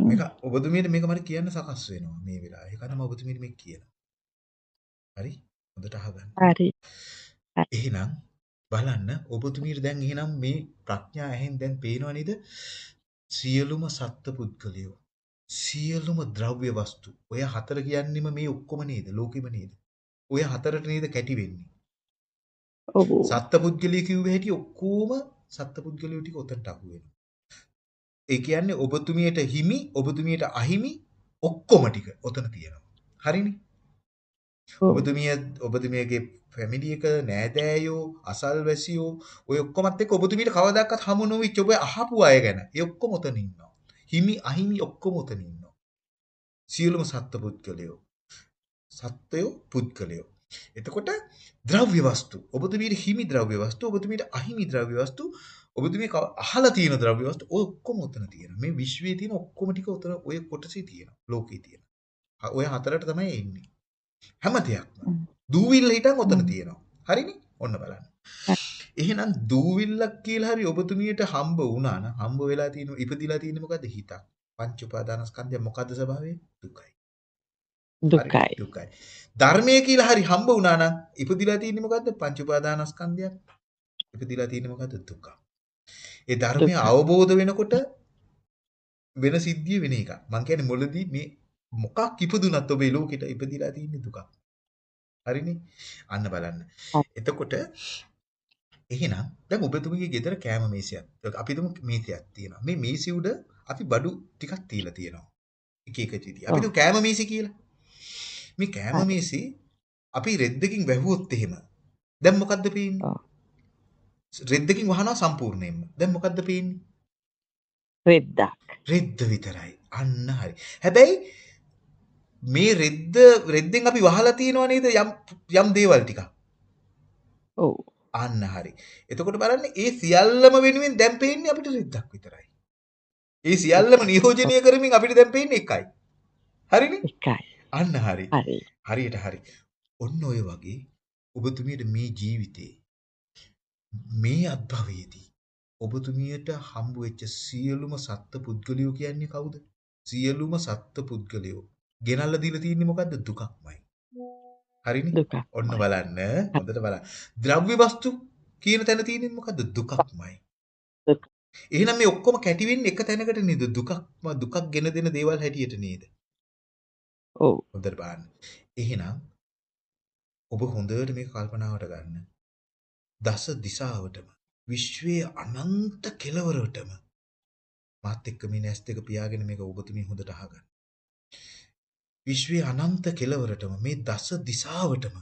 මේක ඔබතුමියට මේක මට කියන්න සකස් වෙනවා මේ වෙලාවේ. ඒක තමයි ඔබතුමියට මේක කියනවා. හරි? හොඳට අහගන්න. හරි. එහෙනම් බලන්න ඔබතුමියට දැන් එහෙනම් මේ ප්‍රඥා ඇහෙන් දැන් පේනව නේද? සියලුම සත්පුද්ගලයෝ සියලුම ද්‍රව්‍ය වස්තු ඔය හතර කියන්නේම මේ ඔක්කොම නේද? ලෝකෙම නේද? ඔය හතරට නේද කැටි වෙන්නේ? ඔව්. සත්පුද්ගලිය කිව්ව හැටි ඔක්කොම සත්පුද්ගලියෝ ටික උතන්ට අහු වෙනවා. ඒ කියන්නේ ඔබතුමියට හිමි, ඔබතුමියට අහිමි ඔක්කොම ටික ඔතන තියෙනවා. හරිනේ? ඔබතුමිය ඔබතුමියගේ ෆැමිලි එක නෑදෑයෝ අසල්වැසියෝ ඔය ඔක්කොමත් එක්ක ඔබතුමියට කවදාකවත් හමු නොවිච්ච ඔබ අහපු අය ගැන ඒ ඔක්කොම ඔතන ඉන්නවා. හිමි අහිමි ඔක්කොම ඔතන ඉන්නවා. සියලුම සත්පුද්ගලයෝ. සත්වයෝ පුද්ගලයෝ. එතකොට ද්‍රව්‍ය වස්තු ඔබතුමියට හිමි ද්‍රව්‍ය වස්තු ඔබතුමියට අහිමි ද්‍රව්‍ය වස්තු ඔබතුමිය අහලා තියෙන ද්‍රව්‍ය වස්තු ඔය ඔක්කොම උතන තියෙනවා. මේ විශ්වයේ තියෙන ඔක්කොම ටික උතන ඔය කොටසේ තියෙනවා. ලෝකේ තියෙන. ඔය හතරට තමයි එන්නේ. හැම දෙයක්ම. දූවිල්ල හිටන් උතන තියෙනවා. හරිනේ? ඔන්න බලන්න. එහෙනම් දූවිල්ලක් කියලා හරි ඔබතුමියට හම්බ වුණා නම් හම්බ වෙලා තියෙන ඉපදිලා තියෙන්නේ මොකද්ද හිතක්. පංච උපාදානස්කන්ධය මොකද්ද ස්වභාවය? දුකයි. දුකයි. දුකයි. ධර්මය කියලා හරි හම්බ වුණා නම් ඉපදිලා තියෙන්නේ මොකද්ද? පංච උපාදානස්කන්ධයක්. ඉපදිලා තියෙන්නේ මොකද්ද? දුක. ඒ ධර්මය අවබෝධ වෙනකොට වෙන සිද්ධිය වෙන එකක්. මං කියන්නේ මුලදී මේ මොකක් ඉපදුනත් ඔබේ ලෝකෙට ඉපදිලා තියෙන්නේ දුකක්. හරිනේ? අන්න බලන්න. එතකොට එහෙනම් දැන් ඔබතුමගේ ගෙදර කෑම මේසයක්. අපි තුමු මේසයක් තියෙනවා. මේ මේසෙ උඩ අපි බඩු ටිකක් තියලා තියෙනවා. එක එක විදිහ. අපි තුමු කෑම මේසෙ කියලා. මේ කෑම මේසෙ අපි රෙද්දකින් වැහුවොත් එහෙම දැන් මොකද්ද පේන්නේ? රෙද්දකින් වහනවා සම්පූර්ණයෙන්ම. දැන් මොකද්ද පේන්නේ? රෙද්දක්. රෙද්ද විතරයි. අන්න හරි. හැබැයි මේ රෙද්ද රෙද්දෙන් අපි වහලා තියෙනවා නේද යම් යම් දේවල් ටිකක්. ඔව්. අන්න හරි. එතකොට බලන්න ඒ සියල්ලම වෙනුවෙන් දැන් පේන්නේ අපිට රෙද්දක් විතරයි. ඒ සියල්ලම නියෝජනය කරමින් අපිට දැන් පේන්නේ එකයි. හරිනේ? එකයි. අන්න හරි. හරි. හරියට හරි. ඔන්න ඔය වගේ ඔබතුමියට මේ ජීවිතේ මේ අත්භවයේදී ඔබතුමියට හම්බ වෙච්ච සියලුම සත්ත්ව පුද්ගලයෝ කියන්නේ කවුද? සියලුම සත්ත්ව පුද්ගලයෝ ගෙනල්ලා දීලා තියෙන්නේ මොකද්ද? දුකක්මයි. හරිනේ? ඔන්න බලන්න. හොඳට බලන්න. ද්‍රව්‍ය වස්තු කියන තැන තියෙන්නේ මොකද්ද? දුකක්මයි. දුක. එහෙනම් මේ ඔක්කොම කැටි වෙන්නේ එක තැනකට නේද? දුකක්ම දුකක් ගෙන දෙන දේවල් හැටියට නේද? ඔව්. හොඳට බලන්න. එහෙනම් ඔබ හොඳට මේක කල්පනාවට ගන්න. දස දිසාවටම විශ්වයේ අනන්ත කෙලවරටම මාත් එක්ක මේ නැස් දෙක පියාගෙන මේක ඔබතුමිය හොඳට අහගන්න. විශ්වයේ අනන්ත කෙලවරටම මේ දස දිසාවටම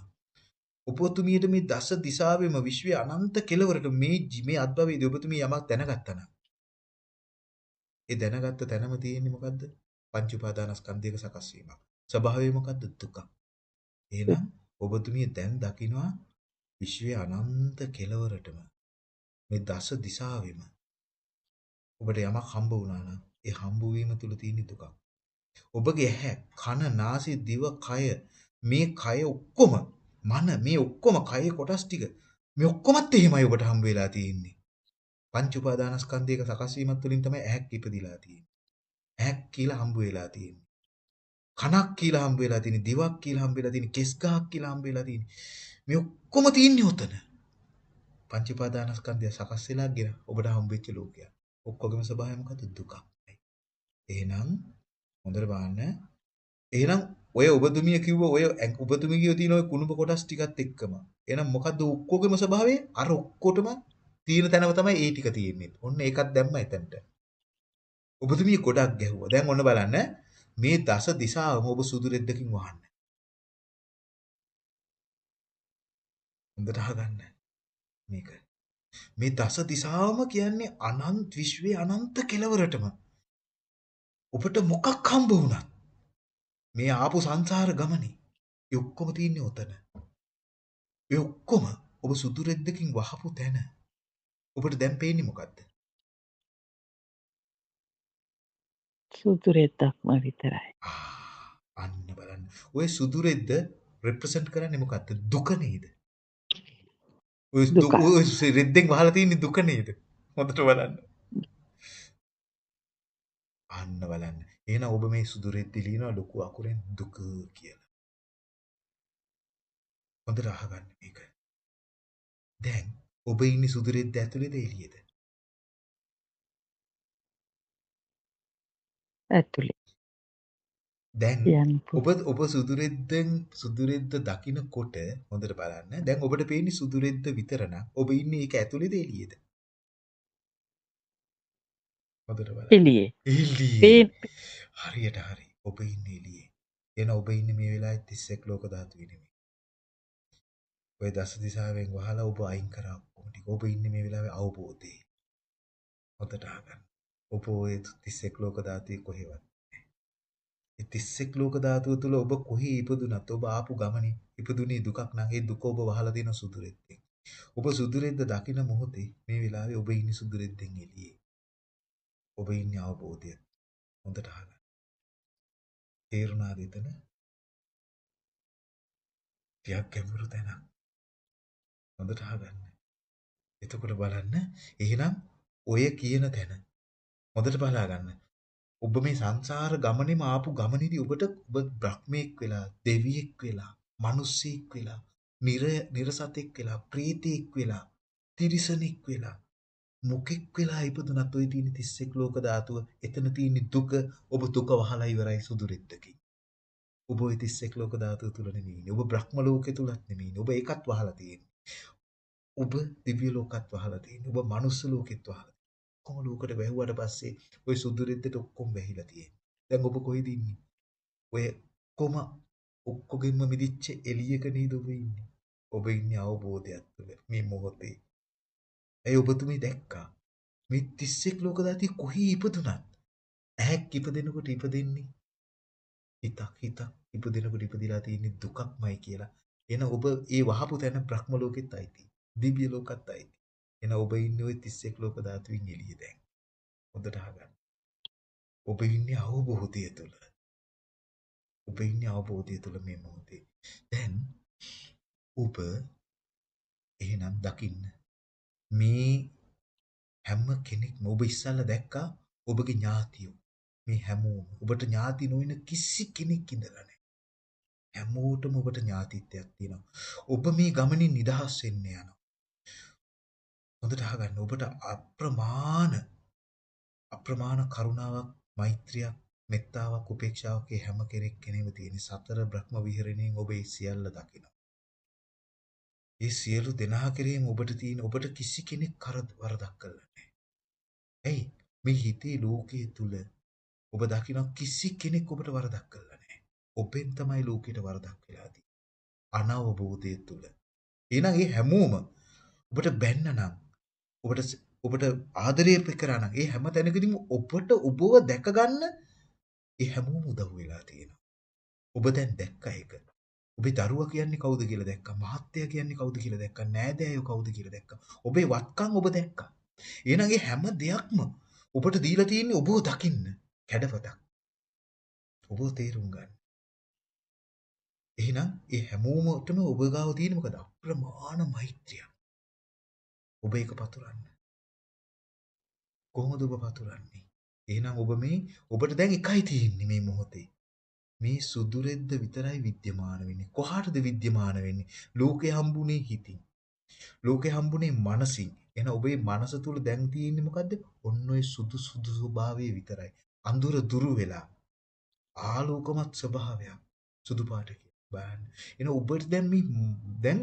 ඔබතුමියට මේ දස දිසාවෙම විශ්වයේ අනන්ත කෙලවරට මේ මේ අත්භවයේදී ඔබතුමිය යමක් දැනගත්තා නම් ඒ දැනගත්ත තැනම තියෙන්නේ මොකද්ද? පංච උපාදානස්කන්ධයක සකස් වීමක්. ස්වභාවය මොකද්ද? දුක. එහෙනම් ඔබතුමිය දැන් දකිනවා විශ්වයේ අනන්ත කෙලවරටම මේ දස දිසාවෙම ඔබට යමක් හම්බ වුණා නම් ඒ හම්බ වීම තුල තියෙන දුකක්. ඔබගේ ඇහැ, කන, නාසය, දිව, කය මේ කය ඔක්කොම මන මේ ඔක්කොම කයේ කොටස් ටික මේ ඔක්කොමත් එහෙමයි ඔබට හම්බ වෙලා තියෙන්නේ. පංච උපාදානස්කන්ධයක සකස් වීමත් තුළින් තමයි ඇහැක් ඉපදිලා තියෙන්නේ. ඇහැක් කියලා හම්බ වෙලා තියෙන්නේ. කනක් කියලා හම්බ වෙලා තියෙන්නේ, දිවක් කියලා හම්බ වෙලා තියෙන්නේ, කෙස් ගහක් කියලා හම්බ වෙලා තියෙන්නේ. මේ ඔක්කොම තියෙන්නේ උතන. පංච උපාදානස්කන්ධය සකස් වෙලා ගෙන ඔබට හම්බෙච්ච ලෝකයක්. ඔක්කොගේම ස්වභාවය මොකද? දුකක්. එහෙනම් හොඳට බලන්න. එහෙනම් ඔය ඔබතුමිය කිව්ව ඔය ඔබතුමියගේ තියෙන ඔය කුණුප කොටස් ටිකත් එක්කම. එහෙනම් මොකද්ද ඔක්කොගේම ස්වභාවය? අර ඔක්කොටම තියෙන තැනම තමයි ඒ ටික තියෙන්නේ. ඔන්න ඒකත් දැම්ම එතනට. ඔබතුමිය ගොඩක් ගැහුවා. දැන් ඔන්න බලන්න මේ දස දිශාවම ඔබ සුදු රෙද්දකින් වහන්න. හොඳට අහගන්න. මේක. මේ දස දිශාවම කියන්නේ අනන්ත විශ්වයේ අනන්ත කෙලවරටම. ඔබට මොකක් හම්බ වුණත් මේ ආපු සංසාර ගමනේ ඒ ඔක්කොම තියෙන්නේ ඔතන. ඒ ඔක්කොම ඔබ සුදු රෙද්දකින් වහපු තැන. ඔබට දැන් පේන්නේ මොකද්ද? සුදු රෙද්දක්ම විතරයි. අන්න බලන්න. ඔය සුදු රෙද්ද රෙප්‍රසන්ට් කරන්නේ මොකක්ද? දුක නේද? ඔය දුක. ඔය රෙද්දෙන් වහලා තියෙන්නේ දුක නේද? හොඳට බලන්න. අන්න බලන්න. එහෙනම් ඔබ මේ සුදු රෙද්දේ ලියනවා ලොකු අකුරෙන් දුක කියලා. හොඳට අහගන්න මේක. දැන් ඔබ ඉන්නේ සුදු රෙද්ද ඇතුලේද එළියේද? ඇතුලේ දැන් කියන්න ඔබ ඔබ සුදු රෙද්දෙන් සුදු රෙද්ද දකින්නකොට හොඳට බලන්න. දැන් ඔබට පේන්නේ සුදු රෙද්ද විතර නම් ඔබ ඉන්නේ ඒක ඇතුලේද එළියේද? හොඳට බලන්න. එළියේ. එළියේ. පේන හරියට හරි. ඔබ ඉන්නේ එළියේ. එන ඔබ ඉන්නේ මේ වෙලාවේ 31 ලෝක ධාතුවේ නෙමෙයි. ඔය දස දිශාවෙන් වහලා ඔබ අයින් කරා ඔක්කොම ටික. ඔබ ඉන්නේ මේ වෙලාවේ අවබෝධයේ. හොඳට අහගන්න. ඔබ ඔය 31 ලෝක ධාතුවේ කොහෙවත් ඒ 31 ලෝක ධාතුව තුළ ඔබ කොහේ ඉපදුනත් ඔබ ආපු ගමනේ ඉපදුනේ දුකක් නම් ඒ දුක ඔබ වහලා දෙන සුදුරෙද්දෙන්. ඔබ සුදුරෙද්ද දකින මොහොතේ මේ වෙලාවේ ඔබ ඉන්නේ සුදුරෙද්දෙන් එළියේ. ඔබ ඉන්නේ අවබෝධය. හොඳට අහගන්න. තේරුණාද එතන? ටිකක් ගැඹුරු තැනක්. හොඳට අහගන්න. එතකොට බලන්න එහෙනම් ඔය කියන තැන හොඳට බලා ගන්න. ඔබ මේ සංසාර ගමනේම ආපු ගමනේදී ඔබට ඔබ බ්‍රහ්මෙක් වෙලා, දෙවියෙක් වෙලා, මිනිස්සෙක් වෙලා, නිර නිරසතෙක් වෙලා, ප්‍රීතියෙක් වෙලා, තිරිසනෙක් වෙලා, මොකෙක් වෙලා ඉපදුනත් ඔය තියෙන 31 ලෝක ධාතුව එතන තියෙන දුක ඔබ දුක වහලා ඉවරයි සුදුරිද්දකින්. ඔබ ওই 31 ලෝක ධාතුව තුල නෙමෙයි ඉන්නේ. ඔබ බ්‍රහ්ම ලෝකේ තුලත් නෙමෙයි ඉන්නේ. ඔබ ඒකත් වහලා තියෙන්නේ. ඔබ දිව්‍ය ලෝකත් වහලා තියෙන්නේ. ඔබ මනුස්ස ලෝකෙත් වහලා ඔක්කොම ලෝකෙට වැහුවට පස්සේ ওই සුදු රෙද්දට ඔක්කොම වැහිලා තියෙන්නේ. දැන් ඔබ කොහෙද ඉන්නේ? ඔය කොම ඔක්කොගෙම මිදිච්ච එළියක නේද ඔබ ඉන්නේ? ඔබ ඉන්නේ අවබෝධයක් තුළ මේ මොහොතේ. ඒ ඔබතුමී දැක්කා. මේ 31 ලෝක ධාතිය කොහේ ඉපදුනත් ඇහැක් ඉපදෙනකොට ඉපදෙන්නේ හිතක් හිතක් ඉපදෙනකොට ඉපදිලා තියෙන්නේ දුකක්මයි කියලා. එන ඔබ ඒ වහපු තැන බ්‍රහ්ම ලෝකෙත් අයිති. දිව්‍ය ලෝකත් අයිති. එන ඔබ ඉන්නේ ওই 31 ලෝක ධාතුවින් එළියේ දැන්. හොඳට අහගන්න. ඔබ ඉන්නේ අවබෝධය තුළ. ඔබ ඉන්නේ අවබෝධය තුළ මේ මොහොතේ. දැන් ඔබ එහෙනම් දකින්න මේ හැම කෙනෙක්ම ඔබ ඉස්සල්ලා දැක්කා ඔබගේ ඥාතියෝ මේ හැමෝම ඔබට ඥාති නොවන කිසි කෙනෙක් ඉඳලා නැහැ. හැමෝටම ඔබට ඥාතිත්වයක් තියෙනවා. ඔබ මේ ගමනින් නිදහස් වෙන්න යනවා. හොඳට අහගන්න ඔබට අප්‍රමාණ අප්‍රමාණ කරුණාවක් මෛත්‍රියක් මෙත්තාවක් උපේක්ෂාවක් හැම කෙනෙක් කෙනෙම තියෙන සතර බ්‍රහ්ම විහරණයෙන් ඔබ ඒ සියල්ල දකිනවා. ඒ සියලු දෙනා කෙරෙහිම ඔබට තියෙන ඔබට කිසි කෙනෙක් කර වරදක් කළා නැහැ. ඇයි? මේ හිතේ ලෝකයේ තුල ඔබ දකින කිසි කෙනෙක් ඔබට වරදක් කළා නැහැ. ඔබෙන් තමයි ලෝකෙට වරදක් වෙලා තියෙන්නේ. අනවබෝධය තුල. එහෙනම් ඒ හැමෝම ඔබට බැන්න නම් ඔබට ඔබට ආදරය කරා නම් ඒ හැම තැනකදීම ඔබට ඔබව දැක ගන්න ඒ හැමෝම උදව් වෙලා තියෙනවා. ඔබ දැන් දැක්ක ඒක. ඔබේ දරුවා කියන්නේ කවුද කියලා දැක්කා. මහත්තයා කියන්නේ කවුද කියලා දැක්කා. නෑදෑයෝ කවුද කියලා දැක්කා. ඔබේ වත්කම් ඔබ දැක්කා. එහෙනම් ඒ හැම දෙයක්ම ඔබට දීලා තියෙන්නේ ඔබව දකින්න කැඩපතක්. ඔබ තේරුම් ගන්න. එහෙනම් ඒ හැමෝමටම ඔබ ගාව තියෙන මොකද? අප්‍රමාණ මෛත්‍රිය. ඔබ ඒක පතුරන්න. කොහොමද ඔබ පතුරන්නේ? එහෙනම් ඔබ මේ ඔබට දැන් එකයි තියෙන්නේ මේ මොහොතේ. මේ සුදු රෙද්ද විතරයි විද්‍යමාන වෙන්නේ. කොහාටද විද්‍යමාන වෙන්නේ? ලෝකේ හම්බුනේ හිතින්. ලෝකේ හම්බුනේ මනසින්. එන ඔබේ මනස තුල දැන් තියෙන්නේ මොකද්ද? ඔන්න ඔය සුදු සුදු ස්වභාවය විතරයි. අඳුර දුරු වෙලා ආලෝකමත් ස්වභාවයක් සුදු පාට බලන්න. එන ඔබට දැන් මේ දැන්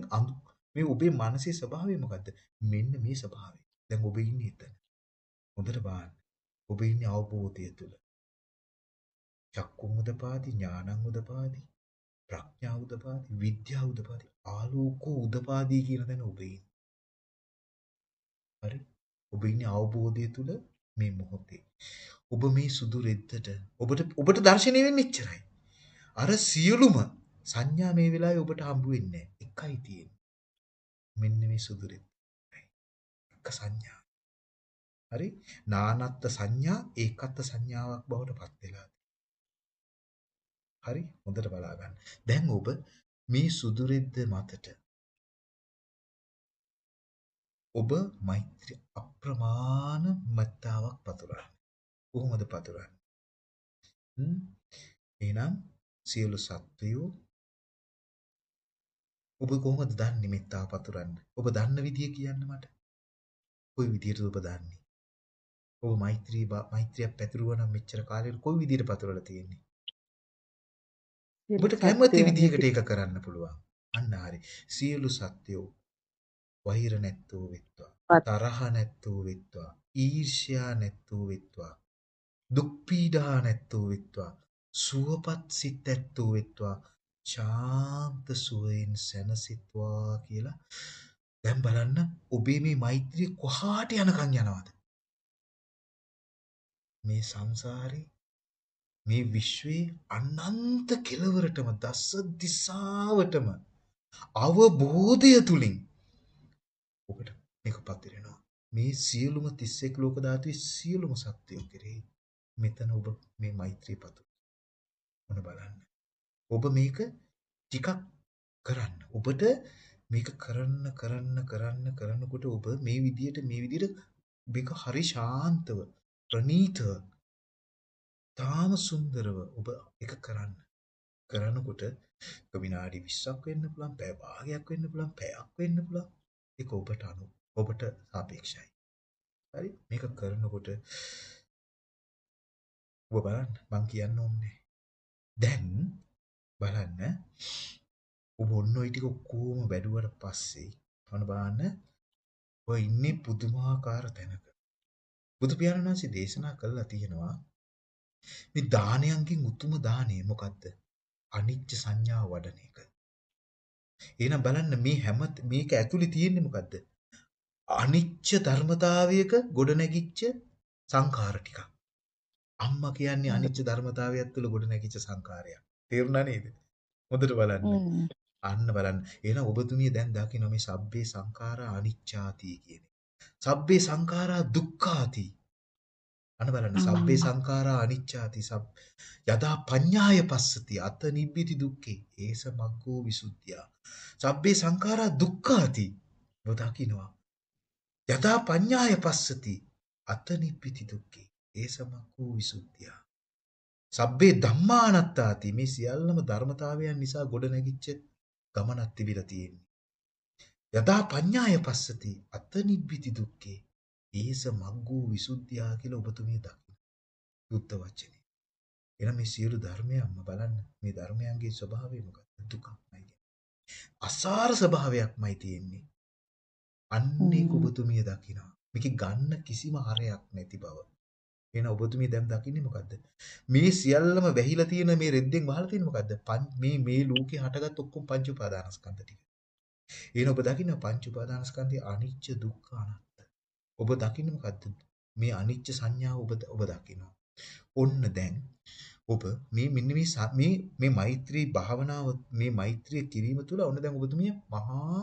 මේ ඔබේ මානසික ස්වභාවය මොකද්ද? මෙන්න මේ ස්වභාවය. දැන් ඔබ ඉන්නේ එතන. හොඳට බලන්න. ඔබ ඉන්නේ අවබෝධය තුල. චක්කුම් උදපාදි ඥානං උදපාදි ප්‍රඥා උදපාදි විද්‍යා උදපාදි ආලෝකෝ උදපාදි කියන තැන ඔබ ඉන්නේ. හරි? ඔබ ඉන්නේ අවබෝධය තුල මේ මොහොතේ. ඔබ මේ සුදු රෙද්දට ඔබට ඔබට දැర్శණය වෙන්නේ එච්චරයි. අර සියලුම සංඥා මේ වෙලාවේ ඔබට හම්බ වෙන්නේ එකයි තියෙන්නේ. මෙන්න මේ සුදු රෙද්ද. එක සංඥා. හරි? නානත්ත් සංඥා ඒකත්ත් සංඥාවක් බවට පත් වෙලා හරි? හොඳට බලා ගන්න. දැන් ඔබ මේ සුදු රෙද්ද මතට ඔබ මෛත්‍රී අප්‍රමාණ මත්තාවක් පතුරවන්න. කොහොමද පතුරවන්නේ? හ්ම් එහෙනම් සියලු සත්වයෝ ඔබ කොහොමද දන්නේ මෙත්තාව පතුරන්න? ඔබ දන්න විදිය කියන්න මට. කොයි විදියටද ඔබ දන්නේ? ඔබ මෛත්‍රී මෛත්‍රියක් පැතුරුවා නම් මෙච්චර කාලෙට කොයි විදියට පතුරලා තියෙන්නේ? ඔබට කැමති විදියකට ඒක කරන්න පුළුවන්. අන්න හරි. සියලු සත්වයෝ වෛර නැත්තෝ වෙත්වා. තරහ නැත්තෝ වෙත්වා. ඊර්ෂ්‍යා නැත්තෝ වෙත්වා. දුක් පීඩා නැත්තෝ වෙත්වා. සුවපත් සිත් ඇත්තෝ වෙත්වා. ශාන්ත සුවයෙන් සැනසෙත්වා කියලා දැන් බලන්න ඔබේ මේ මෛත්‍රිය කොහාට යනකම් යනවද මේ සංසාරේ මේ විශ්වයේ අනන්ත කෙලවරටම දස දිසාවටම අවබෝධය තුලින් ඔබට මේකපත් වෙනවා. මේ සියලුම 31 ලෝක ධාතුවේ සියලුම සත්‍යෝ කෙරෙහි මෙතන ඔබ මේ මෛත්‍රී පතු. මොන බලන්න. ඔබ මේක ටිකක් කරන්න. ඔබට මේක කරන්න කරන්න කරන්න කරනකොට ඔබ මේ විදියට මේ විදියට මේක හරි ශාන්තව ප්‍රණීතව තාම සුන්දරව ඔබ එක කරන්න. කරනකොට විනාඩි 20ක් වෙන්න පුළුවන්, පැය භාගයක් වෙන්න පුළුවන්, පැයක් වෙන්න පුළුවන්. ඒක ඔබට අනු ඔබට සාපේක්ෂයි. හරි? මේක කරනකොට ඔබ බලන්න මං කියන්න ඕනේ. දැන් බලන්න ඔබ ඔන්න ඔය ටික ඔක්කොම වැඩුවට පස්සේ අන බලන්න ඔය ඉන්නේ පුදුමාකාර තැනක. බුදු පියාණන් වහන්සේ දේශනා කළා තියෙනවා මේ දානයන්ගෙන් උතුම දාණය මොකද්ද? අනිච්ච සංඥාව වඩන එක. එහෙනම් බලන්න මේ හැම මේක ඇතුලේ තියෙන්නේ මොකද්ද? අනිච්ච ධර්මතාවයක ගොඩනැගිච්ච සංඛාර ටිකක්. අම්මා කියන්නේ අනිච්ච ධර්මතාවයක් තුළ ගොඩනැගිච්ච සංඛාරයක්. තේරුණා නේද? හොඳට බලන්න. අන්න බලන්න. එහෙනම් ඔබතුමිය දැන් දකින්න මේ සබ්බේ සංඛාරා අනිච්චාති කියන්නේ. සබ්බේ සංඛාරා දුක්ඛාති. අන්න බලන්න සබ්බේ සංඛාරා අනිච්චාති සබ් යදා පඤ්ඤාය පස්සති අත නිබ්බිති දුක්ඛේ ඒස මග්ගෝ විසුද්ධිය. සබ්බේ සංඛාරා දුක්ඛාති. ඔබ දකින්නවා. යදා පඤ්ඤාය පස්සති අත නිබ්බිති දුක්ඛේ ඒස මග්ගෝ විසුද්ධිය. සබ්බේ ධම්මානත්තාති මේ සියල්ලම ධර්මතාවයන් නිසා ගොඩ නැගිච්ච ගමනක් තිබිලා තියෙන්නේ. යදා පඤ්ඤාය පස්සති අත නිබ්බිති දුක්ඛේ ඒස මග්ගෝ විසුද්ධියා කියලා ඔබතුමිය දකින්න. බුද්ධ වචනේ. එහෙනම් මේ සියලු ධර්මයන්ම බලන්න මේ ධර්මයන්ගේ ස්වභාවය මොකක්ද? දුකක්මයි. අසාර ස්වභාවයක්මයි තියෙන්නේ. අන්නේ ඔබතුමිය දකිනවා. මේක ගන්න කිසිම හරයක් නැති බව. එහෙනම් ඔබතුමිය දැන් දකින්නේ මොකද්ද? මේ සියල්ලම වැහිලා තියෙන මේ රෙද්දෙන් වහලා තියෙන මොකද්ද? මේ මේ ලෝකේ හටගත් ඔක්කොම පංච උපාදානස්කන්ධ ටික. එහෙනම් ඔබ දකින්න පංච උපාදානස්කන්ධයේ අනිච්ච දුක්ඛ අනාත්ම. ඔබ දකින්නේ මොකද්ද? මේ අනිච්ච සංඥාව ඔබ ඔබ දකිනවා. ඔන්න දැන් ඔබ මේ මෙන්න මේ මේ මේ මෛත්‍රී භාවනාව මේ මෛත්‍රිය කිරීම තුළ ඔන්න දැන් ඔබතුමිය මහා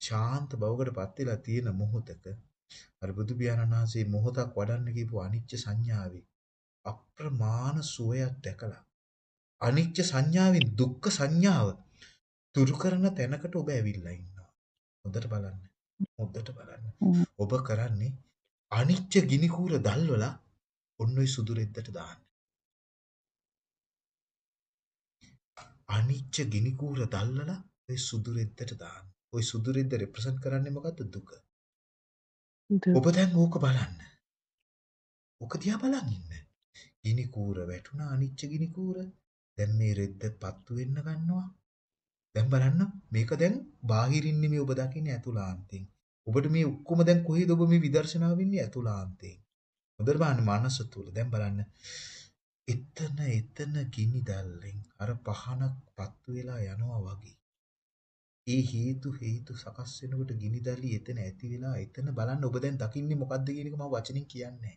ශාන්ත බවකටපත් වෙලා තියෙන මොහොතක අර බුදු පියාණන් වහන්සේ මොහොතක් වඩන්න කියපු අනිච්ච සංඥාවේ අප්‍රමාණ සුවයක් දැකලා අනිච්ච සංඥාවෙන් දුක්ඛ සංඥාව තුරු කරන තැනකට ඔබ ඇවිල්ලා ඉන්නවා. හොඳට බලන්න. හොඳට බලන්න. ඔබ කරන්නේ අනිච්ච ගිනි කූර දැල්වලා ඔන්න ඔය සුදු රෙද්දට දාන්න. අනිච්ච ගිනි කූර දැල්වලා ඔය සුදු රෙද්දට දාන්න. ওই සුදු රෙද්ද රෙප්‍රසන්ට් කරන්නේ මොකද්ද? දුක. ඔබ දැන් ඕක බලන්න. ඕක දිහා බලන් ඉන්න. ගිනි කූර වැටුණා අනිච්ච ගිනි කූර. දැන් මේ රෙද්ද පත්තු වෙන්න ගන්නවා. දැන් බලන්න මේක දැන් බාහිරින් නෙමෙයි ඔබ දකින්නේ ඇතුළාන්තයෙන්. ඔබට මේ ඔක්කොම දැන් කොහෙද ඔබ මේ විදර්ශනාව වෙන්නේ ඇතුළාන්තයෙන්. හොඳට බලන්න මනස තුල. දැන් බලන්න එතන එතන ගිනි දැල්ලෙන් අර පහනක් පත්තු වෙලා යනවා වගේ. ඒ හේතු හේතු සකස් වෙනකොට ගිනි දැලි එතන ඇති වෙලා එතන බලන්න ඔබ දැන් දකින්නේ මොකද්ද කියන එක මම වචනින් කියන්නේ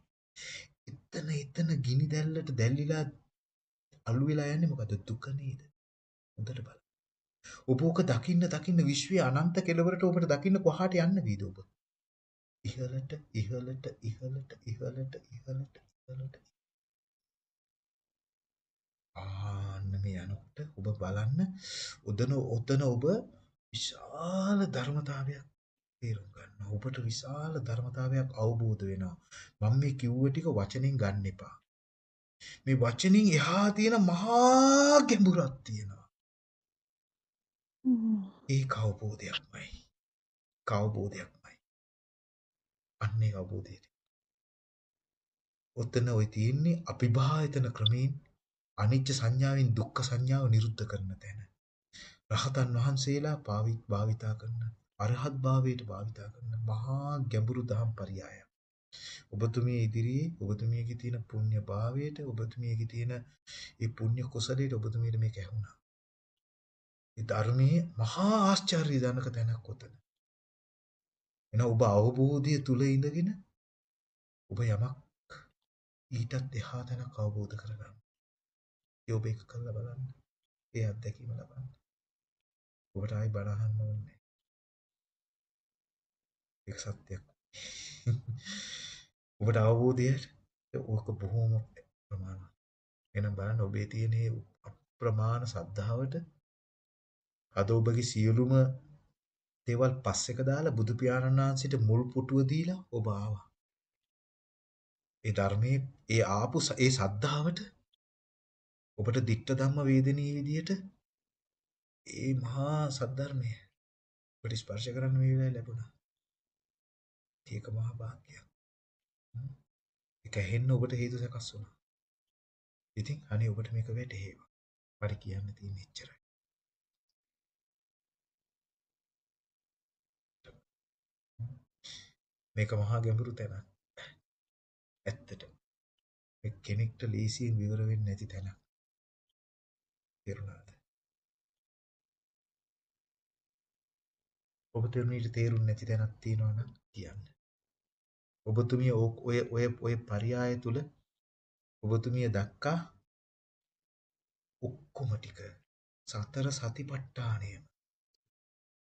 එතන එතන ගිනි දැල්ලට දැල්ලිලා අළු වෙලා යන්නේ මොකද්ද? දුක නේද? හොඳට බලන්න. ඔබ ඕක දකින්න දකින්න විශ්වයේ අනන්ත කෙලවරට ඔබට දකින්න කොහාට යන්න වේද ඔබ? ඉහළට ඉහළට ඉහළට ඉහළට ඉහළට ඉහළට. ආන්න මේ යනකොට ඔබ බලන්න උදන උතන ඔබ විශාල ධර්මතාවයක් තේරුම් ගන්නවා. ඔබට විශාල ධර්මතාවයක් අවබෝධ වෙනවා. මම මේ කිව්ව ටික වචනෙන් ගන්න එපා. මේ වචනින් එහා තියෙන මහා ගැඹුරක් තියෙනවා. ඒ කවබෝධයක්මයි. කවබෝධයක්මයි. අන්නේ අවබෝධයට. ඔතන ඔය තියෙන්නේ අභිභායතන ක්‍රමයෙන් අනිච්ච සංඥාවෙන් දුක්ඛ සංඥාව නිරුද්ධ කරන තැන. රහතන් වහන්සේලා පාවිත් භාවිතා කරන අරහත් භාවයට භාවිතා කරන මහා ගැඹුරු දහම් පරයයක්. ඔබතුමිය ඉදිරියේ ඔබතුමියගේ තියෙන පුණ්‍ය භාවයට ඔබතුමියගේ තියෙන ඒ පුණ්‍ය කුසලයට ඔබතුමියට මේක ඇහුණා. ඒ ධර්මයේ මහා ආශ්චර්ය ජනක තැනක් උතන. එන ඔබ අවබෝධය තුල ඉඳගෙන ඔබ යමක් ඊටත් එහා තැනක් අවබෝධ කරගන්න. ඒ ඔබ එක කළා බලන්න. ඒ අත්දැකීම ලබන්න. ඔබට ආයි බණ අහන්න ඕනේ. ඒක සත්‍යයක්. ඔබට අවබෝධයට ඕක බොහොම ප්‍රමාණවත්. එහෙනම් බලන්න ඔබේ තියෙන මේ අප්‍රමාණ සද්ධාවට අද ඔබගේ සියලුම දේවල් පස්සෙක දාලා බුදු පියාණන් වහන්සේට මුල් පුටුව දීලා ඔබ ආවා. ඒ ධර්මයේ ඒ ආපු ඒ සද්ධාවට ඔබට ditta ධම්ම වේදනීය විදියට ඒ මහා සද්ධර්මය ඔබට ස්පර්ශ කරන්න මේ වෙලාවේ ලැබුණා. ඒක මහා භාග්‍යයක්. ඒක ඇහෙන්න ඔබට හේතු සකස් වුණා. ඉතින් අනේ ඔබට මේක වැටහෙවා. පරි කියන්න තියෙන එච්චරයි. මේක මහා ගැඹුරු තැනක්. ඇත්තට. මේ කෙනෙක්ට ලීසියෙන් විවර වෙන්නේ නැති තැනක්. තේරුණාද? ඔබ තේරුණීට තේරුන්නේ නැති තැනක් තියෙනවා නම් කියන්න. ඔබතුමිය ඔය ඔය ඔය පරයය තුල ඔබතුමිය දක්කා ඔක්කොම ටික. සතර සතිපට්ඨානයම.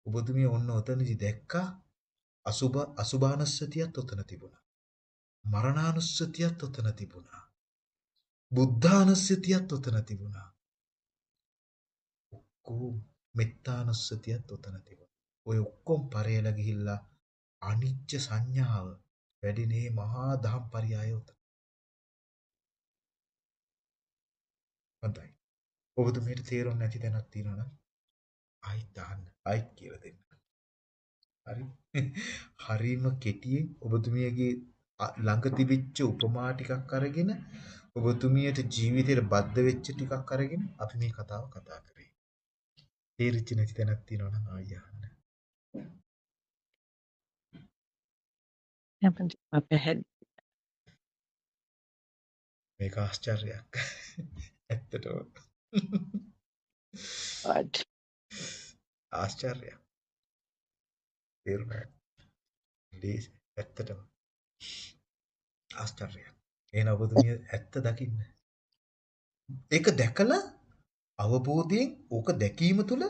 ඔබතුමිය ඔන්න ඔතනදි දැක්කා අසුබ අසුභානස්සතියත් ඔතන තිබුණා. මරණානුස්සතියත් ඔතන තිබුණා. බුද්ධානුස්සතියත් ඔතන තිබුණා. ඔක්කොම මෙත්තානුස්සතියත් ඔතන තිබුණා. ඔය ඔක්කොම පරේල ගිහිල්ලා අනිච්ච සංඥාව වැඩිනේ මහා දහම් පරයය උත. හොඳයි. ඔබතුමීට තේරුම් නැති තැනක් තියෙනවා නම් ආයිත් දාන්න. ආයිත් කියලා දෙන්න. හරි. හරීම කෙටියෙන් ඔබතුමියගේ ළඟ තිබිච්ච උපමා ටිකක් අරගෙන ඔබතුමියට ජීවිතේට බද්ධ වෙච්ච ටිකක් අරගෙන අපි මේ කතාව කතා කරේ. තේරිච්ච නැති තැනක් තියෙනවා නම් ආයෙ අහන්න. හැමතිස්සෙම පැහැදිලි. මේක ආශ්චර්යයක්. ඇත්තටම. God. ආශ්චර්යයක්. තේරුණා. ලේසි ඇත්තටම. ආශ්චර්යයක්. එහෙනම් ඔබතුමිය ඇත්ත දකින්න. ඒක දැකලා අවබෝධයෙන් ඕක දැකීම තුළ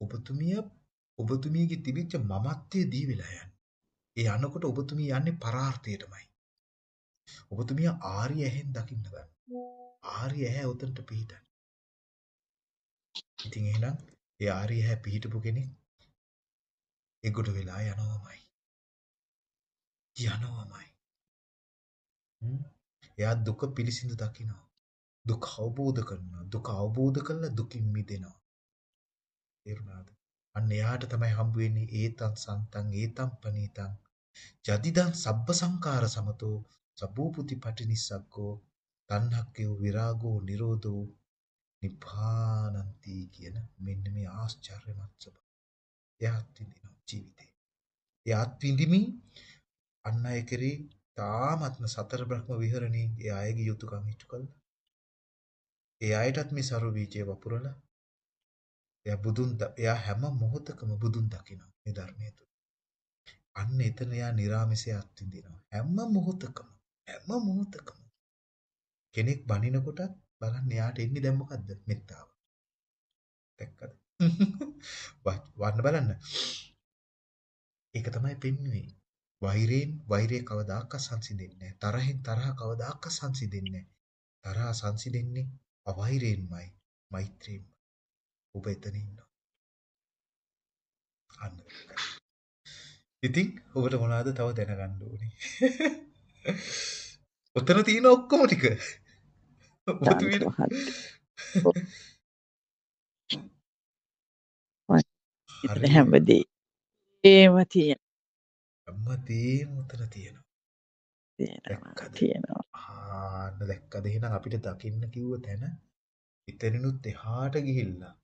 ඔබතුමිය ඔබතුමියගේ තිබිච්ච මමත්වයේ දී වෙලා යන්නේ. ඒ යනකොට ඔබතුමිය යන්නේ පරාර්ථයටමයි. ඔබතුමිය ආර්ය ඇහෙන් දකින්න ගන්න. ආර්ය ඇහැ උතන්ට පිහිටන්. ඉතින් එහෙනම් ඒ ආර්ය ඇහැ පිහිටපු කෙනෙක් ඒකට වෙලා යනවාමයි. යනවාමයි. එයා දුක පිළිසිඳ දකිනවා. දුක අවබෝධ කරනවා. දුක අවබෝධ කරලා දුකින් මිදෙනවා. තේරුණාද? අන්න එයාට තමයි හම්බ වෙන්නේ ඒතං සන්තං ඒතං පනීතං යදිදං සබ්බ සංකාර සමතෝ සබ්බූපුති පටිනිස්සග්ගෝ තණ්හක්කයෝ විරාගෝ නිරෝධෝ නිපානන්ති කියන මෙන්න මේ ආශ්චර්යමත් ස්වභාවය. එයාත් විඳිනවා ජීවිතේ. එයාත් විඳිමින් අන් අය කෙරේ තාමත්ම සතර බ්‍රහ්ම විහරණේ ඒ අයගේ යුතුයකම් ඉටු කළා. ඒ අයටත් මේ සරු බීජය වපුරලා එයා බුදුන් එයා හැම මොහොතකම බුදුන් දකිනවා මේ ධර්මයේ තුල. අන්න එතන එයා නිර්ාමසේ අත්විඳිනවා. හැම මොහොතකම හැම මොහොතකම කෙනෙක් බනිනකොටත් බලන්න එයාට එන්නේ දැන් මොකද්ද? මෙත්තාව. දැක්කද? වන්න බලන්න. ඒක තමයි පෙන්න්නේ. වෛරයෙන් වෛරය කවදාකවත් සංසිඳෙන්නේ නැහැ. තරහෙන් තරහ කවදාකවත් සංසිඳෙන්නේ නැහැ. තරහ සංසිඳෙන්නේ අවෛරයෙන්මයි, මෛත්‍රියෙන්මයි. ඔබ එතන ඉන්නවා. අන්න ඒකයි. ඉතින් ඔබට මොනවද තව දැනගන්න ඕනේ? ඔතන තියෙන ඔක්කොම ටික. ඉතින් හැමදේ ඒම තියෙන හැමදේම උතන තියෙනවා. තියෙනවා? තියෙනවා ආන්න දැක්කද එහෙනම් අපිට දකින්න කිව්ව තැන එතනිනුත් එහාට ගිහිල්ලා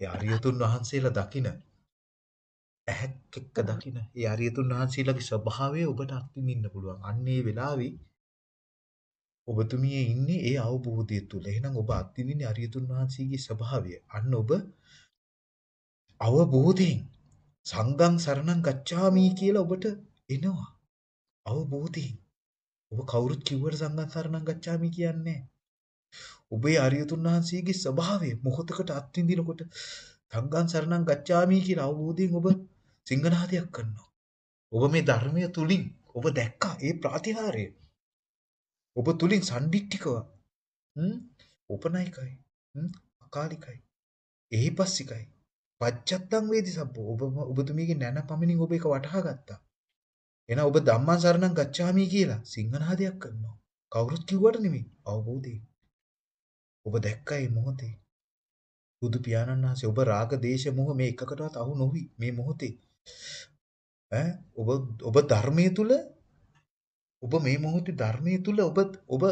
ඒ අරියතුන් වහන්සේලා දකින ඇහැක් එක්ක දකින ඒ අරියතුන් වහන්සේලාගේ ස්වභාවය ඔබට අත්විඳින්න පුළුවන්. අන්න ඒ වෙලාවේ ඔබතුමිය ඉන්නේ ඒ අවබෝධය තුල. එහෙනම් ඔබ අත්විඳින්නේ අරියතුන් වහන්සේගේ ස්වභාවය. අන්න ඔබ අවබෝධයෙන් සංඝං සරණං ගච්ඡාමි කියලා ඔබට එනවා. අවබෝධයෙන්. ඔබ කවුරුත් කිව්වට සංඝං සරණං ගච්ඡාමි කියන්නේ ඔබේ අරියතුන් වහන්සේගේ ස්වභාවය මොහොතකට අත්විඳිනකොට සංඝං සරණං ගච්ඡාමි කියලා අවබෝධයෙන් ඔබ සිංහනාදයක් කරනවා. ඔබ මේ ධර්මය තුලින් ඔබ දැක්කා ඒ ප්‍රාතිහාර්ය. ඔබ තුලින් සම්දික්තිකව හ්ම් උපනයිකයි හ්ම් අකාලිකයි එහිපස්සිකයි පච්චත්තං වේදි සබ්බෝ. ඔබ ඔබතුමීගේ නැන පමණින් ඔබ ඒක වටහා ගත්තා. එහෙනම් ඔබ ධම්මං සරණං ගච්ඡාමි කියලා සිංහනාදයක් කරනවා. කවුරුත් කිව්වට නෙමෙයි අවබෝධයෙන් ඔබ දැක්කා මේ මොහොතේ. බුදු පියාණන් වහන්සේ ඔබ රාග දේශ මොහ මේ එකකටවත් අහු නොවි මේ මොහොතේ. ඈ ඔබ ඔබ ධර්මයේ තුල ඔබ මේ මොහොතේ ධර්මයේ තුල ඔබ ඔබ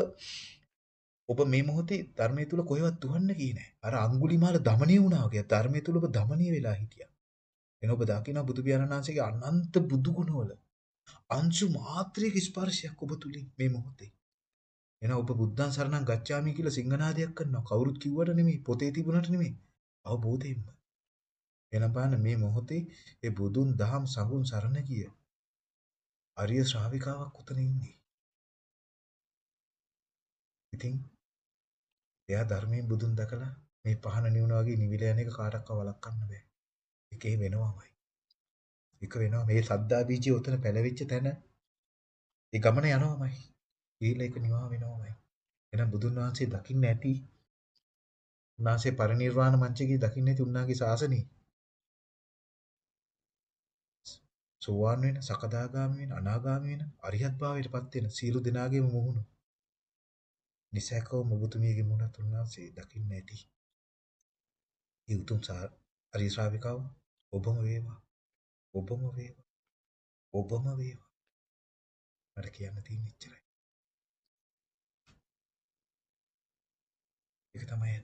ඔබ මේ මොහොතේ ධර්මයේ තුල කොහෙවත් දුවන්න ගියේ නැහැ. අර අඟුලිමාල দমনය වුණා වගේ ධර්මයේ තුල ඔබ দমনය වෙලා හිටියා. එහෙනම් ඔබ දකිනවා බුදු පියාණන් වහන්සේගේ අනන්ත බුදු ගුණවල අංශු මාත්‍රික ස්පර්ශයක් ඔබ තුලින් මේ මොහොතේ. එහෙනම් ඔබ බුද්ධං සරණං ගච්ඡාමි කියලා සිංහනාදයක් කරනවා. කවුරුත් කිව්වට නෙමෙයි, පොතේ තිබුණට නෙමෙයි. අවබෝධයෙන්ම. එනම් බලන්න මේ මොහොතේ ඒ බුදුන් දහම් සඟුන් සරණ ගිය අරිය ශ්‍රාවිකාවක් උතන ඉන්නේ. ඉතින් එයා ධර්මයෙන් බුදුන් දැකලා මේ පහන නිවුන වගේ නිවිල යන එක කාටවත් වළක්වන්න බෑ. ඒකේ වෙනවමයි. එක වෙනවා මේ සද්දා බීජය උතන පැලවිච්ච තැන ඒ ගමන යනවමයි. ඊළ එක නිවා වෙනවමයි. එහෙනම් බුදුන් වහන්සේ දකින්න ඇති උන්වහන්සේ පරිනිර්වාණ මංචකේ දකින්න ඇති උන්වහන්සේ ශාසනය සෝවාන් වෙන සකදාගාමී වෙන අනාගාමී වෙන අරිහත් භාවයටපත් වෙන සියලු දෙනාගේම මුහුණ නිසකව මොබතුමියගේ මුහුණත් උන්වහන්සේ දකින්න ඇති. ඒ උතුම් අරිය ශ්‍රාවිකව ඔබම වේවා. ඔබම වේවා. ඔබම වේවා. මට කියන්න තියෙන ඉච්චරයි. ඒක තමයි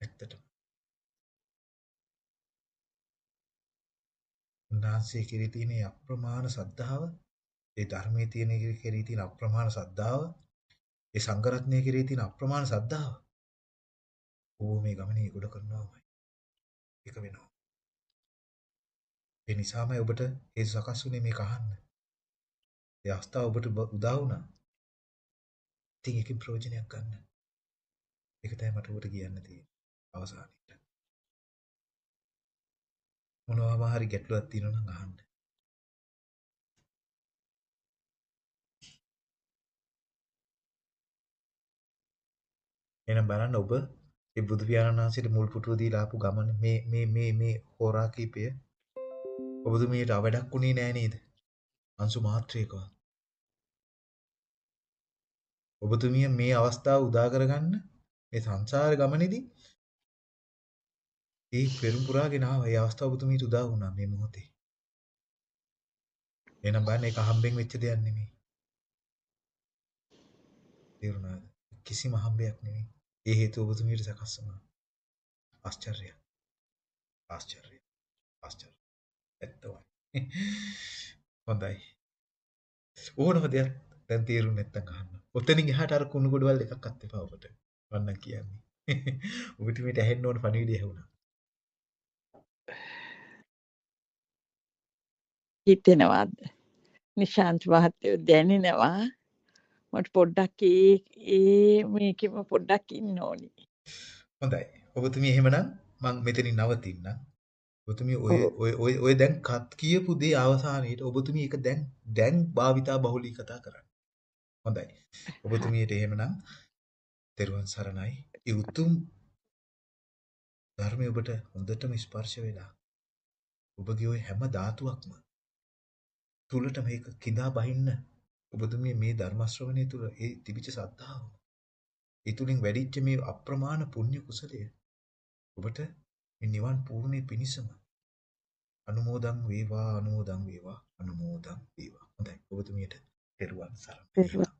ඇත්තටම උන්වහන්සේ කෙරෙහි තියෙන අප්‍රමාණ සද්ධාව, ඒ ධර්මයේ තියෙන කෙරෙහි තියෙන අප්‍රමාණ සද්ධාව, ඒ සංඝරත්නය කෙරෙහි තියෙන අප්‍රමාණ සද්ධාව. ඌ මේ ගමනේ ගොඩ කරනවාමයි. ඒක වෙනවා. ඒ නිසාමයි ඔබට ඒ සකස් වුනේ මේක අහන්න. ඒ අවස්ථාව ඔබට උදා වුණා. ඉතින් ඒකෙන් ප්‍රයෝජනයක් ගන්න. ඒක තමයි මට ඔබට කියන්න තියෙන්නේ. අවසානයේ. මොනවාම හරි ගැටලුවක් තියෙනවා නම් අහන්න. එහෙනම් බලන්න ඔබ ඒ බුදු පියාණන් වහන්සේට මුල් පුටුව දීලා ආපු ගමන මේ මේ මේ මේ හෝරා කීපය ඔබතුමියට අවඩක් උනේ නෑ නේද? අංශු මාත්‍රයකවත්. ඔබතුමිය මේ අවස්ථාව උදා කරගන්න මේ සංසාර ගමනේදී ඒ පෙරම් පුරාගෙන ආවා. ඒ අවස්ථාව ඔබතුමීට උදා වුණා මේ මොහොතේ. එහෙනම් බලන්න ඒක හම්බෙන් වෙච්ච දෙයක් නෙමෙයි. තේරුණාද? කිසිම හම්බයක් නෙමෙයි. ඒ හේතුව ඔබතුමීට සකස් වුණා. ආශ්චර්යය. ආශ්චර්යය. ආශ්චර්යය. ඇත්තමයි. හොඳයි. ඕනම දෙයක් දැන් තේරුම් නැත්තම් අහන්න. ඔතනින් එහාට අර කුණු ගොඩවල් එකක් අත් එපා ඔබට. මන්නම් කියන්නේ. ඔබට මේට ඇහෙන්න ඕන පණිවිඩය ඇහුණා. හිතෙනවාද නිශාන්ත මහත්තයෝ දැනෙනවා මට පොඩ්ඩක් ඒ ඒ මේකෙම පොඩ්ඩක් ඉන්න ඕනි හොඳයි ඔබතුමිය එහෙමනම් මම මෙතනින් නවතින්නම් ඔබතුමිය ඔය. ඔය ඔය දැන් කත් කියපු දේ අවසානයේට ඔබතුමිය ඒක දැන් දැන් භාවිතා බහුලී කතා කරන්න. හොඳයි. ඔබතුමියට එහෙමනම් තෙරුවන් සරණයි. ඒ උතුම් ධර්මය ඔබට හොඳටම ස්පර්ශ වෙලා ඔබගේ ওই හැම ධාතුවක්ම තුලට මේක කිඳා බහින්න ඔබතුමිය මේ ධර්ම ශ්‍රවණය තුල ඒ තිබිච්ච සද්ධාව ඒ තුලින් වැඩිච්ච මේ අප්‍රමාණ පුණ්‍ය කුසලය ඔබට මේ නිවන් පූර්ණේ පිණිසම අනුමෝදන් වේවා අනුමෝදන් වේවා අනුමෝදන් වේවා. හොඳයි. ඔබතුමියට තෙරුවන් සරණයි. පෙරවන්.